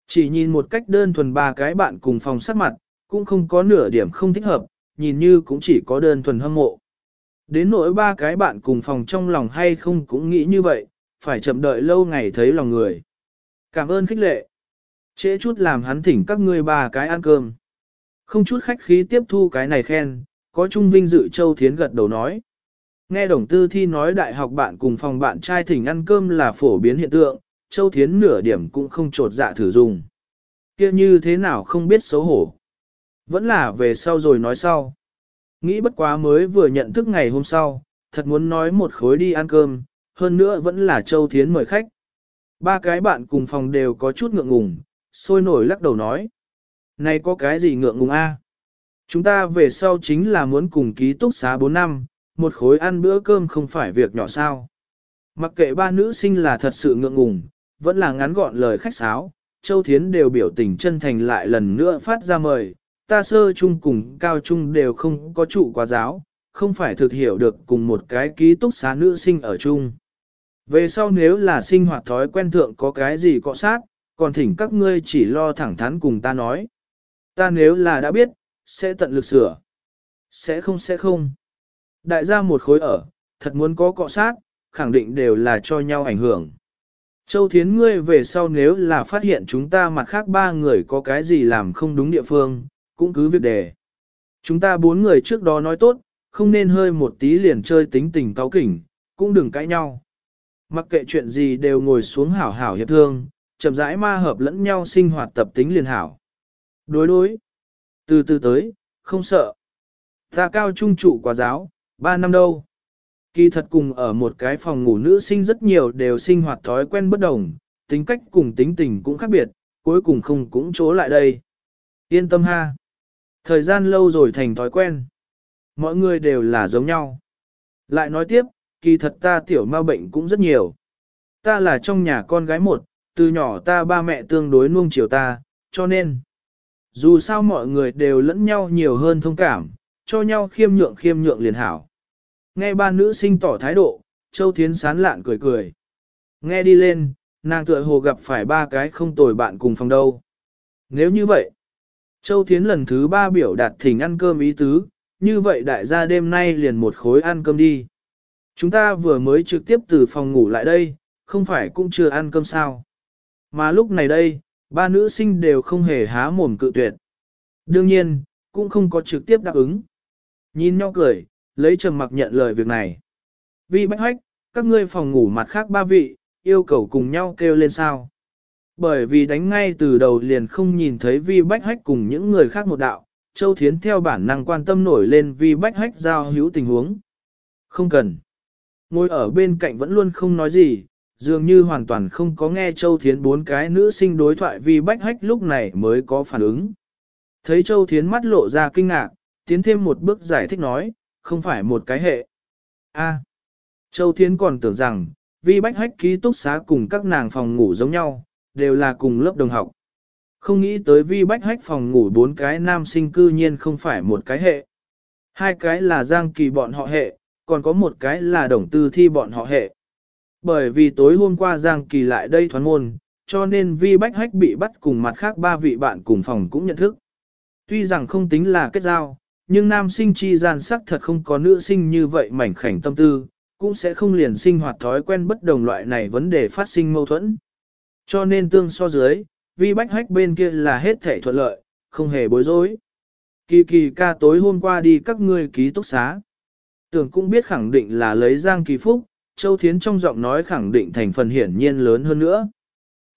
Chỉ nhìn một cách đơn thuần ba cái bạn cùng phòng sắc mặt, cũng không có nửa điểm không thích hợp, nhìn như cũng chỉ có đơn thuần hâm mộ. Đến nỗi ba cái bạn cùng phòng trong lòng hay không cũng nghĩ như vậy, phải chậm đợi lâu ngày thấy lòng người. Cảm ơn khích lệ. Trễ chút làm hắn thỉnh các ngươi ba cái ăn cơm. Không chút khách khí tiếp thu cái này khen, có trung vinh dự Châu Thiến gật đầu nói. Nghe đồng tư thi nói đại học bạn cùng phòng bạn trai thỉnh ăn cơm là phổ biến hiện tượng, Châu Thiến nửa điểm cũng không trột dạ thử dùng. kia như thế nào không biết xấu hổ. Vẫn là về sau rồi nói sau. Nghĩ bất quá mới vừa nhận thức ngày hôm sau, thật muốn nói một khối đi ăn cơm, hơn nữa vẫn là Châu Thiến mời khách. Ba cái bạn cùng phòng đều có chút ngượng ngùng, sôi nổi lắc đầu nói. Này có cái gì ngượng ngùng a? Chúng ta về sau chính là muốn cùng ký túc xá 4 năm, một khối ăn bữa cơm không phải việc nhỏ sao. Mặc kệ ba nữ sinh là thật sự ngượng ngùng, vẫn là ngắn gọn lời khách sáo, Châu Thiến đều biểu tình chân thành lại lần nữa phát ra mời, ta sơ chung cùng cao chung đều không có trụ quá giáo, không phải thực hiểu được cùng một cái ký túc xá nữ sinh ở chung. Về sau nếu là sinh hoạt thói quen thượng có cái gì cọ sát, còn thỉnh các ngươi chỉ lo thẳng thắn cùng ta nói. Ta nếu là đã biết, sẽ tận lực sửa. Sẽ không sẽ không. Đại gia một khối ở, thật muốn có cọ sát, khẳng định đều là cho nhau ảnh hưởng. Châu Thiến ngươi về sau nếu là phát hiện chúng ta mặt khác ba người có cái gì làm không đúng địa phương, cũng cứ việc đề. Chúng ta bốn người trước đó nói tốt, không nên hơi một tí liền chơi tính tình cáo kỉnh, cũng đừng cãi nhau. Mặc kệ chuyện gì đều ngồi xuống hảo hảo hiệp thương, chậm rãi ma hợp lẫn nhau sinh hoạt tập tính liền hảo. Đối đối. Từ từ tới, không sợ. Ta cao trung trụ quả giáo, ba năm đâu. Kỳ thật cùng ở một cái phòng ngủ nữ sinh rất nhiều đều sinh hoạt thói quen bất đồng, tính cách cùng tính tình cũng khác biệt, cuối cùng không cũng chỗ lại đây. Yên tâm ha. Thời gian lâu rồi thành thói quen. Mọi người đều là giống nhau. Lại nói tiếp, kỳ thật ta tiểu ma bệnh cũng rất nhiều. Ta là trong nhà con gái một, từ nhỏ ta ba mẹ tương đối nuông chiều ta, cho nên, dù sao mọi người đều lẫn nhau nhiều hơn thông cảm, cho nhau khiêm nhượng khiêm nhượng liền hảo. Nghe ba nữ sinh tỏ thái độ, Châu Thiến sán lạn cười cười. Nghe đi lên, nàng tựa hồ gặp phải ba cái không tồi bạn cùng phòng đâu. Nếu như vậy, Châu Thiến lần thứ ba biểu đạt thỉnh ăn cơm ý tứ, như vậy đại gia đêm nay liền một khối ăn cơm đi. Chúng ta vừa mới trực tiếp từ phòng ngủ lại đây, không phải cũng chưa ăn cơm sao. Mà lúc này đây, ba nữ sinh đều không hề há mồm cự tuyệt. Đương nhiên, cũng không có trực tiếp đáp ứng. Nhìn nhau cười, lấy trầm mặc nhận lời việc này. Vi bách hách, các ngươi phòng ngủ mặt khác ba vị, yêu cầu cùng nhau kêu lên sao. Bởi vì đánh ngay từ đầu liền không nhìn thấy vi bách hách cùng những người khác một đạo, Châu Thiến theo bản năng quan tâm nổi lên vi bách hách giao hữu tình huống. Không cần. Ngồi ở bên cạnh vẫn luôn không nói gì, dường như hoàn toàn không có nghe Châu Thiến bốn cái nữ sinh đối thoại vì bách hách lúc này mới có phản ứng. Thấy Châu Thiến mắt lộ ra kinh ngạc, tiến thêm một bước giải thích nói, không phải một cái hệ. A. Châu Thiến còn tưởng rằng, vì bách hách ký túc xá cùng các nàng phòng ngủ giống nhau, đều là cùng lớp đồng học. Không nghĩ tới vi bách hách phòng ngủ bốn cái nam sinh cư nhiên không phải một cái hệ. Hai cái là giang kỳ bọn họ hệ, còn có một cái là đồng tư thi bọn họ hệ. Bởi vì tối hôm qua Giang Kỳ lại đây thoán môn, cho nên Vi Bách Hách bị bắt cùng mặt khác ba vị bạn cùng phòng cũng nhận thức. Tuy rằng không tính là kết giao, nhưng nam sinh chi gian sắc thật không có nữ sinh như vậy mảnh khảnh tâm tư, cũng sẽ không liền sinh hoạt thói quen bất đồng loại này vấn đề phát sinh mâu thuẫn. Cho nên tương so dưới, Vi Bách Hách bên kia là hết thể thuận lợi, không hề bối rối. Kỳ kỳ ca tối hôm qua đi các ngươi ký túc xá. Tưởng cũng biết khẳng định là lấy Giang Kỳ Phúc, Châu Thiến trong giọng nói khẳng định thành phần hiển nhiên lớn hơn nữa.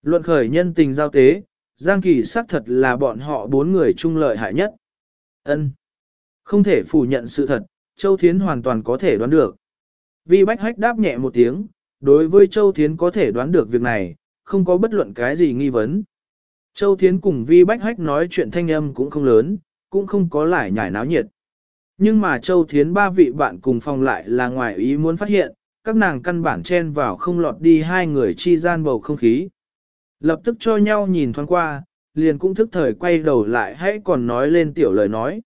Luận khởi nhân tình giao tế, Giang Kỳ xác thật là bọn họ bốn người chung lợi hại nhất. Ân, Không thể phủ nhận sự thật, Châu Thiến hoàn toàn có thể đoán được. Vi Bách Hách đáp nhẹ một tiếng, đối với Châu Thiến có thể đoán được việc này, không có bất luận cái gì nghi vấn. Châu Thiến cùng Vi Bách Hách nói chuyện thanh âm cũng không lớn, cũng không có lại nhải náo nhiệt. Nhưng mà Châu Thiến ba vị bạn cùng phòng lại là ngoài ý muốn phát hiện, các nàng căn bản chen vào không lọt đi hai người chi gian bầu không khí. Lập tức cho nhau nhìn thoáng qua, liền cũng thức thời quay đầu lại hãy còn nói lên tiểu lời nói.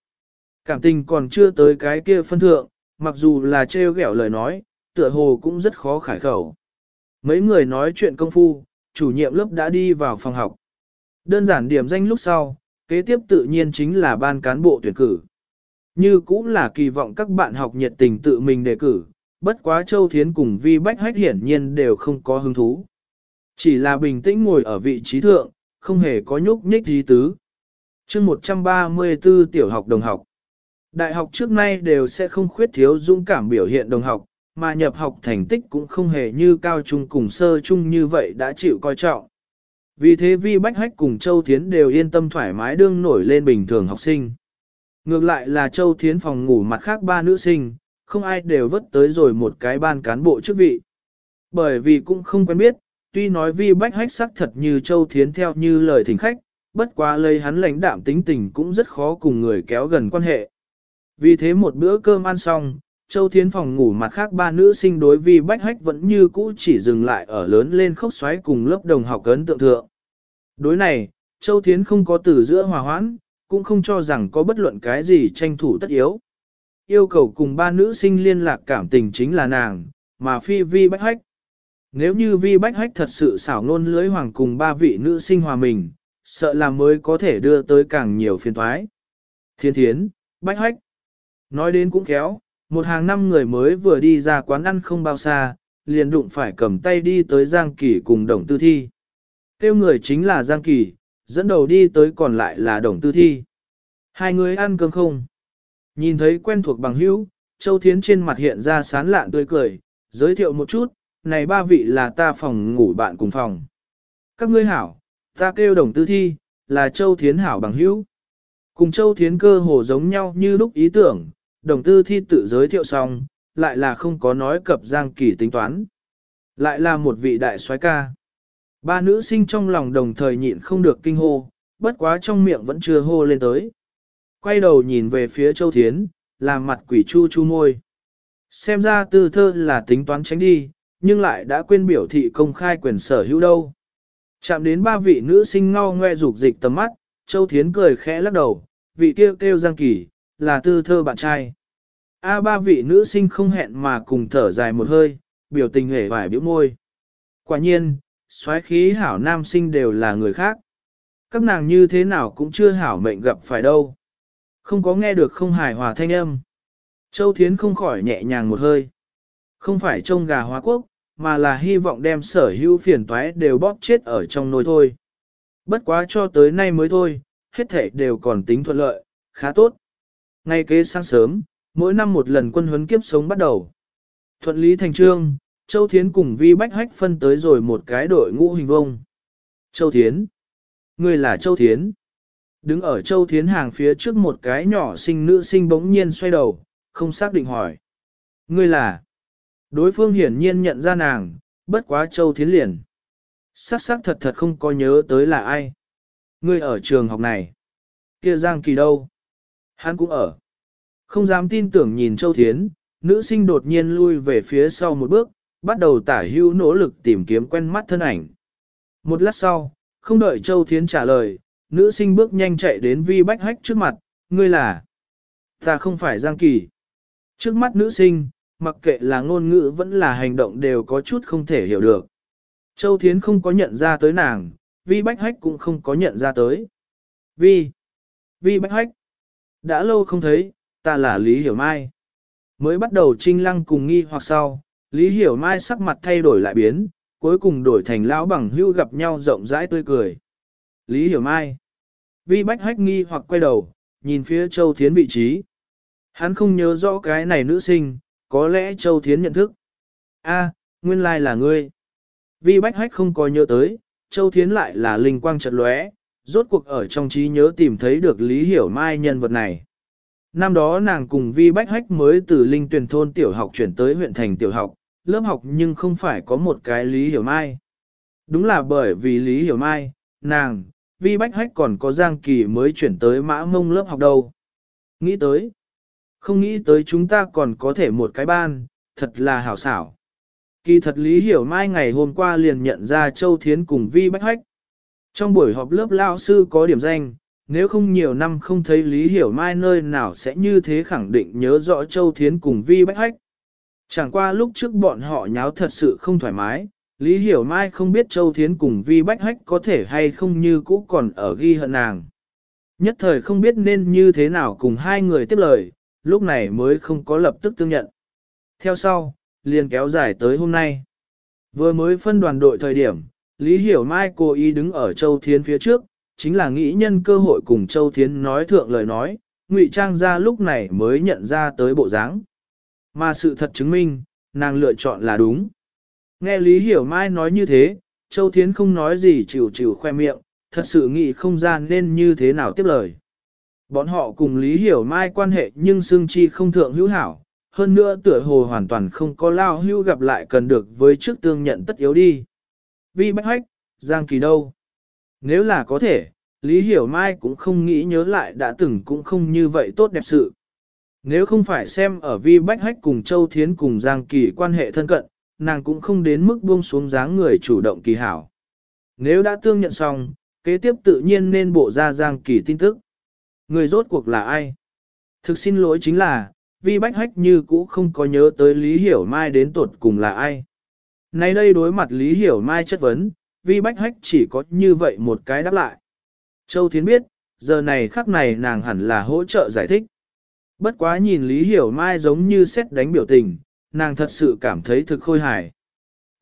Cảm tình còn chưa tới cái kia phân thượng, mặc dù là trêu ghẹo lời nói, tựa hồ cũng rất khó khải khẩu. Mấy người nói chuyện công phu, chủ nhiệm lớp đã đi vào phòng học. Đơn giản điểm danh lúc sau, kế tiếp tự nhiên chính là ban cán bộ tuyển cử. Như cũng là kỳ vọng các bạn học nhiệt tình tự mình đề cử, bất quá Châu Thiến cùng Vi Bách Hách hiển nhiên đều không có hứng thú. Chỉ là bình tĩnh ngồi ở vị trí thượng, không hề có nhúc nhích gì tứ. chương 134 tiểu học đồng học. Đại học trước nay đều sẽ không khuyết thiếu dũng cảm biểu hiện đồng học, mà nhập học thành tích cũng không hề như cao trung cùng sơ trung như vậy đã chịu coi trọng. Vì thế Vi Bách Hách cùng Châu Thiến đều yên tâm thoải mái đương nổi lên bình thường học sinh. Ngược lại là Châu Thiến phòng ngủ mặt khác ba nữ sinh, không ai đều vất tới rồi một cái ban cán bộ chức vị. Bởi vì cũng không quen biết, tuy nói vi bách hách sắc thật như Châu Thiến theo như lời thỉnh khách, bất quá lây hắn lãnh đạm tính tình cũng rất khó cùng người kéo gần quan hệ. Vì thế một bữa cơm ăn xong, Châu Thiến phòng ngủ mặt khác ba nữ sinh đối vi bách hách vẫn như cũ chỉ dừng lại ở lớn lên khóc xoáy cùng lớp đồng học cấn tượng thượng. Đối này, Châu Thiến không có từ giữa hòa hoãn, cũng không cho rằng có bất luận cái gì tranh thủ tất yếu yêu cầu cùng ba nữ sinh liên lạc cảm tình chính là nàng, mà phi vi bách hách. Nếu như vi bách hách thật sự xảo ngôn lưới hoàng cùng ba vị nữ sinh hòa mình, sợ là mới có thể đưa tới càng nhiều phiền thoái. Thiên thiến, bách hách. Nói đến cũng khéo, một hàng năm người mới vừa đi ra quán ăn không bao xa, liền đụng phải cầm tay đi tới Giang Kỳ cùng Đồng Tư Thi. Tiêu người chính là Giang Kỳ, dẫn đầu đi tới còn lại là Đồng Tư Thi. Hai người ăn cơm không? Nhìn thấy quen thuộc bằng hữu, Châu Thiến trên mặt hiện ra sán lạn tươi cười, giới thiệu một chút, này ba vị là ta phòng ngủ bạn cùng phòng. Các ngươi hảo, ta kêu Đồng Tư Thi, là Châu Thiến hảo bằng hữu. Cùng Châu Thiến cơ hồ giống nhau như lúc ý tưởng, Đồng Tư Thi tự giới thiệu xong, lại là không có nói cập Giang Kỳ tính toán. Lại là một vị đại soái ca. Ba nữ sinh trong lòng đồng thời nhịn không được kinh hô, bất quá trong miệng vẫn chưa hô lên tới. Quay đầu nhìn về phía Châu Thiến, làm mặt quỷ chu chu môi. Xem ra tư thơ là tính toán tránh đi, nhưng lại đã quên biểu thị công khai quyền sở hữu đâu. Chạm đến ba vị nữ sinh ngao ngoe rục dịch tầm mắt, Châu Thiến cười khẽ lắc đầu, vị kia kêu, kêu Giang Kỳ, là tư thơ bạn trai. A ba vị nữ sinh không hẹn mà cùng thở dài một hơi, biểu tình hề vải biểu môi. Quả nhiên, soái khí hảo nam sinh đều là người khác. Các nàng như thế nào cũng chưa hảo mệnh gặp phải đâu. Không có nghe được không hài hòa thanh âm. Châu Thiến không khỏi nhẹ nhàng một hơi. Không phải trông gà hóa quốc, mà là hy vọng đem sở hữu phiền toái đều bóp chết ở trong nồi thôi. Bất quá cho tới nay mới thôi, hết thể đều còn tính thuận lợi, khá tốt. Ngay kế sáng sớm, mỗi năm một lần quân huấn kiếp sống bắt đầu. Thuận lý thành trương, Châu Thiến cùng Vi Bách Hách phân tới rồi một cái đội ngũ hình vông. Châu Thiến. Người là Châu Thiến. Đứng ở Châu Thiến hàng phía trước một cái nhỏ sinh nữ sinh bỗng nhiên xoay đầu, không xác định hỏi. Ngươi là. Đối phương hiển nhiên nhận ra nàng, bất quá Châu Thiến liền. Sắc sắc thật thật không có nhớ tới là ai. Ngươi ở trường học này. Kia Giang Kỳ đâu? Hắn cũng ở. Không dám tin tưởng nhìn Châu Thiến, nữ sinh đột nhiên lui về phía sau một bước, bắt đầu tả hữu nỗ lực tìm kiếm quen mắt thân ảnh. Một lát sau, không đợi Châu Thiến trả lời, nữ sinh bước nhanh chạy đến Vi Bách Hách trước mặt, ngươi là... Ta không phải Giang Kỳ. Trước mắt nữ sinh, mặc kệ là ngôn ngữ vẫn là hành động đều có chút không thể hiểu được. Châu Thiến không có nhận ra tới nàng, Vi Bách Hách cũng không có nhận ra tới. Vi, Vi Bách Hách, đã lâu không thấy, ta là Lý Hiểu Mai. Mới bắt đầu trinh lăng cùng nghi hoặc sau, Lý Hiểu Mai sắc mặt thay đổi lại biến, cuối cùng đổi thành lão bằng hưu gặp nhau rộng rãi tươi cười. Lý Hiểu Mai. Vi Bách Hách nghi hoặc quay đầu, nhìn phía Châu Thiến vị trí. Hắn không nhớ rõ cái này nữ sinh, có lẽ Châu Thiến nhận thức. A, nguyên lai là ngươi. Vi Bách Hách không có nhớ tới, Châu Thiến lại là linh quang chợt lóe, rốt cuộc ở trong trí nhớ tìm thấy được Lý Hiểu Mai nhân vật này. Năm đó nàng cùng Vi Bách Hách mới từ linh tuyển thôn tiểu học chuyển tới huyện thành tiểu học, lớp học nhưng không phải có một cái Lý Hiểu Mai. Đúng là bởi vì Lý Hiểu Mai, nàng, Vi Bách Hách còn có Giang Kỳ mới chuyển tới mã mông lớp học đâu. Nghĩ tới, không nghĩ tới chúng ta còn có thể một cái ban, thật là hảo xảo. Kỳ thật Lý Hiểu Mai ngày hôm qua liền nhận ra Châu Thiến cùng Vi Bách Hách. Trong buổi họp lớp lao sư có điểm danh, nếu không nhiều năm không thấy Lý Hiểu Mai nơi nào sẽ như thế khẳng định nhớ rõ Châu Thiến cùng Vi Bách Hách. Chẳng qua lúc trước bọn họ nháo thật sự không thoải mái, Lý Hiểu Mai không biết Châu Thiến cùng Vi Bách Hách có thể hay không như cũ còn ở ghi hận nàng. Nhất thời không biết nên như thế nào cùng hai người tiếp lời, lúc này mới không có lập tức tương nhận. Theo sau, liền kéo dài tới hôm nay. Vừa mới phân đoàn đội thời điểm, Lý Hiểu Mai cố ý đứng ở Châu Thiến phía trước, chính là nghĩ nhân cơ hội cùng Châu Thiến nói thượng lời nói, ngụy trang ra lúc này mới nhận ra tới bộ dáng. Mà sự thật chứng minh, nàng lựa chọn là đúng. Nghe Lý Hiểu Mai nói như thế, Châu Thiến không nói gì chịu chịu khoe miệng, thật sự nghĩ không ra nên như thế nào tiếp lời. Bọn họ cùng Lý Hiểu Mai quan hệ nhưng xương chi không thượng hữu hảo, hơn nữa tựa hồ hoàn toàn không có lao hữu gặp lại cần được với trước tương nhận tất yếu đi. Vi Bách Hách, Giang Kỳ đâu? Nếu là có thể, Lý Hiểu Mai cũng không nghĩ nhớ lại đã từng cũng không như vậy tốt đẹp sự. Nếu không phải xem ở Vi Bách Hách cùng Châu Thiến cùng Giang Kỳ quan hệ thân cận, nàng cũng không đến mức buông xuống dáng người chủ động kỳ hảo. Nếu đã tương nhận xong, kế tiếp tự nhiên nên bộ ra Giang Kỳ tin tức. Người rốt cuộc là ai? Thực xin lỗi chính là, Vi Bách Hách như cũ không có nhớ tới Lý Hiểu Mai đến tuột cùng là ai. Nay đây đối mặt Lý Hiểu Mai chất vấn, vi bách hách chỉ có như vậy một cái đáp lại. Châu Thiến biết, giờ này khắc này nàng hẳn là hỗ trợ giải thích. Bất quá nhìn Lý Hiểu Mai giống như xét đánh biểu tình, nàng thật sự cảm thấy thực khôi hài.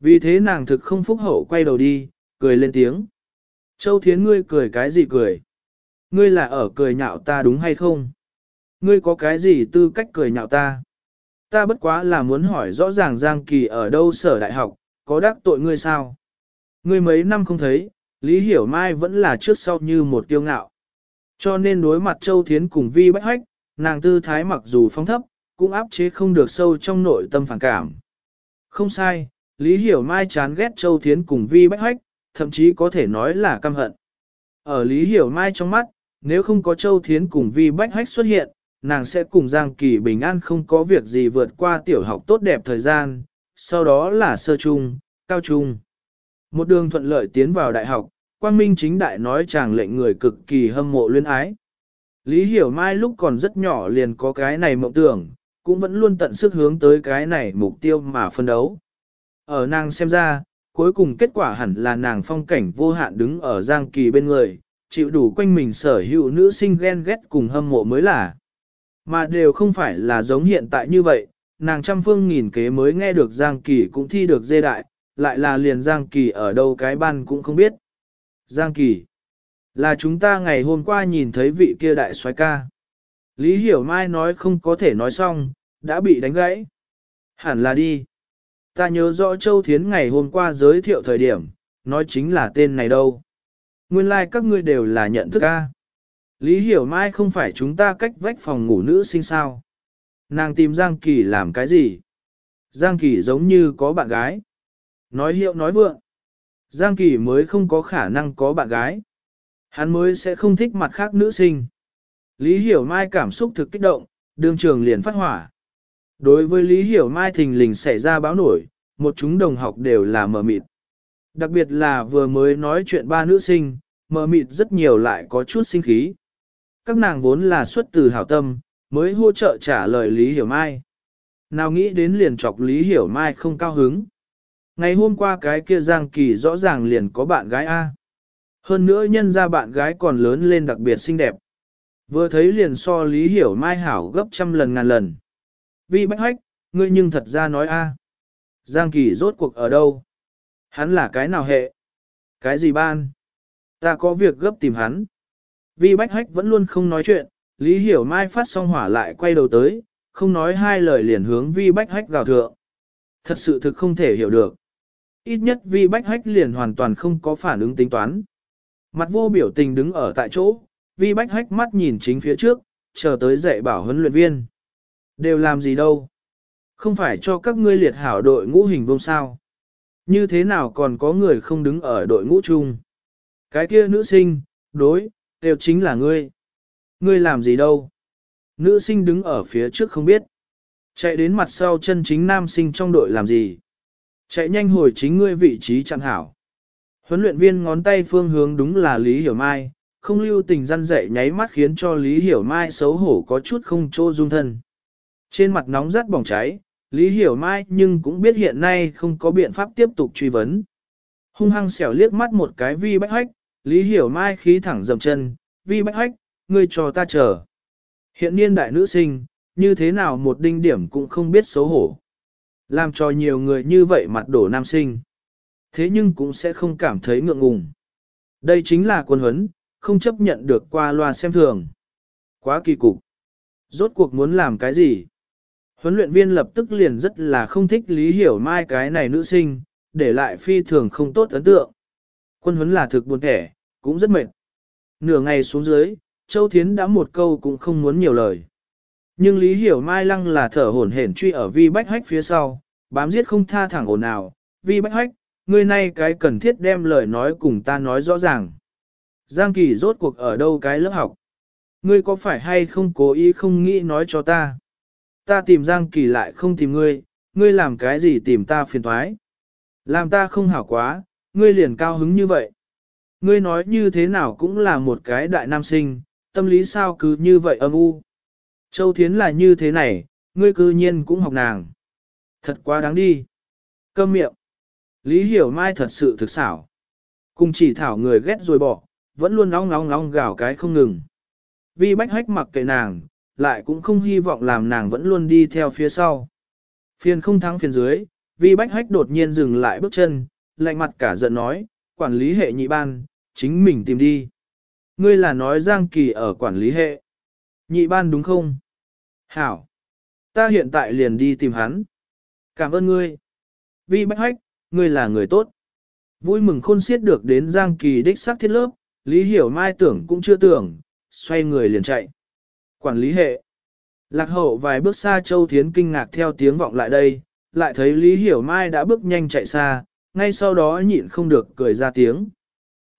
Vì thế nàng thực không phúc hậu quay đầu đi, cười lên tiếng. Châu Thiến ngươi cười cái gì cười? Ngươi là ở cười nhạo ta đúng hay không? Ngươi có cái gì tư cách cười nhạo ta? Ta bất quá là muốn hỏi rõ ràng Giang Kỳ ở đâu sở đại học, có đắc tội ngươi sao? Ngươi mấy năm không thấy, Lý Hiểu Mai vẫn là trước sau như một tiêu ngạo. Cho nên đối mặt Châu Thiến cùng Vi Bách Hách, nàng tư thái mặc dù phong thấp, cũng áp chế không được sâu trong nội tâm phản cảm. Không sai, Lý Hiểu Mai chán ghét Châu Thiến cùng Vi Bách Hách, thậm chí có thể nói là căm hận. Ở Lý Hiểu Mai trong mắt, nếu không có Châu Thiến cùng Vi Bách Hách xuất hiện, nàng sẽ cùng Giang Kỳ bình an không có việc gì vượt qua tiểu học tốt đẹp thời gian, sau đó là sơ trung, cao trung. Một đường thuận lợi tiến vào đại học, Quang Minh chính đại nói chàng lệnh người cực kỳ hâm mộ luyến ái. Lý Hiểu Mai lúc còn rất nhỏ liền có cái này mộng tưởng, cũng vẫn luôn tận sức hướng tới cái này mục tiêu mà phân đấu. Ở nàng xem ra, cuối cùng kết quả hẳn là nàng phong cảnh vô hạn đứng ở Giang Kỳ bên người, chịu đủ quanh mình sở hữu nữ sinh ghen ghét cùng hâm mộ mới là. Mà đều không phải là giống hiện tại như vậy, nàng trăm phương nghìn kế mới nghe được Giang Kỳ cũng thi được dê đại, lại là liền Giang Kỳ ở đâu cái ban cũng không biết. Giang Kỳ, là chúng ta ngày hôm qua nhìn thấy vị kia đại soái ca. Lý Hiểu Mai nói không có thể nói xong, đã bị đánh gãy. Hẳn là đi. Ta nhớ rõ Châu Thiến ngày hôm qua giới thiệu thời điểm, nói chính là tên này đâu. Nguyên lai like các ngươi đều là nhận thức ca. Lý Hiểu Mai không phải chúng ta cách vách phòng ngủ nữ sinh sao. Nàng tìm Giang Kỳ làm cái gì? Giang Kỳ giống như có bạn gái. Nói hiệu nói vượng. Giang Kỳ mới không có khả năng có bạn gái. Hắn mới sẽ không thích mặt khác nữ sinh. Lý Hiểu Mai cảm xúc thực kích động, đương trường liền phát hỏa. Đối với Lý Hiểu Mai thình lình xảy ra báo nổi, một chúng đồng học đều là mờ mịt. Đặc biệt là vừa mới nói chuyện ba nữ sinh, mờ mịt rất nhiều lại có chút sinh khí. Các nàng vốn là xuất từ hảo tâm, mới hỗ trợ trả lời Lý Hiểu Mai. Nào nghĩ đến liền chọc Lý Hiểu Mai không cao hứng. Ngày hôm qua cái kia Giang Kỳ rõ ràng liền có bạn gái A. Hơn nữa nhân ra bạn gái còn lớn lên đặc biệt xinh đẹp. Vừa thấy liền so Lý Hiểu Mai hảo gấp trăm lần ngàn lần. Vi Bách Hách, ngươi nhưng thật ra nói A. Giang Kỳ rốt cuộc ở đâu? Hắn là cái nào hệ? Cái gì ban? Ta có việc gấp tìm hắn. Vi Bách Hách vẫn luôn không nói chuyện, Lý Hiểu Mai phát xong hỏa lại quay đầu tới, không nói hai lời liền hướng Vi Bách Hách gào thượng. Thật sự thực không thể hiểu được. Ít nhất Vi Bách Hách liền hoàn toàn không có phản ứng tính toán. Mặt vô biểu tình đứng ở tại chỗ, Vi Bách Hách mắt nhìn chính phía trước, chờ tới dạy bảo huấn luyện viên. Đều làm gì đâu? Không phải cho các ngươi liệt hảo đội ngũ hình vông sao? Như thế nào còn có người không đứng ở đội ngũ chung? Cái kia nữ sinh, đối, đều chính là ngươi. Ngươi làm gì đâu? Nữ sinh đứng ở phía trước không biết. Chạy đến mặt sau chân chính nam sinh trong đội làm gì? Chạy nhanh hồi chính ngươi vị trí chẳng hảo. Huấn luyện viên ngón tay phương hướng đúng là Lý Hiểu Mai, không lưu tình răn dậy nháy mắt khiến cho Lý Hiểu Mai xấu hổ có chút không chỗ dung thân. Trên mặt nóng rất bỏng cháy, Lý Hiểu Mai nhưng cũng biết hiện nay không có biện pháp tiếp tục truy vấn. Hung hăng xẻo liếc mắt một cái vi bách hách, Lý Hiểu Mai khí thẳng dầm chân, vi bách hách, ngươi cho ta chờ. Hiện niên đại nữ sinh, như thế nào một đinh điểm cũng không biết xấu hổ. Làm cho nhiều người như vậy mặt đổ nam sinh. Thế nhưng cũng sẽ không cảm thấy ngượng ngùng. Đây chính là quân huấn, không chấp nhận được qua loa xem thường. Quá kỳ cục. Rốt cuộc muốn làm cái gì? Huấn luyện viên lập tức liền rất là không thích Lý Hiểu Mai cái này nữ sinh, để lại phi thường không tốt ấn tượng. Quân huấn là thực buồn thẻ, cũng rất mệt. Nửa ngày xuống dưới, Châu Thiến đã một câu cũng không muốn nhiều lời. Nhưng Lý Hiểu Mai lăng là thở hổn hển truy ở Vi Bách Hách phía sau, bám giết không tha thẳng ổn nào. Vi Bách Hách, người nay cái cần thiết đem lời nói cùng ta nói rõ ràng. Giang Kỳ rốt cuộc ở đâu cái lớp học? Ngươi có phải hay không cố ý không nghĩ nói cho ta? Ta tìm Giang Kỳ lại không tìm ngươi, ngươi làm cái gì tìm ta phiền thoái? Làm ta không hảo quá, ngươi liền cao hứng như vậy. Ngươi nói như thế nào cũng là một cái đại nam sinh, tâm lý sao cứ như vậy âm u. Châu Thiến là như thế này, ngươi cư nhiên cũng học nàng. Thật quá đáng đi. Câm miệng. Lý Hiểu Mai thật sự thực xảo. Cùng chỉ thảo người ghét rồi bỏ, vẫn luôn nóng nóng nóng gào cái không ngừng. Vi bách hách mặc kệ nàng, lại cũng không hy vọng làm nàng vẫn luôn đi theo phía sau. Phiền không thắng phiền dưới, vi bách hách đột nhiên dừng lại bước chân, lạnh mặt cả giận nói, quản lý hệ nhị ban, chính mình tìm đi. Ngươi là nói Giang Kỳ ở quản lý hệ. Nhị ban đúng không? Hảo. Ta hiện tại liền đi tìm hắn. Cảm ơn ngươi. Vi bách hách, ngươi là người tốt. Vui mừng khôn xiết được đến Giang Kỳ đích sắc thiết lớp, Lý Hiểu Mai tưởng cũng chưa tưởng, xoay người liền chạy. Quản lý hệ. Lạc hậu vài bước xa Châu Thiến kinh ngạc theo tiếng vọng lại đây, lại thấy Lý Hiểu Mai đã bước nhanh chạy xa, ngay sau đó nhịn không được cười ra tiếng.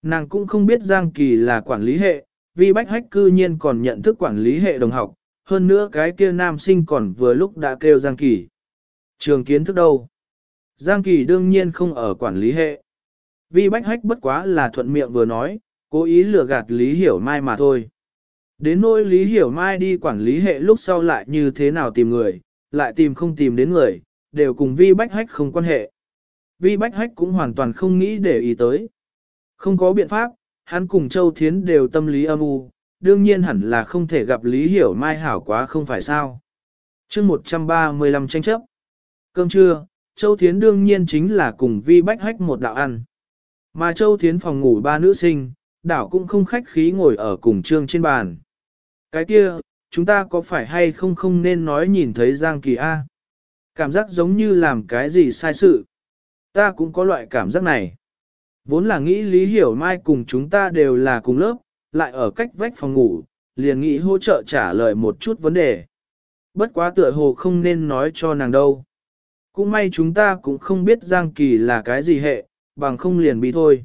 Nàng cũng không biết Giang Kỳ là quản lý hệ, vì bách hách cư nhiên còn nhận thức quản lý hệ đồng học, hơn nữa cái kia nam sinh còn vừa lúc đã kêu Giang Kỳ. Trường kiến thức đâu? Giang Kỳ đương nhiên không ở quản lý hệ. Vi bách hách bất quá là thuận miệng vừa nói, cố ý lừa gạt Lý Hiểu Mai mà thôi. Đến nỗi Lý Hiểu Mai đi quản lý hệ lúc sau lại như thế nào tìm người, lại tìm không tìm đến người, đều cùng Vi Bách Hách không quan hệ. Vi Bách Hách cũng hoàn toàn không nghĩ để ý tới. Không có biện pháp, hắn cùng Châu Thiến đều tâm lý âm u, đương nhiên hẳn là không thể gặp Lý Hiểu Mai hảo quá không phải sao. chương 135 tranh chấp. Cơm trưa, Châu Thiến đương nhiên chính là cùng Vi Bách Hách một đạo ăn. Mà Châu Thiến phòng ngủ ba nữ sinh, đảo cũng không khách khí ngồi ở cùng trương trên bàn. Cái kia, chúng ta có phải hay không không nên nói nhìn thấy Giang Kỳ A? Cảm giác giống như làm cái gì sai sự. Ta cũng có loại cảm giác này. Vốn là nghĩ Lý Hiểu Mai cùng chúng ta đều là cùng lớp, lại ở cách vách phòng ngủ, liền nghĩ hỗ trợ trả lời một chút vấn đề. Bất quá tựa hồ không nên nói cho nàng đâu. Cũng may chúng ta cũng không biết Giang Kỳ là cái gì hệ, bằng không liền bị thôi.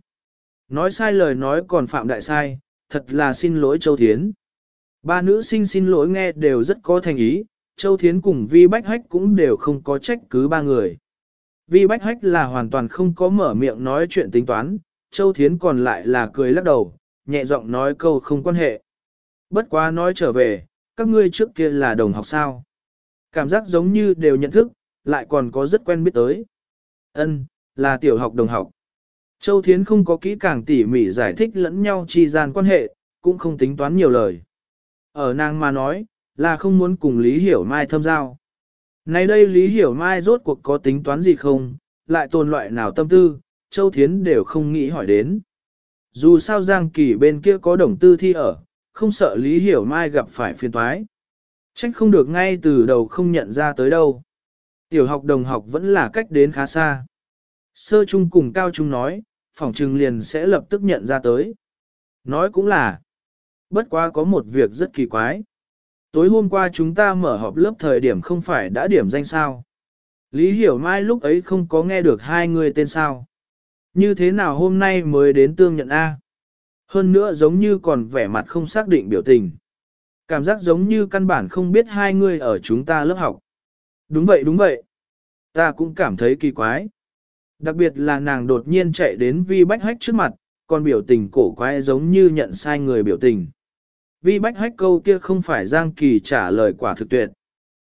Nói sai lời nói còn phạm đại sai, thật là xin lỗi Châu Thiến. Ba nữ sinh xin lỗi nghe đều rất có thành ý, Châu Thiến cùng Vi Bách Hách cũng đều không có trách cứ ba người. Vi Bách Hách là hoàn toàn không có mở miệng nói chuyện tính toán, Châu Thiến còn lại là cười lắc đầu, nhẹ giọng nói câu không quan hệ. Bất quá nói trở về, các ngươi trước kia là đồng học sao. Cảm giác giống như đều nhận thức, lại còn có rất quen biết tới. Ân, là tiểu học đồng học. Châu Thiến không có kỹ càng tỉ mỉ giải thích lẫn nhau chi gian quan hệ, cũng không tính toán nhiều lời. Ở nàng mà nói, là không muốn cùng Lý Hiểu Mai thâm giao. Này đây Lý Hiểu Mai rốt cuộc có tính toán gì không, lại tồn loại nào tâm tư, Châu Thiến đều không nghĩ hỏi đến. Dù sao Giang Kỳ bên kia có đồng tư thi ở, không sợ Lý Hiểu Mai gặp phải phiền toái. Trách không được ngay từ đầu không nhận ra tới đâu. Tiểu học đồng học vẫn là cách đến khá xa. Sơ trung cùng cao trung nói, phòng trừng liền sẽ lập tức nhận ra tới. Nói cũng là, bất quá có một việc rất kỳ quái. Tối hôm qua chúng ta mở họp lớp thời điểm không phải đã điểm danh sao. Lý Hiểu Mai lúc ấy không có nghe được hai người tên sao. Như thế nào hôm nay mới đến tương nhận A? Hơn nữa giống như còn vẻ mặt không xác định biểu tình. Cảm giác giống như căn bản không biết hai người ở chúng ta lớp học. Đúng vậy đúng vậy. Ta cũng cảm thấy kỳ quái. Đặc biệt là nàng đột nhiên chạy đến Vi Bách Hách trước mặt, còn biểu tình cổ quái giống như nhận sai người biểu tình. Vi Bách Hách câu kia không phải Giang Kỳ trả lời quả thực tuyệt.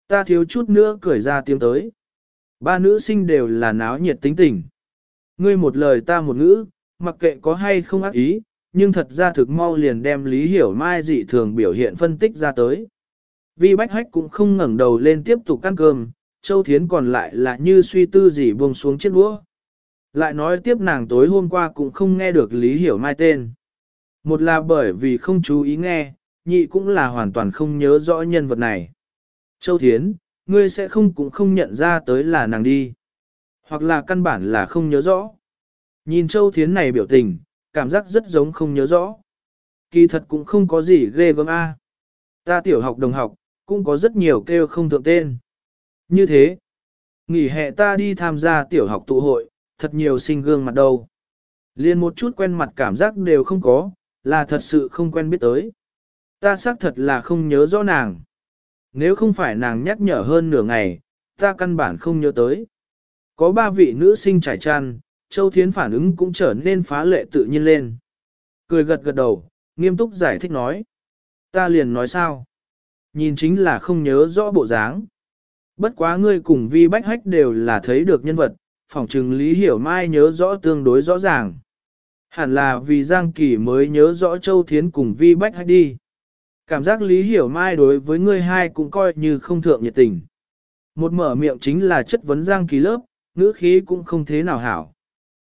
Ta thiếu chút nữa cười ra tiếng tới. Ba nữ sinh đều là náo nhiệt tính tình. Ngươi một lời ta một ngữ, mặc kệ có hay không ác ý, nhưng thật ra thực mau liền đem Lý Hiểu Mai dị thường biểu hiện phân tích ra tới. Vi Bách Hách cũng không ngẩng đầu lên tiếp tục ăn cơm, Châu Thiến còn lại là như suy tư gì buông xuống chiếc đũa. Lại nói tiếp nàng tối hôm qua cũng không nghe được Lý Hiểu Mai tên. Một là bởi vì không chú ý nghe, nhị cũng là hoàn toàn không nhớ rõ nhân vật này. Châu Thiến, ngươi sẽ không cũng không nhận ra tới là nàng đi. Hoặc là căn bản là không nhớ rõ. Nhìn Châu Thiến này biểu tình, cảm giác rất giống không nhớ rõ. Kỳ thật cũng không có gì ghê gớm a. Ta tiểu học đồng học, cũng có rất nhiều kêu không thượng tên. Như thế, nghỉ hè ta đi tham gia tiểu học tụ hội, thật nhiều sinh gương mặt đầu Liên một chút quen mặt cảm giác đều không có, là thật sự không quen biết tới. Ta xác thật là không nhớ rõ nàng. Nếu không phải nàng nhắc nhở hơn nửa ngày, ta căn bản không nhớ tới. Có ba vị nữ sinh trải tràn, Châu Thiến phản ứng cũng trở nên phá lệ tự nhiên lên. Cười gật gật đầu, nghiêm túc giải thích nói. Ta liền nói sao? Nhìn chính là không nhớ rõ bộ dáng. Bất quá ngươi cùng vi bách hách đều là thấy được nhân vật, phỏng chừng Lý Hiểu Mai nhớ rõ tương đối rõ ràng. Hẳn là vì Giang Kỳ mới nhớ rõ Châu Thiến cùng Vi Bách hách đi. Cảm giác Lý Hiểu Mai đối với ngươi hai cũng coi như không thượng nhiệt tình. Một mở miệng chính là chất vấn Giang Kỳ lớp, ngữ khí cũng không thế nào hảo.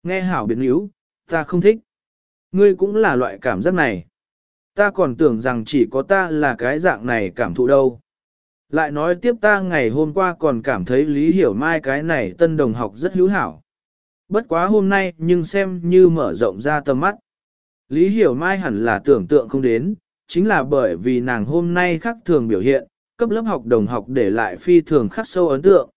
Nghe hảo biến yếu, ta không thích. Ngươi cũng là loại cảm giác này. Ta còn tưởng rằng chỉ có ta là cái dạng này cảm thụ đâu. Lại nói tiếp ta ngày hôm qua còn cảm thấy Lý Hiểu Mai cái này tân đồng học rất hữu hảo. Bất quá hôm nay nhưng xem như mở rộng ra tầm mắt. Lý Hiểu Mai hẳn là tưởng tượng không đến, chính là bởi vì nàng hôm nay khác thường biểu hiện, cấp lớp học đồng học để lại phi thường khắc sâu ấn tượng.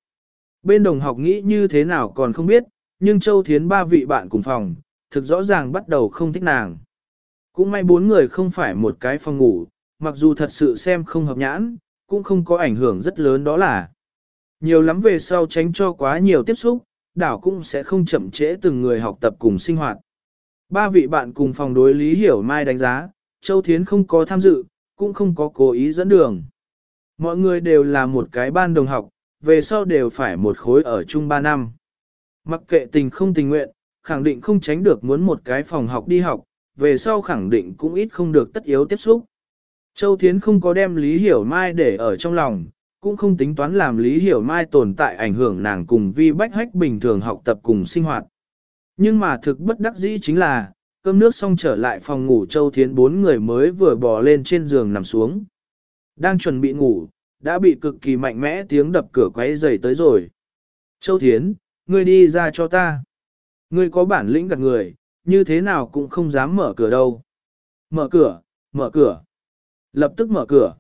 Bên đồng học nghĩ như thế nào còn không biết, nhưng Châu Thiến ba vị bạn cùng phòng, thực rõ ràng bắt đầu không thích nàng. Cũng may bốn người không phải một cái phòng ngủ, mặc dù thật sự xem không hợp nhãn, cũng không có ảnh hưởng rất lớn đó là. Nhiều lắm về sau tránh cho quá nhiều tiếp xúc, đảo cũng sẽ không chậm trễ từng người học tập cùng sinh hoạt. Ba vị bạn cùng phòng đối Lý Hiểu Mai đánh giá, Châu Thiến không có tham dự, cũng không có cố ý dẫn đường. Mọi người đều là một cái ban đồng học, về sau đều phải một khối ở chung ba năm. Mặc kệ tình không tình nguyện, khẳng định không tránh được muốn một cái phòng học đi học, về sau khẳng định cũng ít không được tất yếu tiếp xúc. Châu Thiến không có đem Lý Hiểu Mai để ở trong lòng, cũng không tính toán làm Lý Hiểu Mai tồn tại ảnh hưởng nàng cùng vi bách hách bình thường học tập cùng sinh hoạt. Nhưng mà thực bất đắc dĩ chính là, cơm nước xong trở lại phòng ngủ Châu Thiến bốn người mới vừa bò lên trên giường nằm xuống. Đang chuẩn bị ngủ, đã bị cực kỳ mạnh mẽ tiếng đập cửa quấy dày tới rồi. Châu Thiến, ngươi đi ra cho ta. Ngươi có bản lĩnh gạt người, như thế nào cũng không dám mở cửa đâu. Mở cửa, mở cửa. Lập tức mở cửa.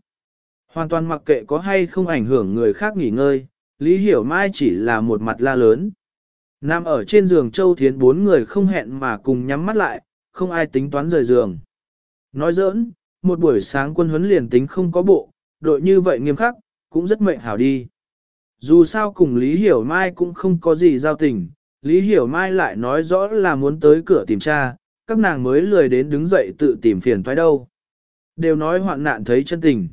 Hoàn toàn mặc kệ có hay không ảnh hưởng người khác nghỉ ngơi, Lý Hiểu Mai chỉ là một mặt la lớn. Nam ở trên giường Châu Thiến bốn người không hẹn mà cùng nhắm mắt lại, không ai tính toán rời giường. Nói giỡn, một buổi sáng quân huấn liền tính không có bộ, đội như vậy nghiêm khắc, cũng rất mệnh hảo đi. Dù sao cùng Lý Hiểu Mai cũng không có gì giao tình, Lý Hiểu Mai lại nói rõ là muốn tới cửa tìm cha, các nàng mới lười đến đứng dậy tự tìm phiền thoái đâu. Đều nói hoạn nạn thấy chân tình.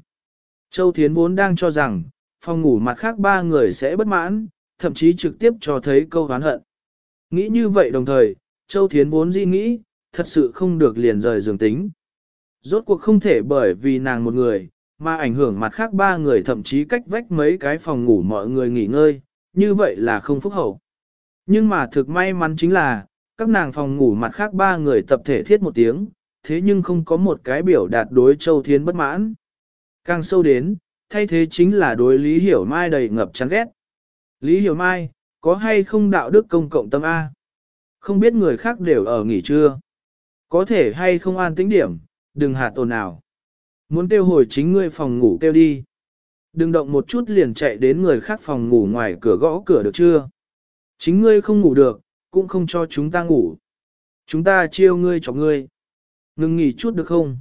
Châu Thiến vốn đang cho rằng, phòng ngủ mặt khác ba người sẽ bất mãn, thậm chí trực tiếp cho thấy câu hán hận. Nghĩ như vậy đồng thời, Châu Thiến vốn di nghĩ, thật sự không được liền rời giường tính. Rốt cuộc không thể bởi vì nàng một người, mà ảnh hưởng mặt khác ba người thậm chí cách vách mấy cái phòng ngủ mọi người nghỉ ngơi, như vậy là không phúc hậu. Nhưng mà thực may mắn chính là, các nàng phòng ngủ mặt khác ba người tập thể thiết một tiếng, thế nhưng không có một cái biểu đạt đối Châu Thiến bất mãn. Càng sâu đến, thay thế chính là đối Lý Hiểu Mai đầy ngập chán ghét. Lý Hiểu Mai, có hay không đạo đức công cộng tâm A? Không biết người khác đều ở nghỉ trưa. Có thể hay không an tĩnh điểm, đừng hạt ồn nào. Muốn tiêu hồi chính ngươi phòng ngủ kêu đi. Đừng động một chút liền chạy đến người khác phòng ngủ ngoài cửa gõ cửa được chưa? Chính ngươi không ngủ được, cũng không cho chúng ta ngủ. Chúng ta chiêu ngươi cho ngươi. Ngừng nghỉ chút được không?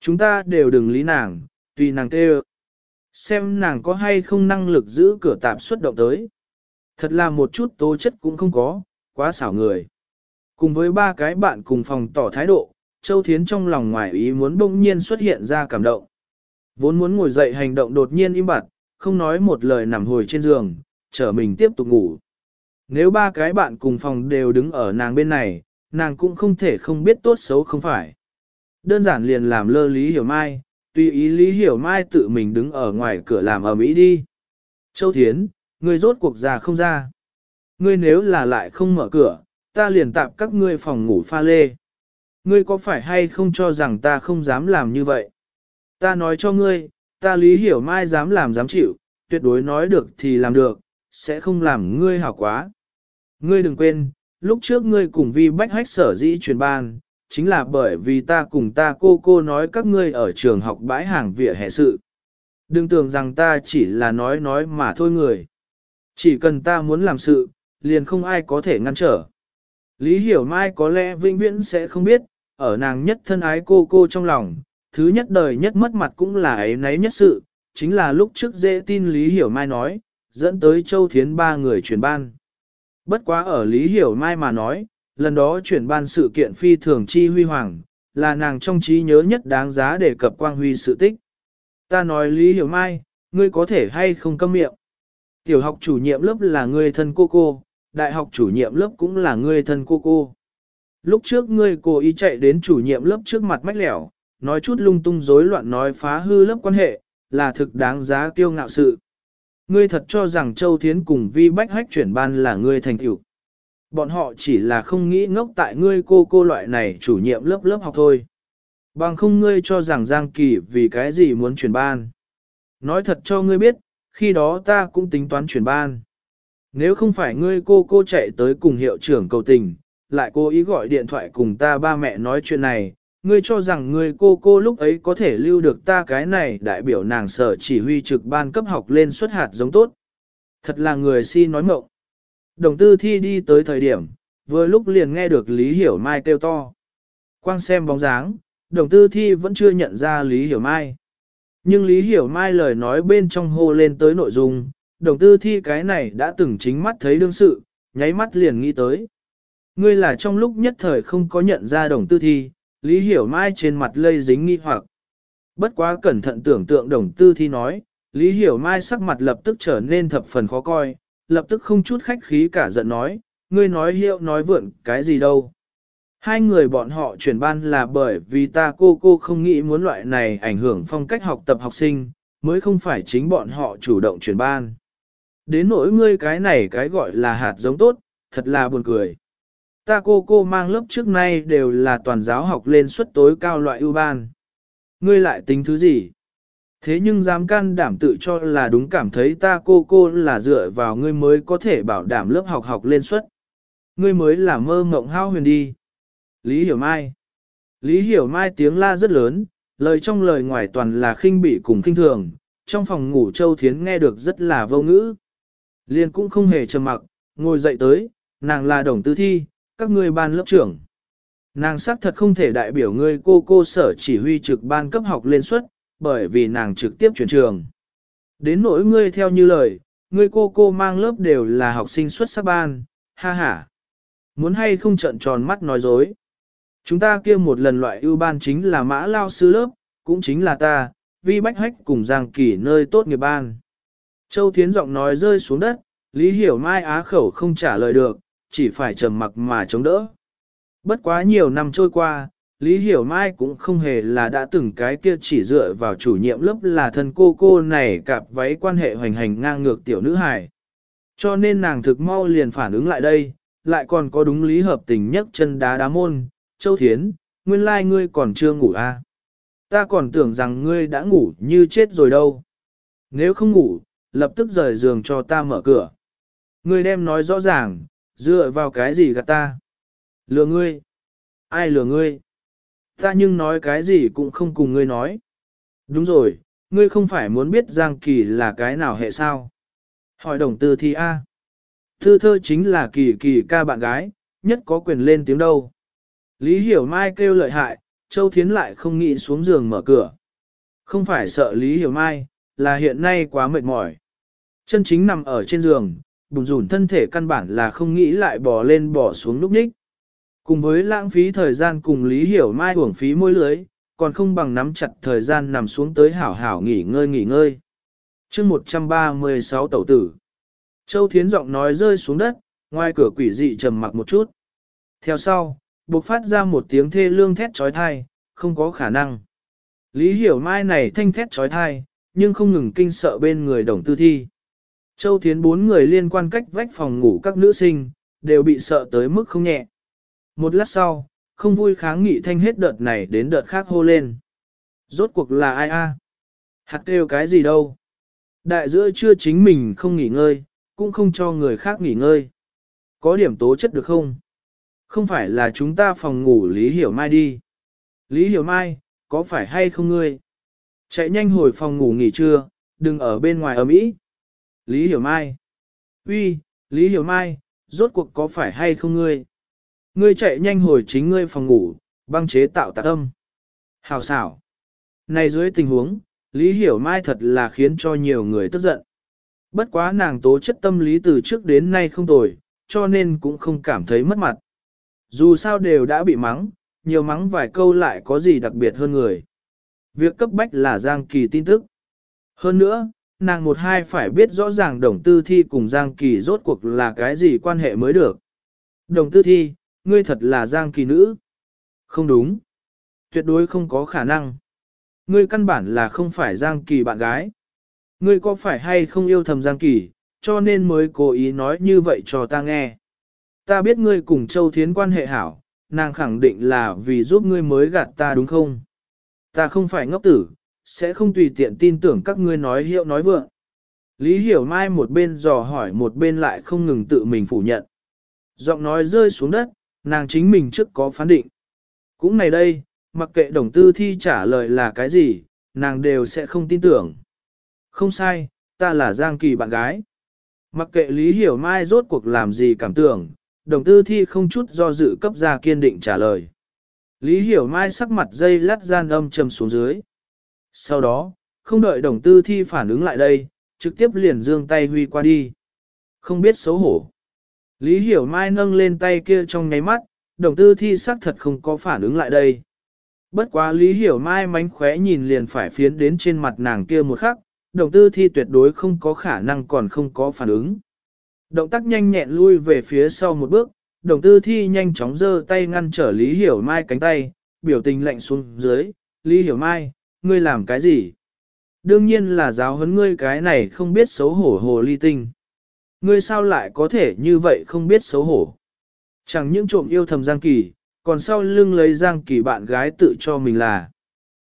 Chúng ta đều đừng lý nàng, tùy nàng kêu. Xem nàng có hay không năng lực giữ cửa tạp xuất động tới. Thật là một chút tố chất cũng không có, quá xảo người. Cùng với ba cái bạn cùng phòng tỏ thái độ, Châu Thiến trong lòng ngoài ý muốn bỗng nhiên xuất hiện ra cảm động. Vốn muốn ngồi dậy hành động đột nhiên im bặt, không nói một lời nằm hồi trên giường, trở mình tiếp tục ngủ. Nếu ba cái bạn cùng phòng đều đứng ở nàng bên này, nàng cũng không thể không biết tốt xấu không phải. Đơn giản liền làm lơ Lý Hiểu Mai, tùy ý Lý Hiểu Mai tự mình đứng ở ngoài cửa làm ở mỹ đi. Châu Thiến, ngươi rốt cuộc già không ra. Ngươi nếu là lại không mở cửa, ta liền tạp các ngươi phòng ngủ pha lê. Ngươi có phải hay không cho rằng ta không dám làm như vậy? Ta nói cho ngươi, ta Lý Hiểu Mai dám làm dám chịu, tuyệt đối nói được thì làm được, sẽ không làm ngươi hảo quá. Ngươi đừng quên, lúc trước ngươi cùng vi bách hách sở dĩ truyền ban, chính là bởi vì ta cùng ta cô cô nói các ngươi ở trường học bãi hàng vỉa hè sự. Đừng tưởng rằng ta chỉ là nói nói mà thôi người. Chỉ cần ta muốn làm sự, liền không ai có thể ngăn trở. Lý Hiểu Mai có lẽ vĩnh viễn sẽ không biết, ở nàng nhất thân ái cô cô trong lòng, thứ nhất đời nhất mất mặt cũng là ấy nấy nhất sự, chính là lúc trước dễ tin Lý Hiểu Mai nói, dẫn tới Châu Thiến ba người truyền ban. Bất quá ở Lý Hiểu Mai mà nói, lần đó chuyển ban sự kiện phi thường chi huy hoàng, là nàng trong trí nhớ nhất đáng giá để cập quang huy sự tích. Ta nói Lý Hiểu Mai, ngươi có thể hay không câm miệng. Tiểu học chủ nhiệm lớp là người thân cô cô, đại học chủ nhiệm lớp cũng là ngươi thân cô cô. Lúc trước ngươi cố ý chạy đến chủ nhiệm lớp trước mặt mách lẻo, nói chút lung tung rối loạn nói phá hư lớp quan hệ, là thực đáng giá kiêu ngạo sự. Ngươi thật cho rằng Châu Thiến cùng Vi Bách Hách chuyển ban là ngươi thành tựu. Bọn họ chỉ là không nghĩ ngốc tại ngươi cô cô loại này chủ nhiệm lớp lớp học thôi. Bằng không ngươi cho rằng Giang Kỳ vì cái gì muốn chuyển ban. Nói thật cho ngươi biết, khi đó ta cũng tính toán chuyển ban. Nếu không phải ngươi cô cô chạy tới cùng hiệu trưởng cầu tình, lại cố ý gọi điện thoại cùng ta ba mẹ nói chuyện này, ngươi cho rằng ngươi cô cô lúc ấy có thể lưu được ta cái này đại biểu nàng sở chỉ huy trực ban cấp học lên xuất hạt giống tốt. Thật là người si nói mộng. Đồng tư thi đi tới thời điểm, vừa lúc liền nghe được Lý Hiểu Mai kêu to. Quang xem bóng dáng, đồng tư thi vẫn chưa nhận ra Lý Hiểu Mai. Nhưng Lý Hiểu Mai lời nói bên trong hô lên tới nội dung, đồng tư thi cái này đã từng chính mắt thấy đương sự, nháy mắt liền nghĩ tới. Ngươi là trong lúc nhất thời không có nhận ra đồng tư thi, Lý Hiểu Mai trên mặt lây dính nghi hoặc. Bất quá cẩn thận tưởng tượng đồng tư thi nói, Lý Hiểu Mai sắc mặt lập tức trở nên thập phần khó coi, lập tức không chút khách khí cả giận nói, ngươi nói hiệu nói vượn cái gì đâu. Hai người bọn họ chuyển ban là bởi vì ta cô cô không nghĩ muốn loại này ảnh hưởng phong cách học tập học sinh, mới không phải chính bọn họ chủ động chuyển ban. Đến nỗi ngươi cái này cái gọi là hạt giống tốt, thật là buồn cười. Ta cô cô mang lớp trước nay đều là toàn giáo học lên suất tối cao loại ưu ban. Ngươi lại tính thứ gì? Thế nhưng dám can đảm tự cho là đúng cảm thấy ta cô cô là dựa vào ngươi mới có thể bảo đảm lớp học học lên suất. Ngươi mới là mơ mộng hao huyền đi. Lý Hiểu Mai Lý Hiểu Mai tiếng la rất lớn, lời trong lời ngoài toàn là khinh bỉ cùng khinh thường, trong phòng ngủ Châu Thiến nghe được rất là vô ngữ. Liên cũng không hề trầm mặc, ngồi dậy tới, nàng là đồng tư thi, các ngươi ban lớp trưởng. Nàng xác thật không thể đại biểu ngươi cô cô sở chỉ huy trực ban cấp học lên suất, bởi vì nàng trực tiếp chuyển trường. Đến nỗi ngươi theo như lời, ngươi cô cô mang lớp đều là học sinh xuất sắc ban, ha ha. Muốn hay không trận tròn mắt nói dối. Chúng ta kia một lần loại ưu ban chính là mã lao sư lớp, cũng chính là ta, vi bách hách cùng giang kỳ nơi tốt nghiệp ban. Châu Thiến giọng nói rơi xuống đất, Lý Hiểu Mai á khẩu không trả lời được, chỉ phải trầm mặc mà chống đỡ. Bất quá nhiều năm trôi qua, Lý Hiểu Mai cũng không hề là đã từng cái kia chỉ dựa vào chủ nhiệm lớp là thân cô cô này cặp váy quan hệ hoành hành ngang ngược tiểu nữ hài. Cho nên nàng thực mau liền phản ứng lại đây, lại còn có đúng lý hợp tình nhất chân đá đá môn, Châu Thiến, nguyên lai like ngươi còn chưa ngủ à? Ta còn tưởng rằng ngươi đã ngủ như chết rồi đâu. Nếu không ngủ, lập tức rời giường cho ta mở cửa. Ngươi đem nói rõ ràng, dựa vào cái gì gạt ta? Lừa ngươi? Ai lừa ngươi? Ta nhưng nói cái gì cũng không cùng ngươi nói. Đúng rồi, ngươi không phải muốn biết Giang Kỳ là cái nào hệ sao? Hỏi đồng tư thì A. Thư thơ chính là kỳ kỳ ca bạn gái, nhất có quyền lên tiếng đâu. Lý Hiểu Mai kêu lợi hại, Châu Thiến lại không nghĩ xuống giường mở cửa. Không phải sợ Lý Hiểu Mai, là hiện nay quá mệt mỏi. Chân chính nằm ở trên giường, bùn rủn thân thể căn bản là không nghĩ lại bỏ lên bỏ xuống lúc ních. Cùng với lãng phí thời gian cùng Lý Hiểu Mai uổng phí môi lưới, còn không bằng nắm chặt thời gian nằm xuống tới hảo hảo nghỉ ngơi nghỉ ngơi. chương 136 tẩu tử. Châu Thiến giọng nói rơi xuống đất, ngoài cửa quỷ dị trầm mặc một chút. Theo sau, buộc phát ra một tiếng thê lương thét trói thai, không có khả năng. Lý Hiểu Mai này thanh thét trói thai, nhưng không ngừng kinh sợ bên người đồng tư thi. Châu Thiến bốn người liên quan cách vách phòng ngủ các nữ sinh, đều bị sợ tới mức không nhẹ. Một lát sau, không vui kháng nghị thanh hết đợt này đến đợt khác hô lên. Rốt cuộc là ai a? Hạt kêu cái gì đâu? Đại giữa chưa chính mình không nghỉ ngơi, cũng không cho người khác nghỉ ngơi. Có điểm tố chất được không? Không phải là chúng ta phòng ngủ Lý Hiểu Mai đi. Lý Hiểu Mai, có phải hay không ngươi? Chạy nhanh hồi phòng ngủ nghỉ trưa, đừng ở bên ngoài ở Mỹ. Lý Hiểu Mai. uy, Lý Hiểu Mai, rốt cuộc có phải hay không ngươi? Ngươi chạy nhanh hồi chính ngươi phòng ngủ, băng chế tạo tạc âm. Hào xảo. Này dưới tình huống, Lý Hiểu Mai thật là khiến cho nhiều người tức giận. Bất quá nàng tố chất tâm lý từ trước đến nay không tồi, cho nên cũng không cảm thấy mất mặt. Dù sao đều đã bị mắng, nhiều mắng vài câu lại có gì đặc biệt hơn người. Việc cấp bách là Giang Kỳ tin tức. Hơn nữa, nàng một hai phải biết rõ ràng đồng tư thi cùng Giang Kỳ rốt cuộc là cái gì quan hệ mới được. Đồng tư thi, ngươi thật là Giang Kỳ nữ. Không đúng. Tuyệt đối không có khả năng. Ngươi căn bản là không phải Giang Kỳ bạn gái. Ngươi có phải hay không yêu thầm Giang Kỳ, cho nên mới cố ý nói như vậy cho ta nghe. Ta biết ngươi cùng Châu Thiến quan hệ hảo, nàng khẳng định là vì giúp ngươi mới gạt ta đúng không? Ta không phải ngốc tử, sẽ không tùy tiện tin tưởng các ngươi nói hiệu nói vượng. Lý Hiểu Mai một bên dò hỏi một bên lại không ngừng tự mình phủ nhận. Giọng nói rơi xuống đất, nàng chính mình trước có phán định. Cũng này đây, mặc kệ đồng tư thi trả lời là cái gì, nàng đều sẽ không tin tưởng. Không sai, ta là Giang Kỳ bạn gái. Mặc kệ Lý Hiểu Mai rốt cuộc làm gì cảm tưởng, đồng tư thi không chút do dự cấp ra kiên định trả lời. Lý Hiểu Mai sắc mặt dây lát gian âm trầm xuống dưới. Sau đó, không đợi đồng tư thi phản ứng lại đây, trực tiếp liền dương tay huy qua đi. Không biết xấu hổ. Lý Hiểu Mai nâng lên tay kia trong nháy mắt, đồng tư thi xác thật không có phản ứng lại đây. Bất quá Lý Hiểu Mai mánh khóe nhìn liền phải phiến đến trên mặt nàng kia một khắc, đồng tư thi tuyệt đối không có khả năng còn không có phản ứng. Động tác nhanh nhẹn lui về phía sau một bước, đồng tư thi nhanh chóng giơ tay ngăn trở Lý Hiểu Mai cánh tay, biểu tình lạnh xuống dưới, Lý Hiểu Mai, ngươi làm cái gì? Đương nhiên là giáo huấn ngươi cái này không biết xấu hổ hồ ly tinh. Ngươi sao lại có thể như vậy không biết xấu hổ? Chẳng những trộm yêu thầm Giang Kỳ, còn sau lưng lấy Giang Kỳ bạn gái tự cho mình là.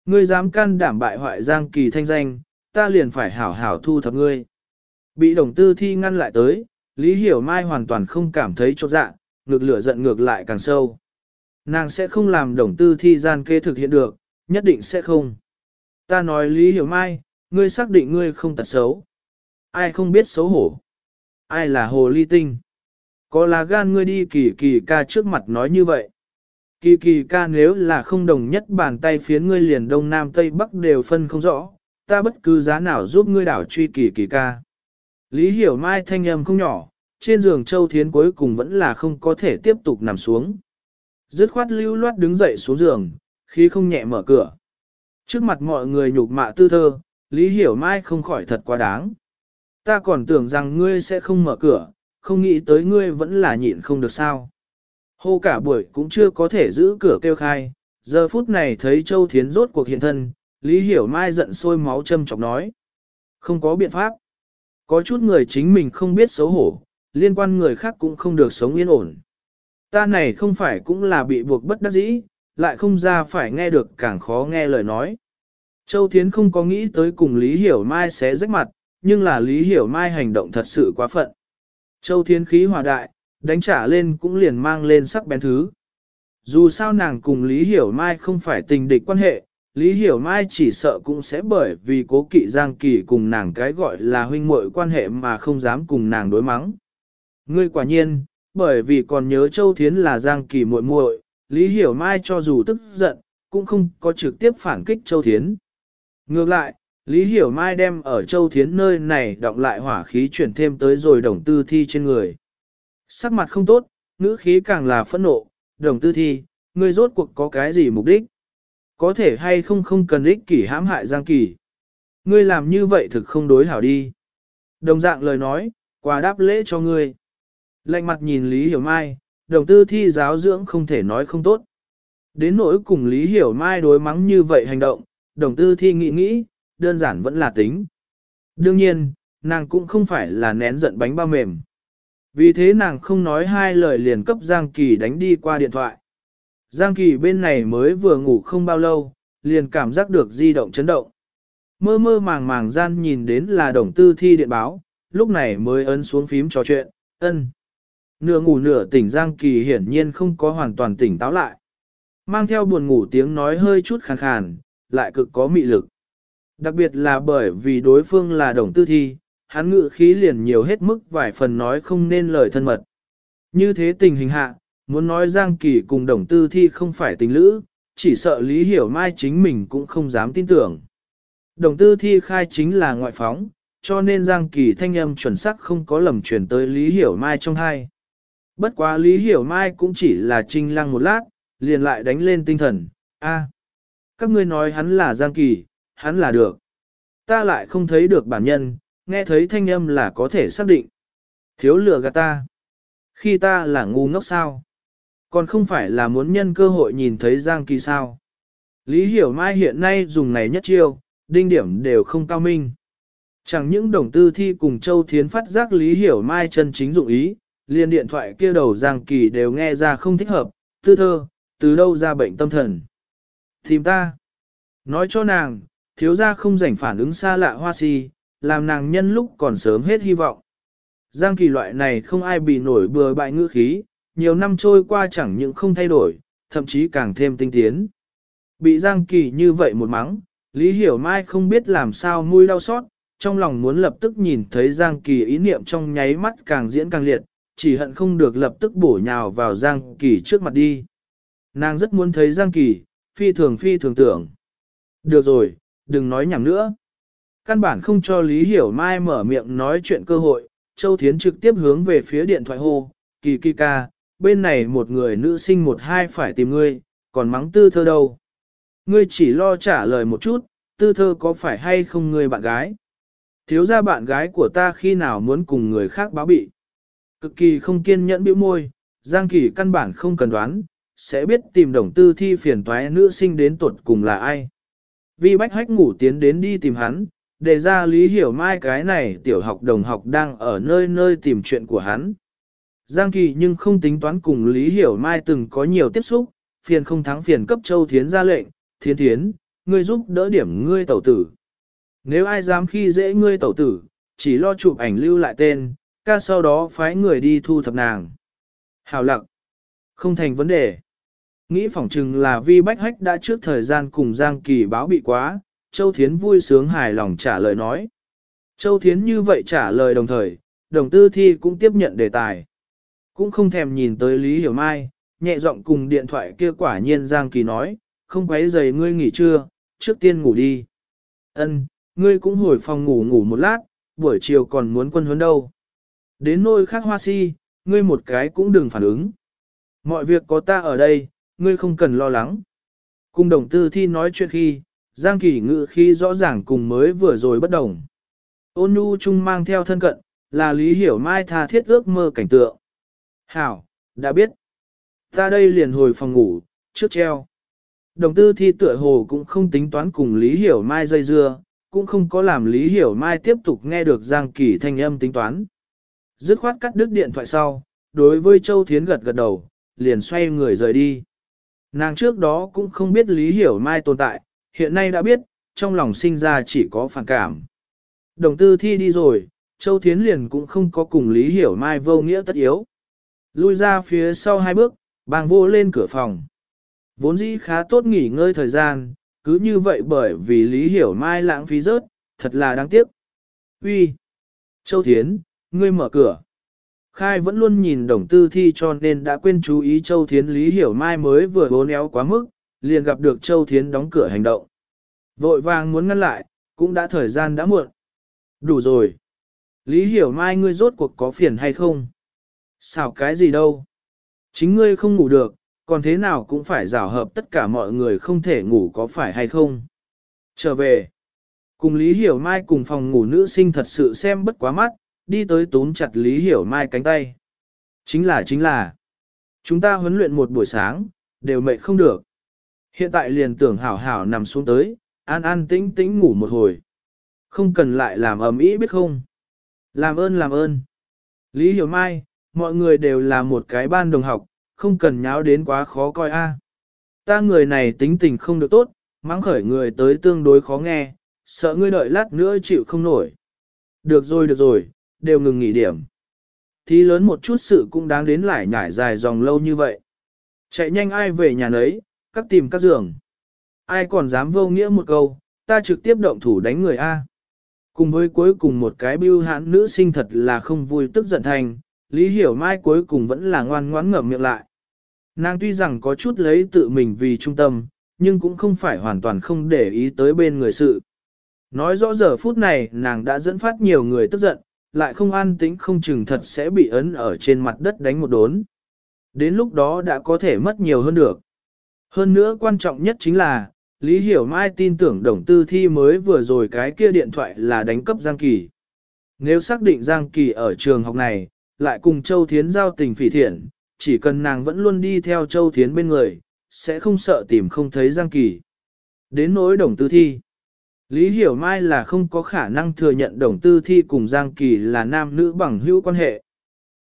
Ngươi dám can đảm bại hoại Giang Kỳ thanh danh, ta liền phải hảo hảo thu thập ngươi. Bị đồng tư thi ngăn lại tới, Lý Hiểu Mai hoàn toàn không cảm thấy chột dạ, ngược lửa giận ngược lại càng sâu. Nàng sẽ không làm đồng tư thi gian kê thực hiện được, nhất định sẽ không. Ta nói Lý Hiểu Mai, ngươi xác định ngươi không tật xấu. Ai không biết xấu hổ? Ai là hồ ly tinh? Có là gan ngươi đi kỳ kỳ ca trước mặt nói như vậy. Kỳ kỳ ca nếu là không đồng nhất bàn tay phiến ngươi liền đông nam tây bắc đều phân không rõ, ta bất cứ giá nào giúp ngươi đảo truy kỳ kỳ ca. Lý hiểu mai thanh âm không nhỏ, trên giường châu thiến cuối cùng vẫn là không có thể tiếp tục nằm xuống. Dứt khoát lưu loát đứng dậy xuống giường, khi không nhẹ mở cửa. Trước mặt mọi người nhục mạ tư thơ, Lý Hiểu Mai không khỏi thật quá đáng. Ta còn tưởng rằng ngươi sẽ không mở cửa, không nghĩ tới ngươi vẫn là nhịn không được sao. Hô cả buổi cũng chưa có thể giữ cửa kêu khai, giờ phút này thấy Châu Thiến rốt cuộc hiện thân, Lý Hiểu Mai giận sôi máu châm chọc nói. Không có biện pháp. Có chút người chính mình không biết xấu hổ, liên quan người khác cũng không được sống yên ổn. Ta này không phải cũng là bị buộc bất đắc dĩ, lại không ra phải nghe được càng khó nghe lời nói. Châu Thiến không có nghĩ tới cùng Lý Hiểu Mai sẽ rách mặt, nhưng là Lý Hiểu Mai hành động thật sự quá phận. Châu Thiến khí hòa đại, đánh trả lên cũng liền mang lên sắc bén thứ. Dù sao nàng cùng Lý Hiểu Mai không phải tình địch quan hệ, Lý Hiểu Mai chỉ sợ cũng sẽ bởi vì cố kỵ Giang Kỳ cùng nàng cái gọi là huynh muội quan hệ mà không dám cùng nàng đối mắng. Ngươi quả nhiên, bởi vì còn nhớ Châu Thiến là Giang Kỳ muội muội, Lý Hiểu Mai cho dù tức giận, cũng không có trực tiếp phản kích Châu Thiến. Ngược lại, Lý Hiểu Mai đem ở Châu Thiến nơi này động lại hỏa khí chuyển thêm tới rồi đồng tư thi trên người. Sắc mặt không tốt, ngữ khí càng là phẫn nộ, đồng tư thi, ngươi rốt cuộc có cái gì mục đích? Có thể hay không không cần ích kỷ hãm hại Giang Kỳ. Ngươi làm như vậy thực không đối hảo đi. Đồng dạng lời nói, quà đáp lễ cho ngươi. Lạnh mặt nhìn Lý Hiểu Mai, đồng tư thi giáo dưỡng không thể nói không tốt. Đến nỗi cùng Lý Hiểu Mai đối mắng như vậy hành động, đồng tư thi nghĩ nghĩ, đơn giản vẫn là tính. Đương nhiên, nàng cũng không phải là nén giận bánh bao mềm. Vì thế nàng không nói hai lời liền cấp Giang Kỳ đánh đi qua điện thoại. Giang Kỳ bên này mới vừa ngủ không bao lâu, liền cảm giác được di động chấn động. Mơ mơ màng màng gian nhìn đến là đồng tư thi điện báo, lúc này mới ấn xuống phím trò chuyện, ân. Nửa ngủ nửa tỉnh Giang Kỳ hiển nhiên không có hoàn toàn tỉnh táo lại. Mang theo buồn ngủ tiếng nói hơi chút khàn khàn, lại cực có mị lực. Đặc biệt là bởi vì đối phương là đồng tư thi, hắn ngự khí liền nhiều hết mức vài phần nói không nên lời thân mật. Như thế tình hình hạ, muốn nói Giang Kỳ cùng đồng tư thi không phải tình lữ, chỉ sợ Lý Hiểu Mai chính mình cũng không dám tin tưởng. Đồng tư thi khai chính là ngoại phóng, cho nên Giang Kỳ thanh âm chuẩn xác không có lầm truyền tới Lý Hiểu Mai trong hai. Bất quá Lý Hiểu Mai cũng chỉ là trinh lăng một lát, liền lại đánh lên tinh thần, a các ngươi nói hắn là Giang Kỳ, hắn là được. Ta lại không thấy được bản nhân, nghe thấy thanh âm là có thể xác định. Thiếu lừa gạt ta. Khi ta là ngu ngốc sao? Còn không phải là muốn nhân cơ hội nhìn thấy Giang Kỳ sao? Lý Hiểu Mai hiện nay dùng này nhất chiêu, đinh điểm đều không cao minh. Chẳng những đồng tư thi cùng Châu Thiến phát giác Lý Hiểu Mai chân chính dụng ý, liền điện thoại kia đầu Giang Kỳ đều nghe ra không thích hợp, tư thơ, từ đâu ra bệnh tâm thần. Tìm ta. Nói cho nàng, thiếu gia không rảnh phản ứng xa lạ hoa si, làm nàng nhân lúc còn sớm hết hy vọng. Giang Kỳ loại này không ai bị nổi bừa bại ngữ khí, nhiều năm trôi qua chẳng những không thay đổi, thậm chí càng thêm tinh tiến. Bị Giang Kỳ như vậy một mắng, Lý Hiểu Mai không biết làm sao mũi đau xót, trong lòng muốn lập tức nhìn thấy Giang Kỳ ý niệm trong nháy mắt càng diễn càng liệt, chỉ hận không được lập tức bổ nhào vào Giang Kỳ trước mặt đi. Nàng rất muốn thấy Giang Kỳ, phi thường phi thường tưởng. Được rồi, đừng nói nhảm nữa. Căn bản không cho Lý Hiểu Mai mở miệng nói chuyện cơ hội, Châu Thiến trực tiếp hướng về phía điện thoại hô, kỳ kỳ ca, bên này một người nữ sinh một hai phải tìm ngươi, còn mắng tư thơ đâu. Ngươi chỉ lo trả lời một chút, tư thơ có phải hay không ngươi bạn gái? Thiếu ra bạn gái của ta khi nào muốn cùng người khác báo bị. Cực kỳ không kiên nhẫn bĩu môi, Giang Kỳ căn bản không cần đoán, sẽ biết tìm đồng tư thi phiền toái nữ sinh đến tuột cùng là ai. Vi Bách Hách ngủ tiến đến đi tìm hắn, để ra lý hiểu mai cái này tiểu học đồng học đang ở nơi nơi tìm chuyện của hắn. Giang Kỳ nhưng không tính toán cùng Lý Hiểu Mai từng có nhiều tiếp xúc, phiền không thắng phiền cấp Châu Thiến ra lệnh, Thiến Thiến, ngươi giúp đỡ điểm ngươi tẩu tử. Nếu ai dám khi dễ ngươi tẩu tử, chỉ lo chụp ảnh lưu lại tên, ca sau đó phái người đi thu thập nàng. Hào lặng, không thành vấn đề. Nghĩ phỏng chừng là vi bách hách đã trước thời gian cùng Giang Kỳ báo bị quá, Châu Thiến vui sướng hài lòng trả lời nói. Châu Thiến như vậy trả lời đồng thời, đồng tư thi cũng tiếp nhận đề tài. Cũng không thèm nhìn tới Lý Hiểu Mai, nhẹ giọng cùng điện thoại kia quả nhiên Giang Kỳ nói, không quấy giày ngươi nghỉ trưa, trước tiên ngủ đi. Ân, ngươi cũng hồi phòng ngủ ngủ một lát, buổi chiều còn muốn quân huấn đâu. Đến nôi khác hoa si, ngươi một cái cũng đừng phản ứng. Mọi việc có ta ở đây, ngươi không cần lo lắng. Cùng đồng tư thi nói chuyện khi, Giang Kỳ ngự khi rõ ràng cùng mới vừa rồi bất đồng. Ôn nhu chung mang theo thân cận, là lý hiểu mai tha thiết ước mơ cảnh tượng. Hảo, đã biết. Ta đây liền hồi phòng ngủ, trước treo. Đồng tư thi tựa hồ cũng không tính toán cùng Lý Hiểu Mai dây dưa, cũng không có làm Lý Hiểu Mai tiếp tục nghe được Giang Kỳ thanh âm tính toán. Dứt khoát cắt đứt điện thoại sau, đối với Châu Thiến gật gật đầu, liền xoay người rời đi. Nàng trước đó cũng không biết Lý Hiểu Mai tồn tại, hiện nay đã biết, trong lòng sinh ra chỉ có phản cảm. Đồng tư thi đi rồi, Châu Thiến liền cũng không có cùng Lý Hiểu Mai vô nghĩa tất yếu. Lui ra phía sau hai bước, bang vô lên cửa phòng. Vốn dĩ khá tốt nghỉ ngơi thời gian, cứ như vậy bởi vì Lý Hiểu Mai lãng phí rớt, thật là đáng tiếc. Uy, Châu Thiến, ngươi mở cửa. Khai vẫn luôn nhìn đồng tư thi cho nên đã quên chú ý Châu Thiến Lý Hiểu Mai mới vừa bốn éo quá mức, liền gặp được Châu Thiến đóng cửa hành động. Vội vàng muốn ngăn lại, cũng đã thời gian đã muộn. Đủ rồi. Lý Hiểu Mai ngươi rốt cuộc có phiền hay không? Xảo cái gì đâu? Chính ngươi không ngủ được, còn thế nào cũng phải rào hợp tất cả mọi người không thể ngủ có phải hay không? Trở về. Cùng Lý Hiểu Mai cùng phòng ngủ nữ sinh thật sự xem bất quá mắt, đi tới túm chặt Lý Hiểu Mai cánh tay. Chính là chính là, chúng ta huấn luyện một buổi sáng, đều mệt không được. Hiện tại liền tưởng hảo hảo nằm xuống tới, an an tĩnh tĩnh ngủ một hồi. Không cần lại làm ầm ĩ biết không? Làm ơn làm ơn. Lý Hiểu Mai, mọi người đều là một cái ban đồng học, không cần nháo đến quá khó coi a. Ta người này tính tình không được tốt, mắng khởi người tới tương đối khó nghe, sợ ngươi đợi lát nữa chịu không nổi. Được rồi được rồi, đều ngừng nghỉ điểm. Thì lớn một chút sự cũng đáng đến lại nhải dài dòng lâu như vậy. Chạy nhanh ai về nhà nấy, các tìm các giường. Ai còn dám vô nghĩa một câu, ta trực tiếp động thủ đánh người A. Cùng với cuối cùng một cái bưu hãn nữ sinh thật là không vui tức giận thành, Lý Hiểu Mai cuối cùng vẫn là ngoan ngoãn ngậm miệng lại. Nàng tuy rằng có chút lấy tự mình vì trung tâm, nhưng cũng không phải hoàn toàn không để ý tới bên người sự. Nói rõ giờ phút này nàng đã dẫn phát nhiều người tức giận, lại không an tĩnh không chừng thật sẽ bị ấn ở trên mặt đất đánh một đốn. Đến lúc đó đã có thể mất nhiều hơn được. Hơn nữa quan trọng nhất chính là, Lý Hiểu Mai tin tưởng đồng tư thi mới vừa rồi cái kia điện thoại là đánh cấp Giang Kỳ. Nếu xác định Giang Kỳ ở trường học này, lại cùng Châu Thiến giao tình phỉ thiện, chỉ cần nàng vẫn luôn đi theo Châu Thiến bên người, sẽ không sợ tìm không thấy Giang Kỳ. Đến nỗi đồng tư thi. Lý Hiểu Mai là không có khả năng thừa nhận đồng tư thi cùng Giang Kỳ là nam nữ bằng hữu quan hệ.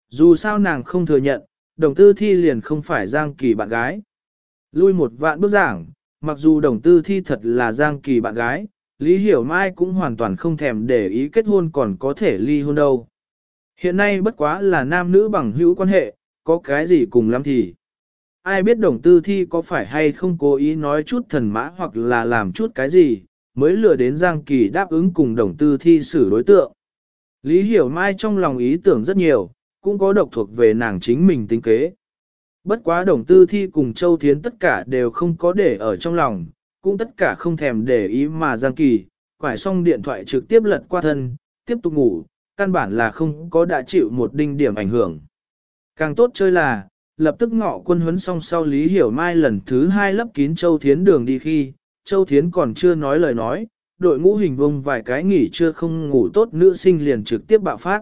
Dù sao nàng không thừa nhận, đồng tư thi liền không phải Giang Kỳ bạn gái. Lui một vạn bước giảng, mặc dù đồng tư thi thật là Giang Kỳ bạn gái, Lý Hiểu Mai cũng hoàn toàn không thèm để ý kết hôn còn có thể ly hôn đâu. Hiện nay bất quá là nam nữ bằng hữu quan hệ, có cái gì cùng lắm thì. Ai biết đồng tư thi có phải hay không cố ý nói chút thần mã hoặc là làm chút cái gì, mới lừa đến Giang Kỳ đáp ứng cùng đồng tư thi xử đối tượng. Lý Hiểu Mai trong lòng ý tưởng rất nhiều, cũng có độc thuộc về nàng chính mình tính kế. Bất quá đồng tư thi cùng Châu Thiến tất cả đều không có để ở trong lòng, cũng tất cả không thèm để ý mà Giang Kỳ, quải xong điện thoại trực tiếp lật qua thân, tiếp tục ngủ, căn bản là không có đã chịu một đinh điểm ảnh hưởng. Càng tốt chơi là, lập tức ngọ quân huấn xong sau Lý Hiểu Mai lần thứ hai lấp kín Châu Thiến đường đi khi, Châu Thiến còn chưa nói lời nói, đội ngũ hình vông vài cái nghỉ chưa không ngủ tốt nữ sinh liền trực tiếp bạo phát.